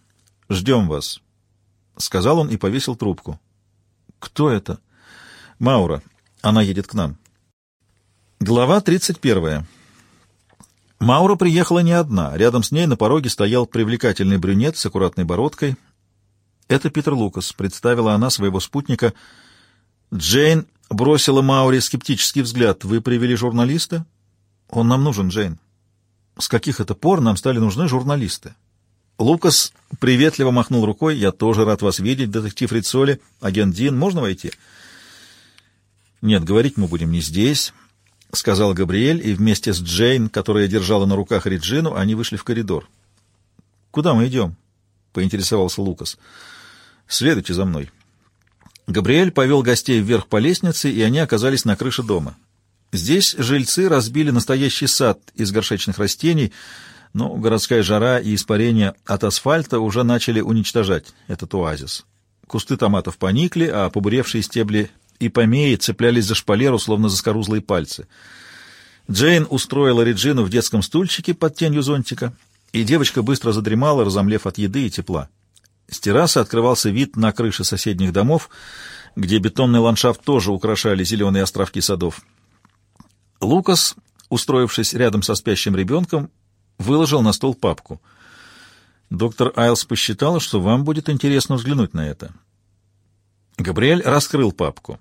«Ждем вас», — сказал он и повесил трубку. «Кто это?» «Маура. Она едет к нам». Глава 31. Маура приехала не одна. Рядом с ней на пороге стоял привлекательный брюнет с аккуратной бородкой. «Это Питер Лукас», — представила она своего спутника. Джейн бросила Мауре скептический взгляд. «Вы привели журналиста?» «Он нам нужен, Джейн». «С каких это пор нам стали нужны журналисты?» Лукас приветливо махнул рукой. «Я тоже рад вас видеть, детектив Рицоли. Агент Дин, можно войти?» «Нет, говорить мы будем не здесь». — сказал Габриэль, и вместе с Джейн, которая держала на руках Реджину, они вышли в коридор. «Куда мы идем?» — поинтересовался Лукас. «Следуйте за мной». Габриэль повел гостей вверх по лестнице, и они оказались на крыше дома. Здесь жильцы разбили настоящий сад из горшечных растений, но городская жара и испарение от асфальта уже начали уничтожать этот оазис. Кусты томатов поникли, а побуревшие стебли и помеи цеплялись за шпалеру, словно за скорузлые пальцы. Джейн устроила Реджину в детском стульчике под тенью зонтика, и девочка быстро задремала, разомлев от еды и тепла. С террасы открывался вид на крыши соседних домов, где бетонный ландшафт тоже украшали зеленые островки садов. Лукас, устроившись рядом со спящим ребенком, выложил на стол папку. Доктор Айлс посчитала, что вам будет интересно взглянуть на это. Габриэль раскрыл папку.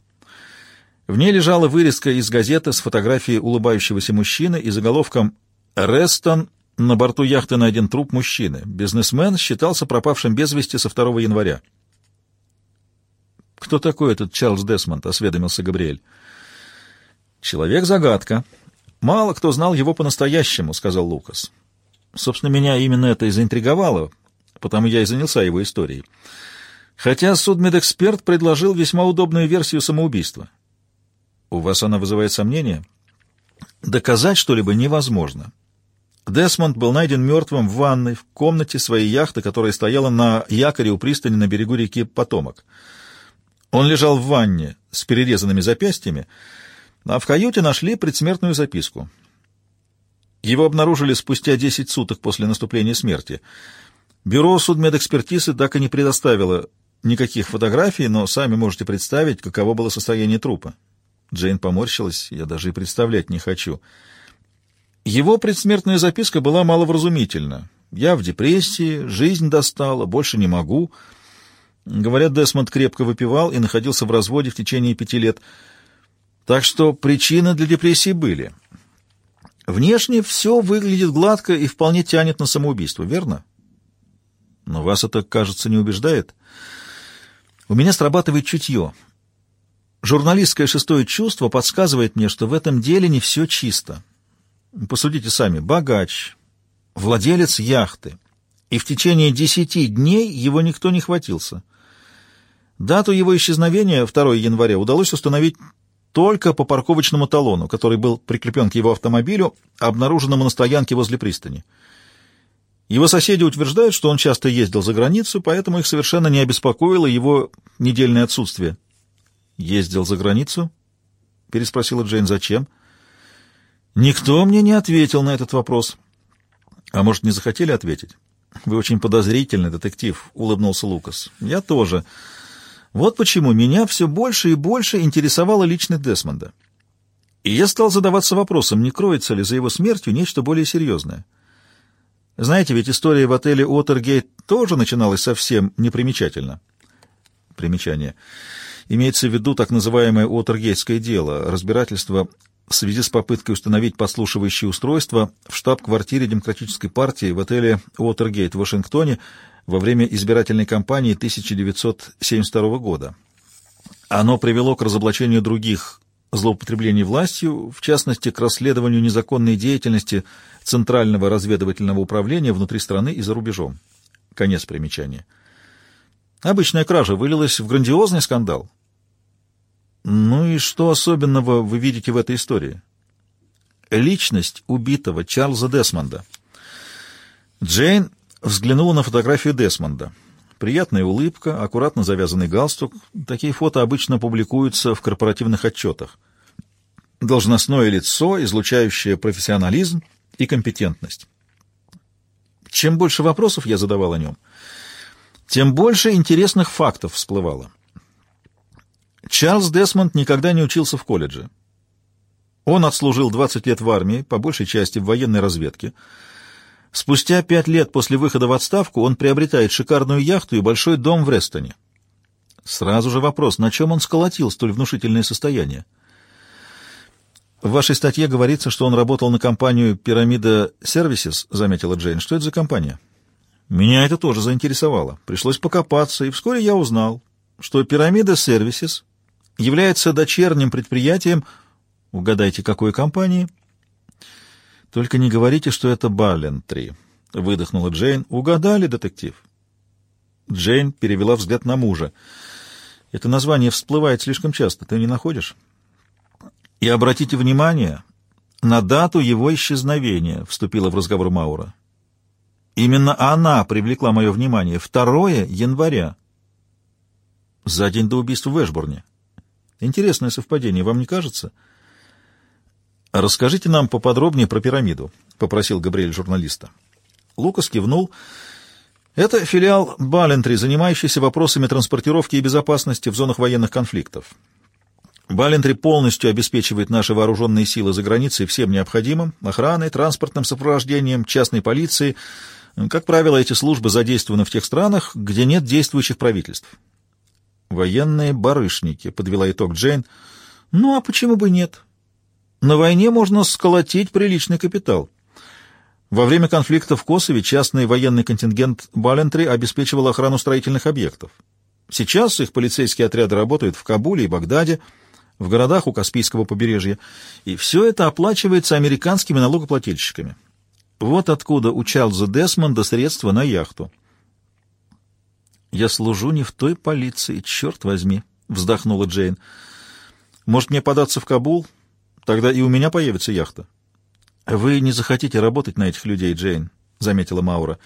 В ней лежала вырезка из газеты с фотографией улыбающегося мужчины и заголовком «Рестон. На борту яхты найден труп мужчины. Бизнесмен считался пропавшим без вести со 2 января». «Кто такой этот Чарльз Десмонд?» — осведомился Габриэль. «Человек-загадка. Мало кто знал его по-настоящему», — сказал Лукас. «Собственно, меня именно это и заинтриговало, потому я и занялся его историей. Хотя судмедэксперт предложил весьма удобную версию самоубийства». У вас она вызывает сомнения? Доказать что-либо невозможно. Десмонд был найден мертвым в ванной в комнате своей яхты, которая стояла на якоре у пристани на берегу реки Потомок. Он лежал в ванне с перерезанными запястьями, а в каюте нашли предсмертную записку. Его обнаружили спустя 10 суток после наступления смерти. Бюро судмедэкспертизы так и не предоставило никаких фотографий, но сами можете представить, каково было состояние трупа. Джейн поморщилась, я даже и представлять не хочу. Его предсмертная записка была маловразумительна. «Я в депрессии, жизнь достала, больше не могу». Говорят, Десмонд крепко выпивал и находился в разводе в течение пяти лет. Так что причины для депрессии были. Внешне все выглядит гладко и вполне тянет на самоубийство, верно? Но вас это, кажется, не убеждает. У меня срабатывает чутье. Журналистское шестое чувство подсказывает мне, что в этом деле не все чисто. Посудите сами. Богач, владелец яхты, и в течение десяти дней его никто не хватился. Дату его исчезновения, 2 января, удалось установить только по парковочному талону, который был прикреплен к его автомобилю, обнаруженному на стоянке возле пристани. Его соседи утверждают, что он часто ездил за границу, поэтому их совершенно не обеспокоило его недельное отсутствие. «Ездил за границу?» — переспросила Джейн. «Зачем?» Никто мне не ответил на этот вопрос. А может, не захотели ответить? Вы очень подозрительный детектив, улыбнулся Лукас. Я тоже. Вот почему меня все больше и больше интересовала личность Десмонда. И я стал задаваться вопросом, не кроется ли за его смертью нечто более серьезное. Знаете, ведь история в отеле Уотергейт тоже начиналась совсем непримечательно. Примечание. Имеется в виду так называемое Уотергейтское дело, разбирательство в связи с попыткой установить подслушивающее устройство в штаб-квартире Демократической партии в отеле Уотергейт в Вашингтоне во время избирательной кампании 1972 года. Оно привело к разоблачению других злоупотреблений властью, в частности, к расследованию незаконной деятельности Центрального разведывательного управления внутри страны и за рубежом. Конец примечания. Обычная кража вылилась в грандиозный скандал. Ну и что особенного вы видите в этой истории? Личность убитого Чарльза Десмонда. Джейн взглянула на фотографию Десмонда. Приятная улыбка, аккуратно завязанный галстук. Такие фото обычно публикуются в корпоративных отчетах. Должностное лицо, излучающее профессионализм и компетентность. Чем больше вопросов я задавал о нем, тем больше интересных фактов всплывало. Чарльз Десмонд никогда не учился в колледже. Он отслужил 20 лет в армии, по большей части в военной разведке. Спустя пять лет после выхода в отставку он приобретает шикарную яхту и большой дом в Рестоне. Сразу же вопрос, на чем он сколотил столь внушительное состояние? В вашей статье говорится, что он работал на компанию «Пирамида Сервисис», — заметила Джейн. Что это за компания? Меня это тоже заинтересовало. Пришлось покопаться, и вскоре я узнал, что «Пирамида Сервисис» является дочерним предприятием, угадайте, какой компании? Только не говорите, что это Балентри, выдохнула Джейн. Угадали, детектив? Джейн перевела взгляд на мужа. Это название всплывает слишком часто, ты не находишь? И обратите внимание на дату его исчезновения, вступила в разговор Маура. Именно она привлекла мое внимание. 2 января. За день до убийства в Эшборне. Интересное совпадение, вам не кажется? Расскажите нам поподробнее про пирамиду, попросил Габриэль журналиста. Лукас кивнул. Это филиал Балентри, занимающийся вопросами транспортировки и безопасности в зонах военных конфликтов. Балентри полностью обеспечивает наши вооруженные силы за границей всем необходимым — охраной, транспортным сопровождением, частной полицией. Как правило, эти службы задействованы в тех странах, где нет действующих правительств. Военные барышники, подвела итог Джейн. Ну а почему бы нет? На войне можно сколотить приличный капитал. Во время конфликта в Косове частный военный контингент Балентри обеспечивал охрану строительных объектов. Сейчас их полицейские отряды работают в Кабуле и Багдаде, в городах у Каспийского побережья, и все это оплачивается американскими налогоплательщиками. Вот откуда у Чарльза Десмонда средства на яхту. «Я служу не в той полиции, черт возьми», — вздохнула Джейн. «Может, мне податься в Кабул? Тогда и у меня появится яхта». «Вы не захотите работать на этих людей, Джейн», — заметила Маура.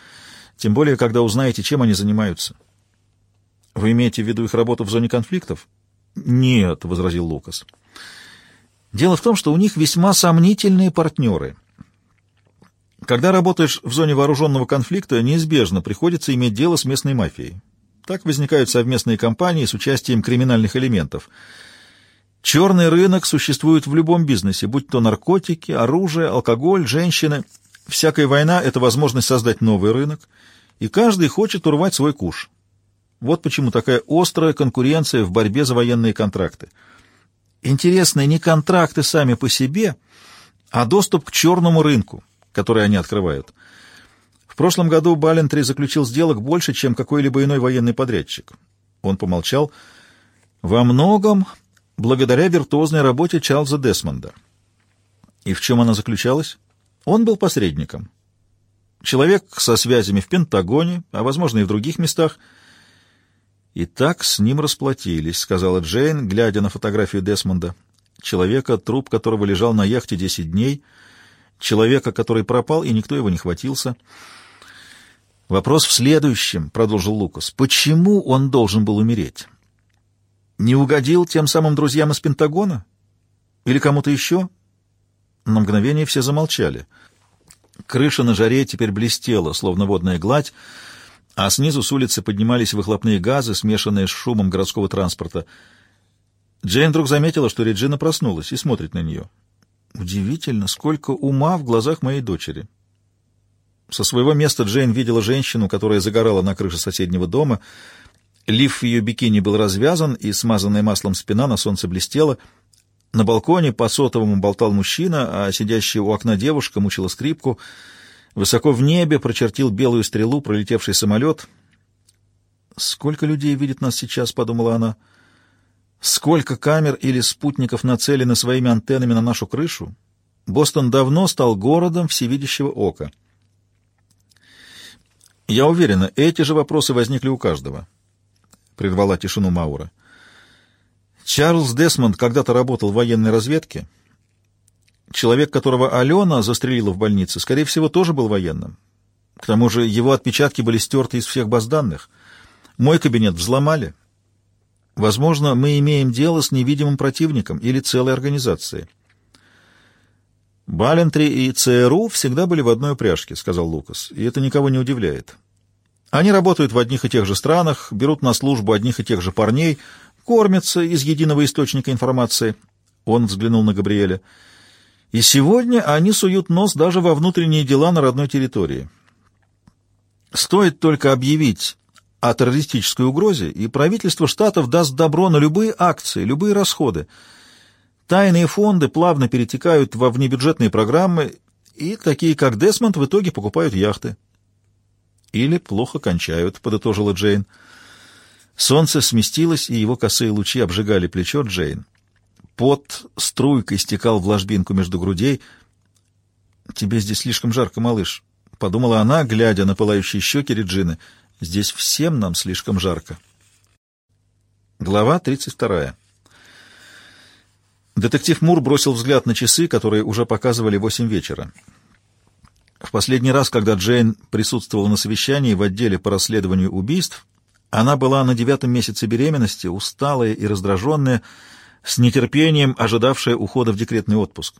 «Тем более, когда узнаете, чем они занимаются». «Вы имеете в виду их работу в зоне конфликтов?» «Нет», — возразил Лукас. «Дело в том, что у них весьма сомнительные партнеры». Когда работаешь в зоне вооруженного конфликта, неизбежно приходится иметь дело с местной мафией. Так возникают совместные компании с участием криминальных элементов. Черный рынок существует в любом бизнесе, будь то наркотики, оружие, алкоголь, женщины. Всякая война — это возможность создать новый рынок, и каждый хочет урвать свой куш. Вот почему такая острая конкуренция в борьбе за военные контракты. Интересны не контракты сами по себе, а доступ к черному рынку, который они открывают — прошлом году Балентри заключил сделок больше, чем какой-либо иной военный подрядчик. Он помолчал. Во многом благодаря виртуозной работе Чарльза Десмонда. И в чем она заключалась? Он был посредником. Человек со связями в Пентагоне, а, возможно, и в других местах. «И так с ним расплатились», — сказала Джейн, глядя на фотографию Десмонда. Человека, труп которого лежал на яхте десять дней, человека, который пропал, и никто его не хватился. Вопрос в следующем, — продолжил Лукас. Почему он должен был умереть? Не угодил тем самым друзьям из Пентагона? Или кому-то еще? На мгновение все замолчали. Крыша на жаре теперь блестела, словно водная гладь, а снизу с улицы поднимались выхлопные газы, смешанные с шумом городского транспорта. Джейн вдруг заметила, что Реджина проснулась и смотрит на нее. Удивительно, сколько ума в глазах моей дочери. Со своего места Джейн видела женщину, которая загорала на крыше соседнего дома. Лиф ее бикини был развязан, и смазанная маслом спина на солнце блестела. На балконе по сотовому болтал мужчина, а сидящая у окна девушка мучила скрипку. Высоко в небе прочертил белую стрелу пролетевший самолет. «Сколько людей видит нас сейчас?» — подумала она. «Сколько камер или спутников нацелены своими антеннами на нашу крышу?» Бостон давно стал городом всевидящего ока. «Я уверена, эти же вопросы возникли у каждого», — прервала тишину Маура. «Чарльз Десмонд когда-то работал в военной разведке. Человек, которого Алена застрелила в больнице, скорее всего, тоже был военным. К тому же его отпечатки были стерты из всех баз данных. Мой кабинет взломали. Возможно, мы имеем дело с невидимым противником или целой организацией». «Балентри и ЦРУ всегда были в одной упряжке», — сказал Лукас, — «и это никого не удивляет. Они работают в одних и тех же странах, берут на службу одних и тех же парней, кормятся из единого источника информации». Он взглянул на Габриэля. «И сегодня они суют нос даже во внутренние дела на родной территории. Стоит только объявить о террористической угрозе, и правительство штатов даст добро на любые акции, любые расходы». Тайные фонды плавно перетекают во внебюджетные программы, и такие, как Десмонд, в итоге покупают яхты. Или плохо кончают, — подытожила Джейн. Солнце сместилось, и его косые лучи обжигали плечо Джейн. Пот струйкой стекал в ложбинку между грудей. «Тебе здесь слишком жарко, малыш», — подумала она, глядя на пылающие щеки Реджины. «Здесь всем нам слишком жарко». Глава тридцать вторая. Детектив Мур бросил взгляд на часы, которые уже показывали восемь вечера. В последний раз, когда Джейн присутствовала на совещании в отделе по расследованию убийств, она была на девятом месяце беременности, усталая и раздраженная, с нетерпением ожидавшая ухода в декретный отпуск.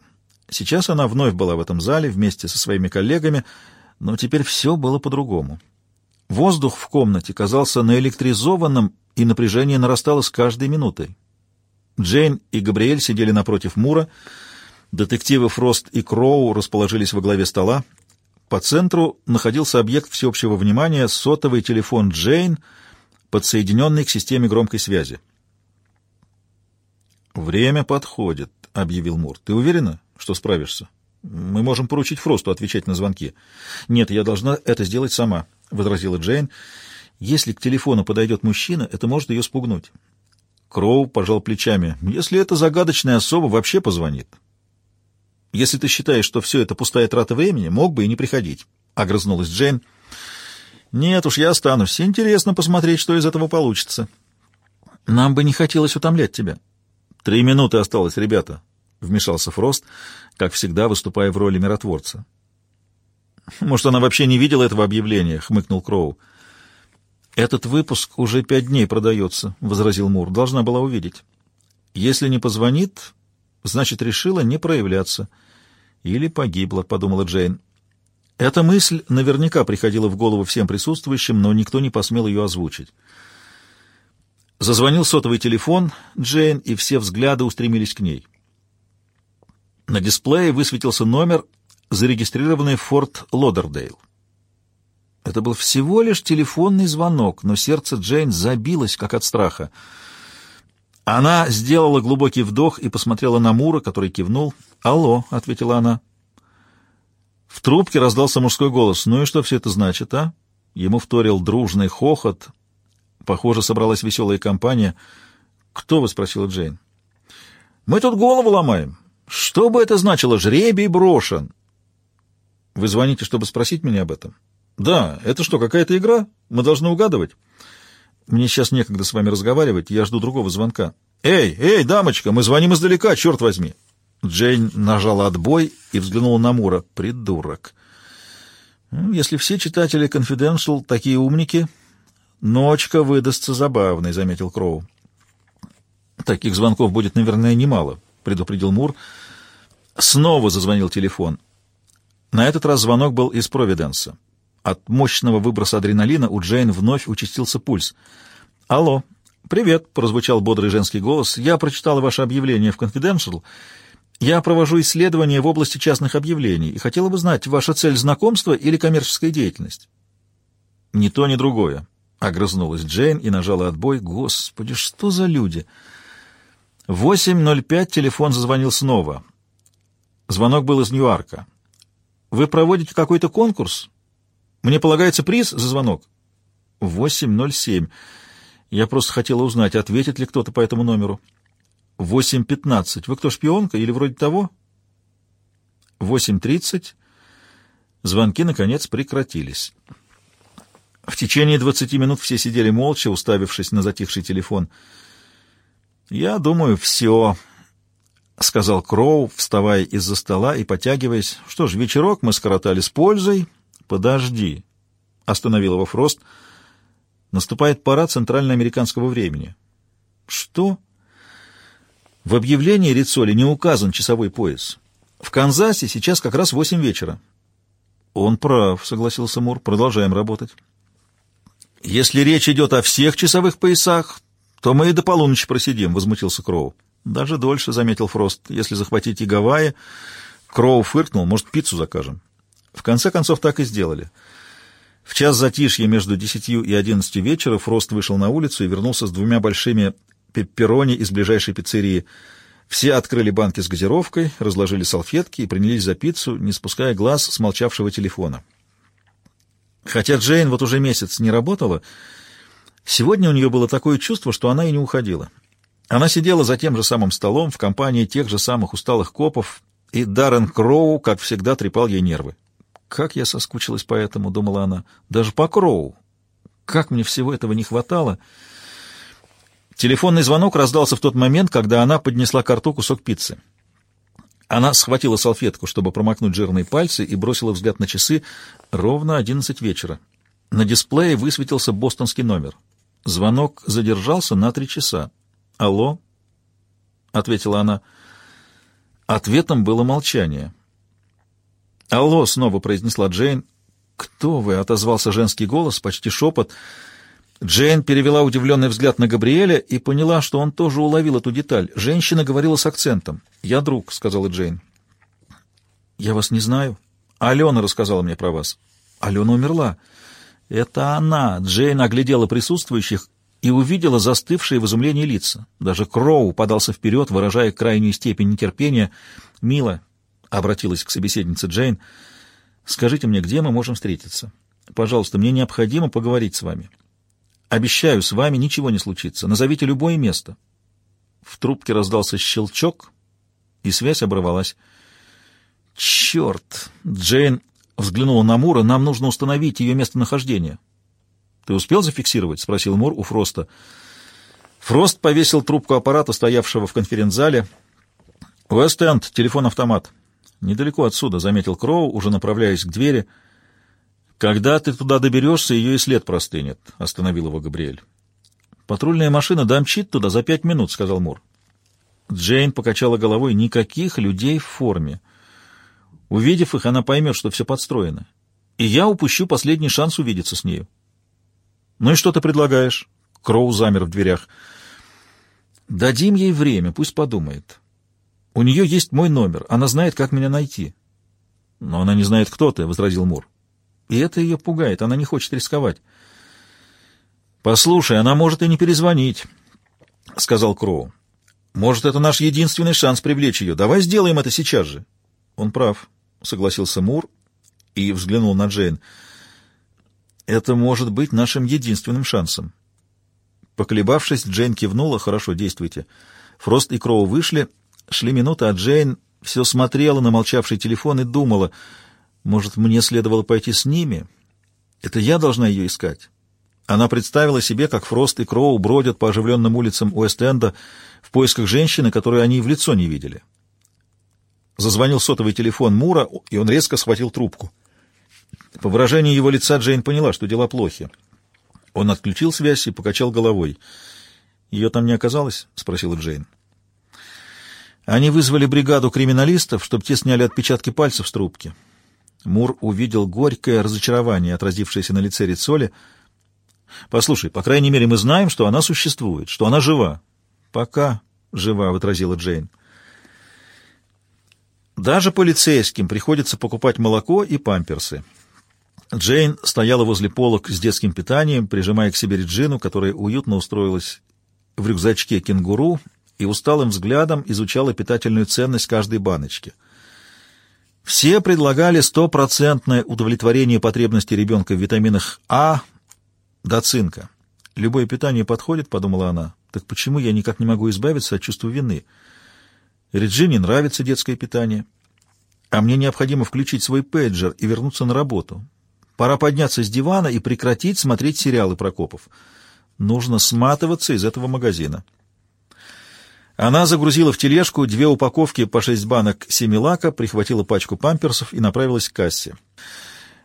Сейчас она вновь была в этом зале вместе со своими коллегами, но теперь все было по-другому. Воздух в комнате казался наэлектризованным, и напряжение нарастало с каждой минутой. Джейн и Габриэль сидели напротив Мура. Детективы Фрост и Кроу расположились во главе стола. По центру находился объект всеобщего внимания — сотовый телефон Джейн, подсоединенный к системе громкой связи. «Время подходит», — объявил Мур. «Ты уверена, что справишься? Мы можем поручить Фросту отвечать на звонки». «Нет, я должна это сделать сама», — возразила Джейн. «Если к телефону подойдет мужчина, это может ее спугнуть». Кроу пожал плечами. «Если это загадочная особа, вообще позвонит». «Если ты считаешь, что все это пустая трата времени, мог бы и не приходить», — огрызнулась Джейн. «Нет уж, я останусь. Интересно посмотреть, что из этого получится». «Нам бы не хотелось утомлять тебя». «Три минуты осталось, ребята», — вмешался Фрост, как всегда выступая в роли миротворца. «Может, она вообще не видела этого объявления?» — хмыкнул Кроу. «Этот выпуск уже пять дней продается», — возразил Мур. «Должна была увидеть. Если не позвонит, значит, решила не проявляться. Или погибла», — подумала Джейн. Эта мысль наверняка приходила в голову всем присутствующим, но никто не посмел ее озвучить. Зазвонил сотовый телефон Джейн, и все взгляды устремились к ней. На дисплее высветился номер, зарегистрированный в Форт Лодердейл. Это был всего лишь телефонный звонок, но сердце Джейн забилось, как от страха. Она сделала глубокий вдох и посмотрела на Мура, который кивнул. «Алло», — ответила она. В трубке раздался мужской голос. «Ну и что все это значит, а?» Ему вторил дружный хохот. Похоже, собралась веселая компания. «Кто вы?» — спросила Джейн. «Мы тут голову ломаем. Что бы это значило? Жребий брошен». «Вы звоните, чтобы спросить меня об этом?» «Да, это что, какая-то игра? Мы должны угадывать?» «Мне сейчас некогда с вами разговаривать, я жду другого звонка». «Эй, эй, дамочка, мы звоним издалека, черт возьми!» Джейн нажала отбой и взглянула на Мура. «Придурок!» ну, «Если все читатели Confidential такие умники, ночка выдастся забавной», — заметил Кроу. «Таких звонков будет, наверное, немало», — предупредил Мур. Снова зазвонил телефон. На этот раз звонок был из Провиденса. От мощного выброса адреналина у Джейн вновь участился пульс. «Алло, привет», — прозвучал бодрый женский голос. «Я прочитала ваше объявление в Confidential. Я провожу исследования в области частных объявлений и хотела бы знать, ваша цель — знакомство или коммерческая деятельность?» «Ни то, ни другое», — огрызнулась Джейн и нажала отбой. «Господи, что за люди!» 8.05 телефон зазвонил снова. Звонок был из Ньюарка. «Вы проводите какой-то конкурс? Мне полагается приз за звонок?» «8.07. Я просто хотела узнать, ответит ли кто-то по этому номеру». «8.15. Вы кто, шпионка или вроде того?» 8.30. Звонки, наконец, прекратились. В течение 20 минут все сидели молча, уставившись на затихший телефон. «Я думаю, все», — сказал Кроу, вставая из-за стола и потягиваясь. — Что ж, вечерок мы скоротали с пользой. — Подожди, — остановил его Фрост. — Наступает пора центральноамериканского времени. — Что? В объявлении Рицоли не указан часовой пояс. В Канзасе сейчас как раз восемь вечера. — Он прав, — согласился Мур. — Продолжаем работать. — Если речь идет о всех часовых поясах, то мы и до полуночи просидим, — возмутился Кроу. — даже дольше, — заметил Фрост. Если захватить и Гавайи... Кроу фыркнул, может, пиццу закажем. В конце концов, так и сделали. В час затишья между десятью и одиннадцатью вечера Фрост вышел на улицу и вернулся с двумя большими пепперони из ближайшей пиццерии. Все открыли банки с газировкой, разложили салфетки и принялись за пиццу, не спуская глаз с молчавшего телефона. Хотя Джейн вот уже месяц не работала, сегодня у нее было такое чувство, что она и не уходила. Она сидела за тем же самым столом в компании тех же самых усталых копов, и Даррен Кроу, как всегда, трепал ей нервы. «Как я соскучилась по этому», — думала она, — «даже по Кроу. Как мне всего этого не хватало». Телефонный звонок раздался в тот момент, когда она поднесла к рту кусок пиццы. Она схватила салфетку, чтобы промокнуть жирные пальцы, и бросила взгляд на часы. Ровно одиннадцать вечера. На дисплее высветился бостонский номер. Звонок задержался на три часа. «Алло?» — ответила она. Ответом было молчание. «Алло!» — снова произнесла Джейн. «Кто вы?» — отозвался женский голос, почти шепот. Джейн перевела удивленный взгляд на Габриэля и поняла, что он тоже уловил эту деталь. Женщина говорила с акцентом. «Я друг», — сказала Джейн. «Я вас не знаю. Алена рассказала мне про вас». «Алена умерла». «Это она!» — Джейн оглядела присутствующих и увидела застывшие в изумлении лица. Даже Кроу подался вперед, выражая крайнюю степень нетерпения. «Мила», — обратилась к собеседнице Джейн, — «скажите мне, где мы можем встретиться? Пожалуйста, мне необходимо поговорить с вами. Обещаю, с вами ничего не случится. Назовите любое место». В трубке раздался щелчок, и связь оборвалась. «Черт!» — Джейн взглянула на Мура. «Нам нужно установить ее местонахождение». «Ты успел зафиксировать?» — спросил Мур у Фроста. Фрост повесил трубку аппарата, стоявшего в конференц-зале. «Вест-Энд, телефон-автомат». «Недалеко отсюда», — заметил Кроу, уже направляясь к двери. «Когда ты туда доберешься, ее и след простынет», — остановил его Габриэль. «Патрульная машина домчит туда за пять минут», — сказал Мур. Джейн покачала головой. «Никаких людей в форме. Увидев их, она поймет, что все подстроено. И я упущу последний шанс увидеться с нею». «Ну и что ты предлагаешь?» Кроу замер в дверях. «Дадим ей время, пусть подумает. У нее есть мой номер, она знает, как меня найти». «Но она не знает, кто ты», — возразил Мур. «И это ее пугает, она не хочет рисковать». «Послушай, она может и не перезвонить», — сказал Кроу. «Может, это наш единственный шанс привлечь ее. Давай сделаем это сейчас же». «Он прав», — согласился Мур и взглянул на Джейн. Это может быть нашим единственным шансом. Поколебавшись, Джейн кивнула. «Хорошо, действуйте». Фрост и Кроу вышли. Шли минуты, а Джейн все смотрела на молчавший телефон и думала, может, мне следовало пойти с ними? Это я должна ее искать. Она представила себе, как Фрост и Кроу бродят по оживленным улицам Уэст-Энда в поисках женщины, которую они в лицо не видели. Зазвонил сотовый телефон Мура, и он резко схватил трубку. По выражению его лица Джейн поняла, что дела плохи. Он отключил связь и покачал головой. «Ее там не оказалось?» — спросила Джейн. Они вызвали бригаду криминалистов, чтобы те сняли отпечатки пальцев с трубки. Мур увидел горькое разочарование, отразившееся на лице Рицоли. «Послушай, по крайней мере, мы знаем, что она существует, что она жива». «Пока жива», — отразила Джейн. Даже полицейским приходится покупать молоко и памперсы. Джейн стояла возле полок с детским питанием, прижимая к себе Реджину, которая уютно устроилась в рюкзачке кенгуру и усталым взглядом изучала питательную ценность каждой баночки. Все предлагали стопроцентное удовлетворение потребностей ребенка в витаминах А до цинка. «Любое питание подходит», — подумала она. «Так почему я никак не могу избавиться от чувства вины?» Реджине нравится детское питание, а мне необходимо включить свой пейджер и вернуться на работу. Пора подняться с дивана и прекратить смотреть сериалы Прокопов. Нужно сматываться из этого магазина. Она загрузила в тележку две упаковки по шесть банок семилака, прихватила пачку памперсов и направилась к кассе.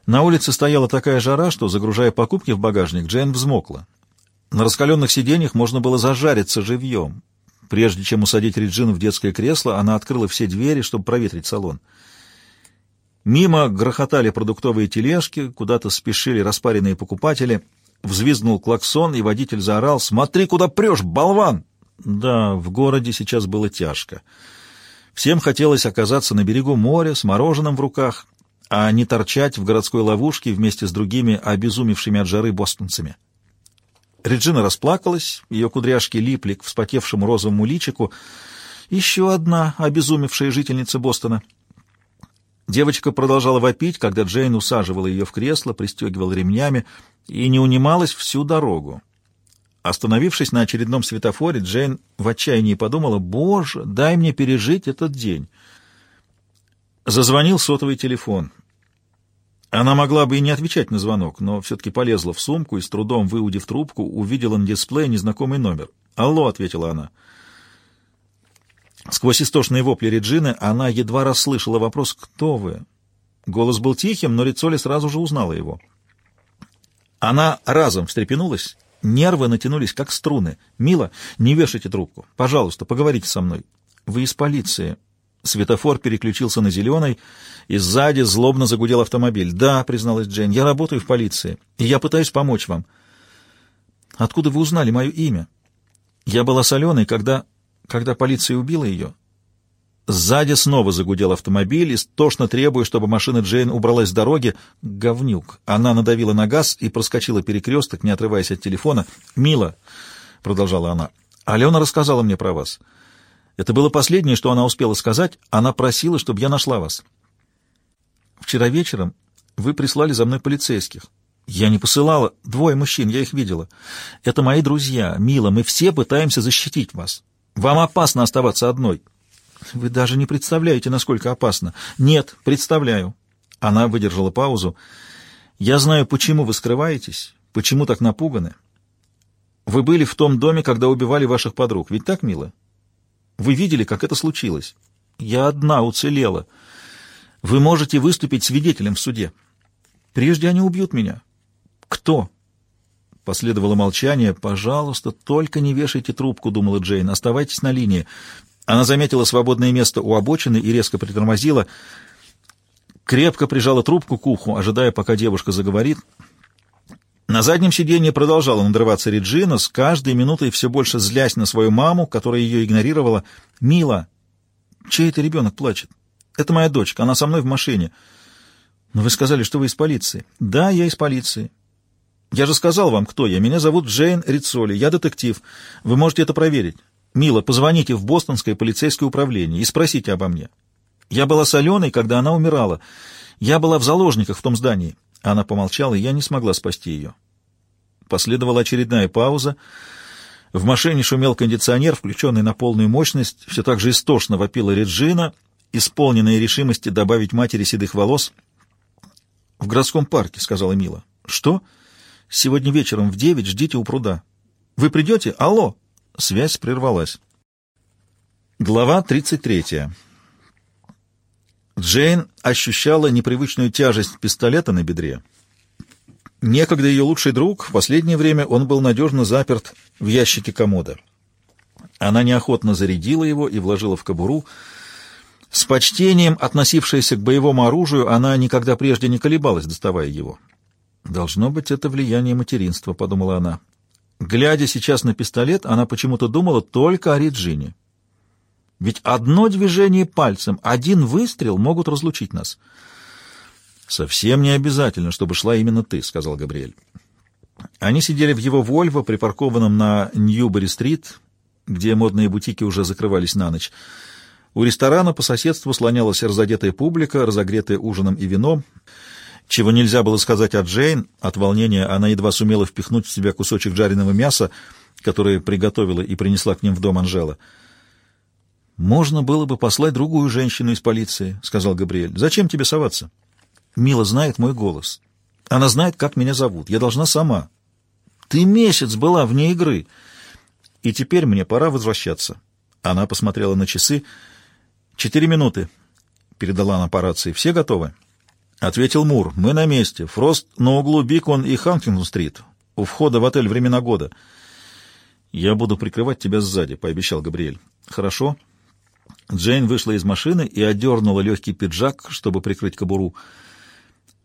На улице стояла такая жара, что, загружая покупки в багажник, Джейн взмокла. На раскаленных сиденьях можно было зажариться живьем. Прежде чем усадить Реджину в детское кресло, она открыла все двери, чтобы проветрить салон. Мимо грохотали продуктовые тележки, куда-то спешили распаренные покупатели. Взвизгнул клаксон, и водитель заорал «Смотри, куда прешь, болван!» Да, в городе сейчас было тяжко. Всем хотелось оказаться на берегу моря с мороженым в руках, а не торчать в городской ловушке вместе с другими обезумевшими от жары бостонцами. Реджина расплакалась, ее кудряшки липли к вспотевшему розовому личику. Еще одна обезумевшая жительница Бостона — Девочка продолжала вопить, когда Джейн усаживала ее в кресло, пристегивала ремнями и не унималась всю дорогу. Остановившись на очередном светофоре, Джейн в отчаянии подумала, «Боже, дай мне пережить этот день». Зазвонил сотовый телефон. Она могла бы и не отвечать на звонок, но все-таки полезла в сумку и, с трудом выудив трубку, увидела на дисплее незнакомый номер. «Алло», — ответила она. Сквозь истошные вопли Реджины она едва расслышала вопрос «Кто вы?». Голос был тихим, но Рицоли сразу же узнала его. Она разом встрепенулась, нервы натянулись, как струны. «Мила, не вешайте трубку. Пожалуйста, поговорите со мной. Вы из полиции». Светофор переключился на зеленый, и сзади злобно загудел автомобиль. «Да», — призналась Джейн, — «я работаю в полиции, и я пытаюсь помочь вам». «Откуда вы узнали мое имя?» «Я была соленой, когда...» когда полиция убила ее. Сзади снова загудел автомобиль, истошно требуя, чтобы машина Джейн убралась с дороги. Говнюк. Она надавила на газ и проскочила перекресток, не отрываясь от телефона. «Мила», — продолжала она, — «Алена рассказала мне про вас. Это было последнее, что она успела сказать. Она просила, чтобы я нашла вас. Вчера вечером вы прислали за мной полицейских. Я не посылала. Двое мужчин, я их видела. Это мои друзья. Мила, мы все пытаемся защитить вас. Вам опасно оставаться одной. Вы даже не представляете, насколько опасно. Нет, представляю. Она выдержала паузу. Я знаю, почему вы скрываетесь, почему так напуганы. Вы были в том доме, когда убивали ваших подруг, ведь так, мило? Вы видели, как это случилось. Я одна уцелела. Вы можете выступить свидетелем в суде. Прежде они убьют меня. Кто? Последовало молчание. «Пожалуйста, только не вешайте трубку», — думала Джейн. «Оставайтесь на линии». Она заметила свободное место у обочины и резко притормозила. Крепко прижала трубку к уху, ожидая, пока девушка заговорит. На заднем сиденье продолжала надрываться Реджина, с каждой минутой все больше злясь на свою маму, которая ее игнорировала. «Мила, чей это ребенок плачет? Это моя дочка, она со мной в машине». «Но вы сказали, что вы из полиции». «Да, я из полиции. Я же сказал вам, кто я. Меня зовут Джейн Рицоли. Я детектив. Вы можете это проверить. Мила, позвоните в Бостонское полицейское управление и спросите обо мне. Я была с Аленой, когда она умирала. Я была в заложниках в том здании. Она помолчала, и я не смогла спасти ее. Последовала очередная пауза. В машине шумел кондиционер, включенный на полную мощность. Все так же истошно вопила Реджина, исполненная решимости добавить матери седых волос. «В городском парке», — сказала Мила. «Что?» Сегодня вечером в девять ждите у пруда. Вы придете? Алло!» Связь прервалась. Глава 33. Джейн ощущала непривычную тяжесть пистолета на бедре. Некогда ее лучший друг, в последнее время он был надежно заперт в ящике комода. Она неохотно зарядила его и вложила в кобуру. С почтением, относившаяся к боевому оружию, она никогда прежде не колебалась, доставая его. «Должно быть, это влияние материнства», — подумала она. Глядя сейчас на пистолет, она почему-то думала только о Реджине. Ведь одно движение пальцем, один выстрел могут разлучить нас. «Совсем не обязательно, чтобы шла именно ты», — сказал Габриэль. Они сидели в его «Вольво», припаркованном на Ньюбери-стрит, где модные бутики уже закрывались на ночь. У ресторана по соседству слонялась разодетая публика, разогретая ужином и вином. Чего нельзя было сказать о Джейн, от волнения она едва сумела впихнуть в себя кусочек жареного мяса, которое приготовила и принесла к ним в дом Анжела. «Можно было бы послать другую женщину из полиции», — сказал Габриэль. «Зачем тебе соваться?» «Мила знает мой голос. Она знает, как меня зовут. Я должна сама. Ты месяц была вне игры, и теперь мне пора возвращаться». Она посмотрела на часы. «Четыре минуты», — передала она по рации. «Все готовы?» Ответил Мур. «Мы на месте. Фрост на углу Бикон и Хантингтон-стрит. У входа в отель «Времена года». «Я буду прикрывать тебя сзади», — пообещал Габриэль. «Хорошо». Джейн вышла из машины и одернула легкий пиджак, чтобы прикрыть кобуру.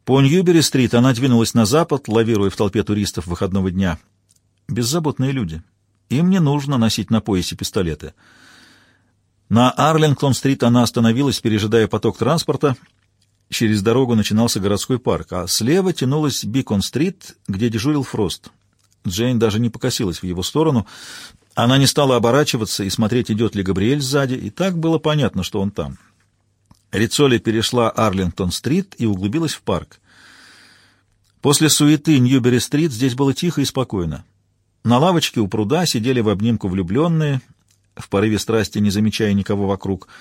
По Ньюбери-стрит она двинулась на запад, лавируя в толпе туристов выходного дня. Беззаботные люди. Им не нужно носить на поясе пистолеты. На Арлингтон-стрит она остановилась, пережидая поток транспорта — Через дорогу начинался городской парк, а слева тянулась Бикон-стрит, где дежурил Фрост. Джейн даже не покосилась в его сторону. Она не стала оборачиваться и смотреть, идет ли Габриэль сзади, и так было понятно, что он там. Рицоли перешла Арлингтон-стрит и углубилась в парк. После суеты Ньюбери-стрит здесь было тихо и спокойно. На лавочке у пруда сидели в обнимку влюбленные, в порыве страсти не замечая никого вокруг —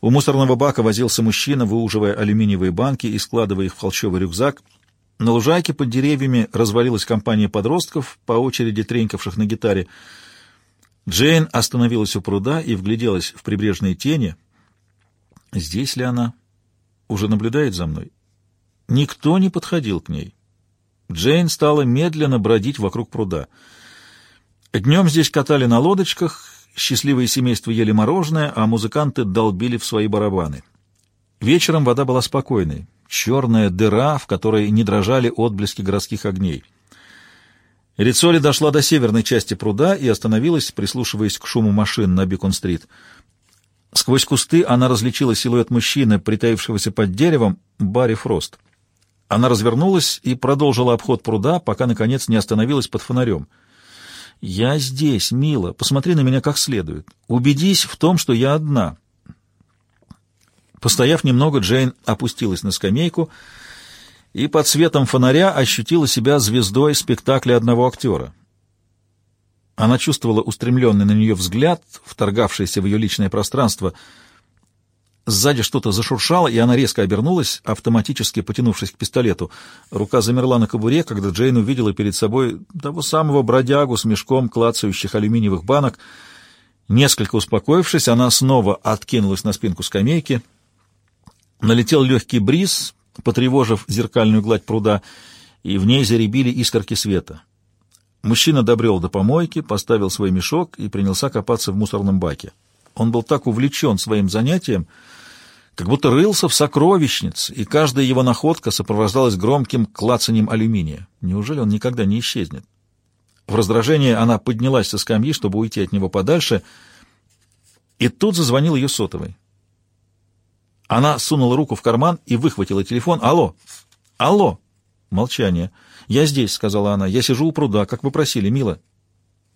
у мусорного бака возился мужчина, выуживая алюминиевые банки и складывая их в холщовый рюкзак. На лужайке под деревьями развалилась компания подростков, по очереди тренькавших на гитаре. Джейн остановилась у пруда и вгляделась в прибрежные тени. Здесь ли она? Уже наблюдает за мной? Никто не подходил к ней. Джейн стала медленно бродить вокруг пруда. Днем здесь катали на лодочках Счастливые семейства ели мороженое, а музыканты долбили в свои барабаны. Вечером вода была спокойной, черная дыра, в которой не дрожали отблески городских огней. Рицоли дошла до северной части пруда и остановилась, прислушиваясь к шуму машин на Бикон-стрит. Сквозь кусты она различила силуэт мужчины, притаившегося под деревом, Барри Фрост. Она развернулась и продолжила обход пруда, пока, наконец, не остановилась под фонарем — «Я здесь, мила. Посмотри на меня как следует. Убедись в том, что я одна». Постояв немного, Джейн опустилась на скамейку и под светом фонаря ощутила себя звездой спектакля одного актера. Она чувствовала устремленный на нее взгляд, вторгавшийся в ее личное пространство — Сзади что-то зашуршало, и она резко обернулась, автоматически потянувшись к пистолету. Рука замерла на кобуре, когда Джейн увидела перед собой того самого бродягу с мешком клацающих алюминиевых банок. Несколько успокоившись, она снова откинулась на спинку скамейки. Налетел легкий бриз, потревожив зеркальную гладь пруда, и в ней заребили искорки света. Мужчина добрел до помойки, поставил свой мешок и принялся копаться в мусорном баке. Он был так увлечен своим занятием, как будто рылся в сокровищнице, и каждая его находка сопровождалась громким клацанием алюминия. Неужели он никогда не исчезнет? В раздражении она поднялась со скамьи, чтобы уйти от него подальше, и тут зазвонил ее сотовый. Она сунула руку в карман и выхватила телефон. «Алло! Алло!» Молчание. «Я здесь», — сказала она. «Я сижу у пруда, как вы просили, мило».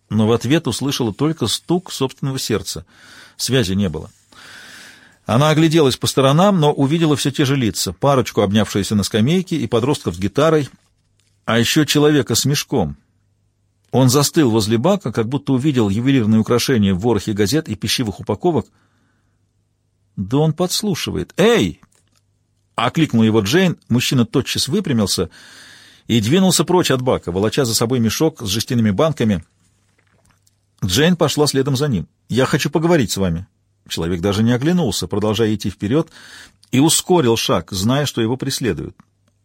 Но в ответ услышала только стук собственного сердца — Связи не было. Она огляделась по сторонам, но увидела все те же лица, парочку, обнявшуюся на скамейке, и подростков с гитарой, а еще человека с мешком. Он застыл возле бака, как будто увидел ювелирные украшения в ворохе газет и пищевых упаковок. Да он подслушивает. «Эй!» — окликнул его Джейн. Мужчина тотчас выпрямился и двинулся прочь от бака, волоча за собой мешок с жестяными банками — Джейн пошла следом за ним. «Я хочу поговорить с вами». Человек даже не оглянулся, продолжая идти вперед, и ускорил шаг, зная, что его преследуют.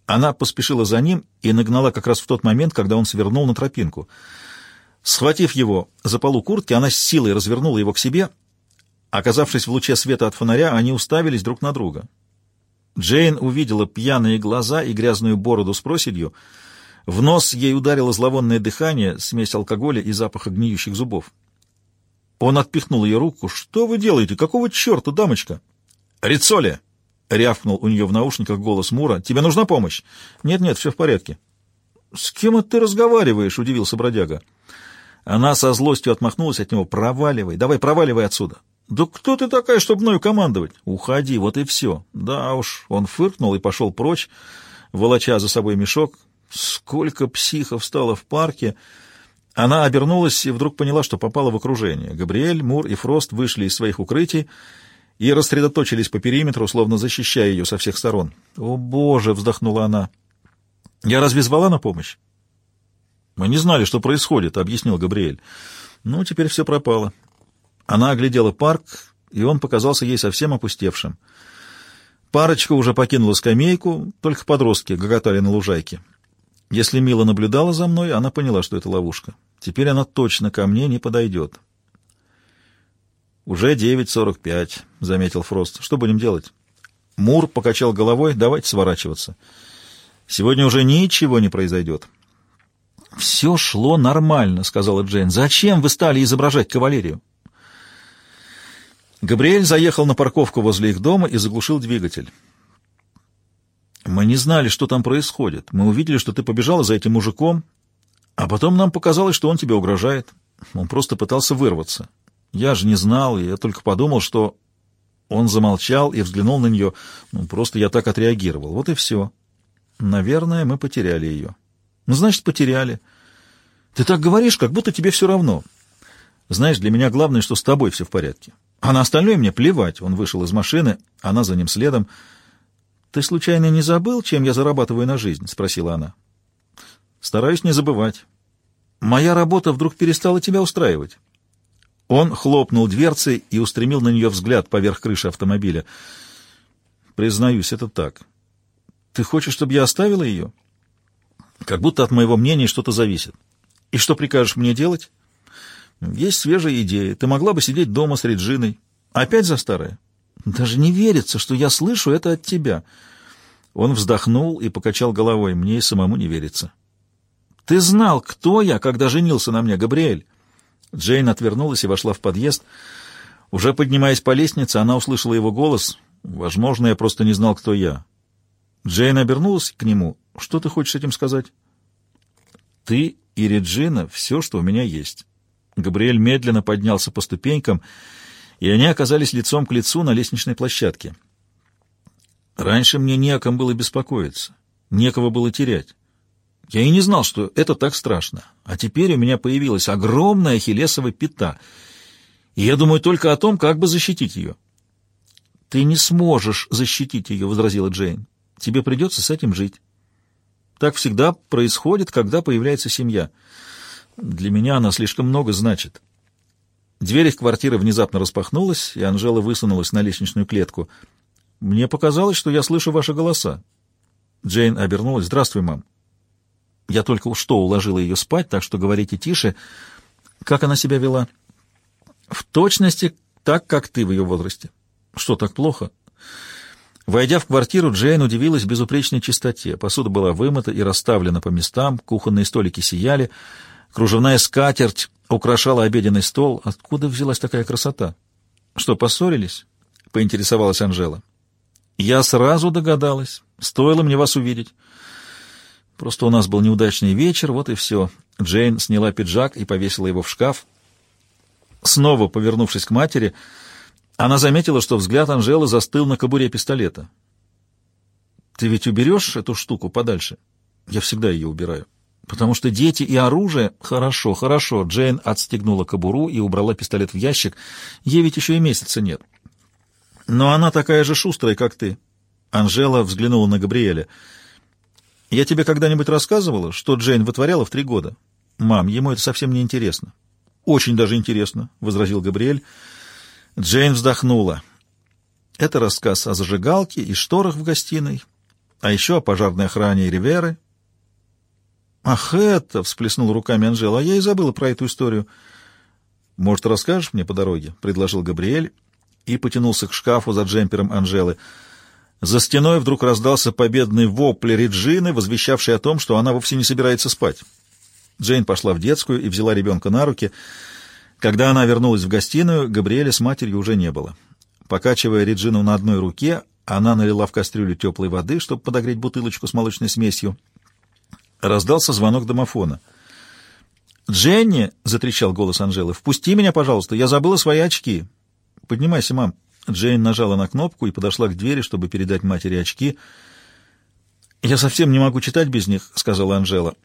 Она поспешила за ним и нагнала как раз в тот момент, когда он свернул на тропинку. Схватив его за полу куртки, она с силой развернула его к себе. Оказавшись в луче света от фонаря, они уставились друг на друга. Джейн увидела пьяные глаза и грязную бороду с проседью. В нос ей ударило зловонное дыхание, смесь алкоголя и запаха гниющих зубов. Он отпихнул ее руку. «Что вы делаете? Какого черта, дамочка?» «Рицоли!» — рявкнул у нее в наушниках голос Мура. «Тебе нужна помощь?» «Нет-нет, все в порядке». «С кем это ты разговариваешь?» — удивился бродяга. Она со злостью отмахнулась от него. «Проваливай, давай проваливай отсюда». «Да кто ты такая, чтобы мною командовать?» «Уходи, вот и все». Да уж, он фыркнул и пошел прочь, волоча за собой мешок. Сколько психов стало в парке! Она обернулась и вдруг поняла, что попала в окружение. Габриэль, Мур и Фрост вышли из своих укрытий и рассредоточились по периметру, словно защищая ее со всех сторон. «О, Боже!» — вздохнула она. «Я разве звала на помощь?» «Мы не знали, что происходит», — объяснил Габриэль. «Ну, теперь все пропало». Она оглядела парк, и он показался ей совсем опустевшим. Парочка уже покинула скамейку, только подростки гоготали на лужайке. Если Мила наблюдала за мной, она поняла, что это ловушка. Теперь она точно ко мне не подойдет. «Уже 9.45», — заметил Фрост. «Что будем делать?» Мур покачал головой. «Давайте сворачиваться. Сегодня уже ничего не произойдет». «Все шло нормально», — сказала Джейн. «Зачем вы стали изображать кавалерию?» Габриэль заехал на парковку возле их дома и заглушил двигатель. «Мы не знали, что там происходит. Мы увидели, что ты побежала за этим мужиком, а потом нам показалось, что он тебе угрожает. Он просто пытался вырваться. Я же не знал, я только подумал, что...» Он замолчал и взглянул на нее. Ну, просто я так отреагировал. Вот и все. Наверное, мы потеряли ее. Ну, значит, потеряли. Ты так говоришь, как будто тебе все равно. Знаешь, для меня главное, что с тобой все в порядке. А на остальное мне плевать. Он вышел из машины, она за ним следом. «Ты случайно не забыл, чем я зарабатываю на жизнь?» — спросила она. «Стараюсь не забывать. Моя работа вдруг перестала тебя устраивать». Он хлопнул дверцей и устремил на нее взгляд поверх крыши автомобиля. «Признаюсь, это так. Ты хочешь, чтобы я оставила ее?» Как будто от моего мнения что-то зависит. И что прикажешь мне делать? Есть свежая идея. Ты могла бы сидеть дома с Реджиной. Опять за старое? Даже не верится, что я слышу это от тебя. Он вздохнул и покачал головой. Мне и самому не верится. Ты знал, кто я, когда женился на мне, Габриэль? Джейн отвернулась и вошла в подъезд. Уже поднимаясь по лестнице, она услышала его голос. Возможно, я просто не знал, кто я. Джейн обернулась к нему. Что ты хочешь этим сказать? Ты и Реджина — все, что у меня есть. Габриэль медленно поднялся по ступенькам, и они оказались лицом к лицу на лестничной площадке. Раньше мне не о ком было беспокоиться, некого было терять. Я и не знал, что это так страшно. А теперь у меня появилась огромная ахиллесова пята, и я думаю только о том, как бы защитить ее. — Ты не сможешь защитить ее, — возразила Джейн. — Тебе придется с этим жить. Так всегда происходит, когда появляется семья. Для меня она слишком много значит. Дверь их квартиры внезапно распахнулась, и Анжела высунулась на лестничную клетку. «Мне показалось, что я слышу ваши голоса». Джейн обернулась. «Здравствуй, мам». Я только что уложила ее спать, так что говорите тише. Как она себя вела? В точности так, как ты в ее возрасте. Что, так плохо? Войдя в квартиру, Джейн удивилась безупречной чистоте. Посуда была вымыта и расставлена по местам, кухонные столики сияли, кружевная скатерть украшала обеденный стол. Откуда взялась такая красота? Что, поссорились? — поинтересовалась Анжела. Я сразу догадалась. Стоило мне вас увидеть. Просто у нас был неудачный вечер, вот и все. Джейн сняла пиджак и повесила его в шкаф. Снова повернувшись к матери, — она заметила, что взгляд Анжелы застыл на кобуре пистолета. «Ты ведь уберешь эту штуку подальше?» «Я всегда ее убираю». «Потому что дети и оружие...» «Хорошо, хорошо». Джейн отстегнула кобуру и убрала пистолет в ящик. Ей ведь еще и месяца нет. «Но она такая же шустрая, как ты». Анжела взглянула на Габриэля. «Я тебе когда-нибудь рассказывала, что Джейн вытворяла в три года?» «Мам, ему это совсем не интересно». «Очень даже интересно», — возразил Габриэль. Джейн вздохнула. Это рассказ о зажигалке и шторах в гостиной, а еще о пожарной охране Риверы. «Ах, это!» — всплеснула руками Анжела. «А я и забыла про эту историю». «Может, расскажешь мне по дороге?» — предложил Габриэль и потянулся к шкафу за джемпером Анжелы. За стеной вдруг раздался победный вопль Реджины, возвещавший о том, что она вовсе не собирается спать. Джейн пошла в детскую и взяла ребенка на руки. Когда она вернулась в гостиную, Габриэля с матерью уже не было. Покачивая Реджину на одной руке, она налила в кастрюлю теплой воды, чтобы подогреть бутылочку с молочной смесью. Раздался звонок домофона. «Дженни!» — затрещал голос Анжелы. «Впусти меня, пожалуйста, я забыла свои очки». «Поднимайся, мам». Джейн нажала на кнопку и подошла к двери, чтобы передать матери очки. «Я совсем не могу читать без них», — сказала Анжела.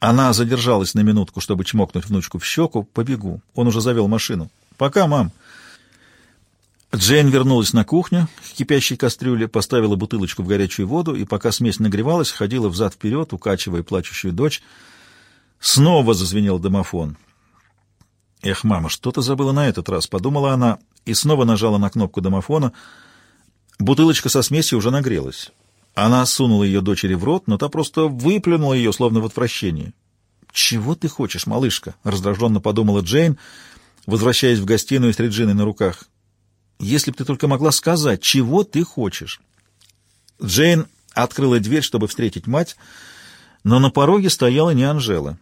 Она задержалась на минутку, чтобы чмокнуть внучку в щеку. «Побегу. Он уже завел машину». «Пока, мам». Джейн вернулась на кухню к кипящей кастрюле, поставила бутылочку в горячую воду и, пока смесь нагревалась, ходила взад-вперед, укачивая плачущую дочь. Снова зазвенел домофон. «Эх, мама, что-то забыла на этот раз», — подумала она и снова нажала на кнопку домофона. Бутылочка со смесью уже нагрелась. Она сунула ее дочери в рот, но та просто выплюнула ее, словно в отвращении. «Чего ты хочешь, малышка?» — раздраженно подумала Джейн, возвращаясь в гостиную с Реджиной на руках. Если б ты только могла сказать, чего ты хочешь. Джейн открыла дверь, чтобы встретить мать, но на пороге стояла не Анжела.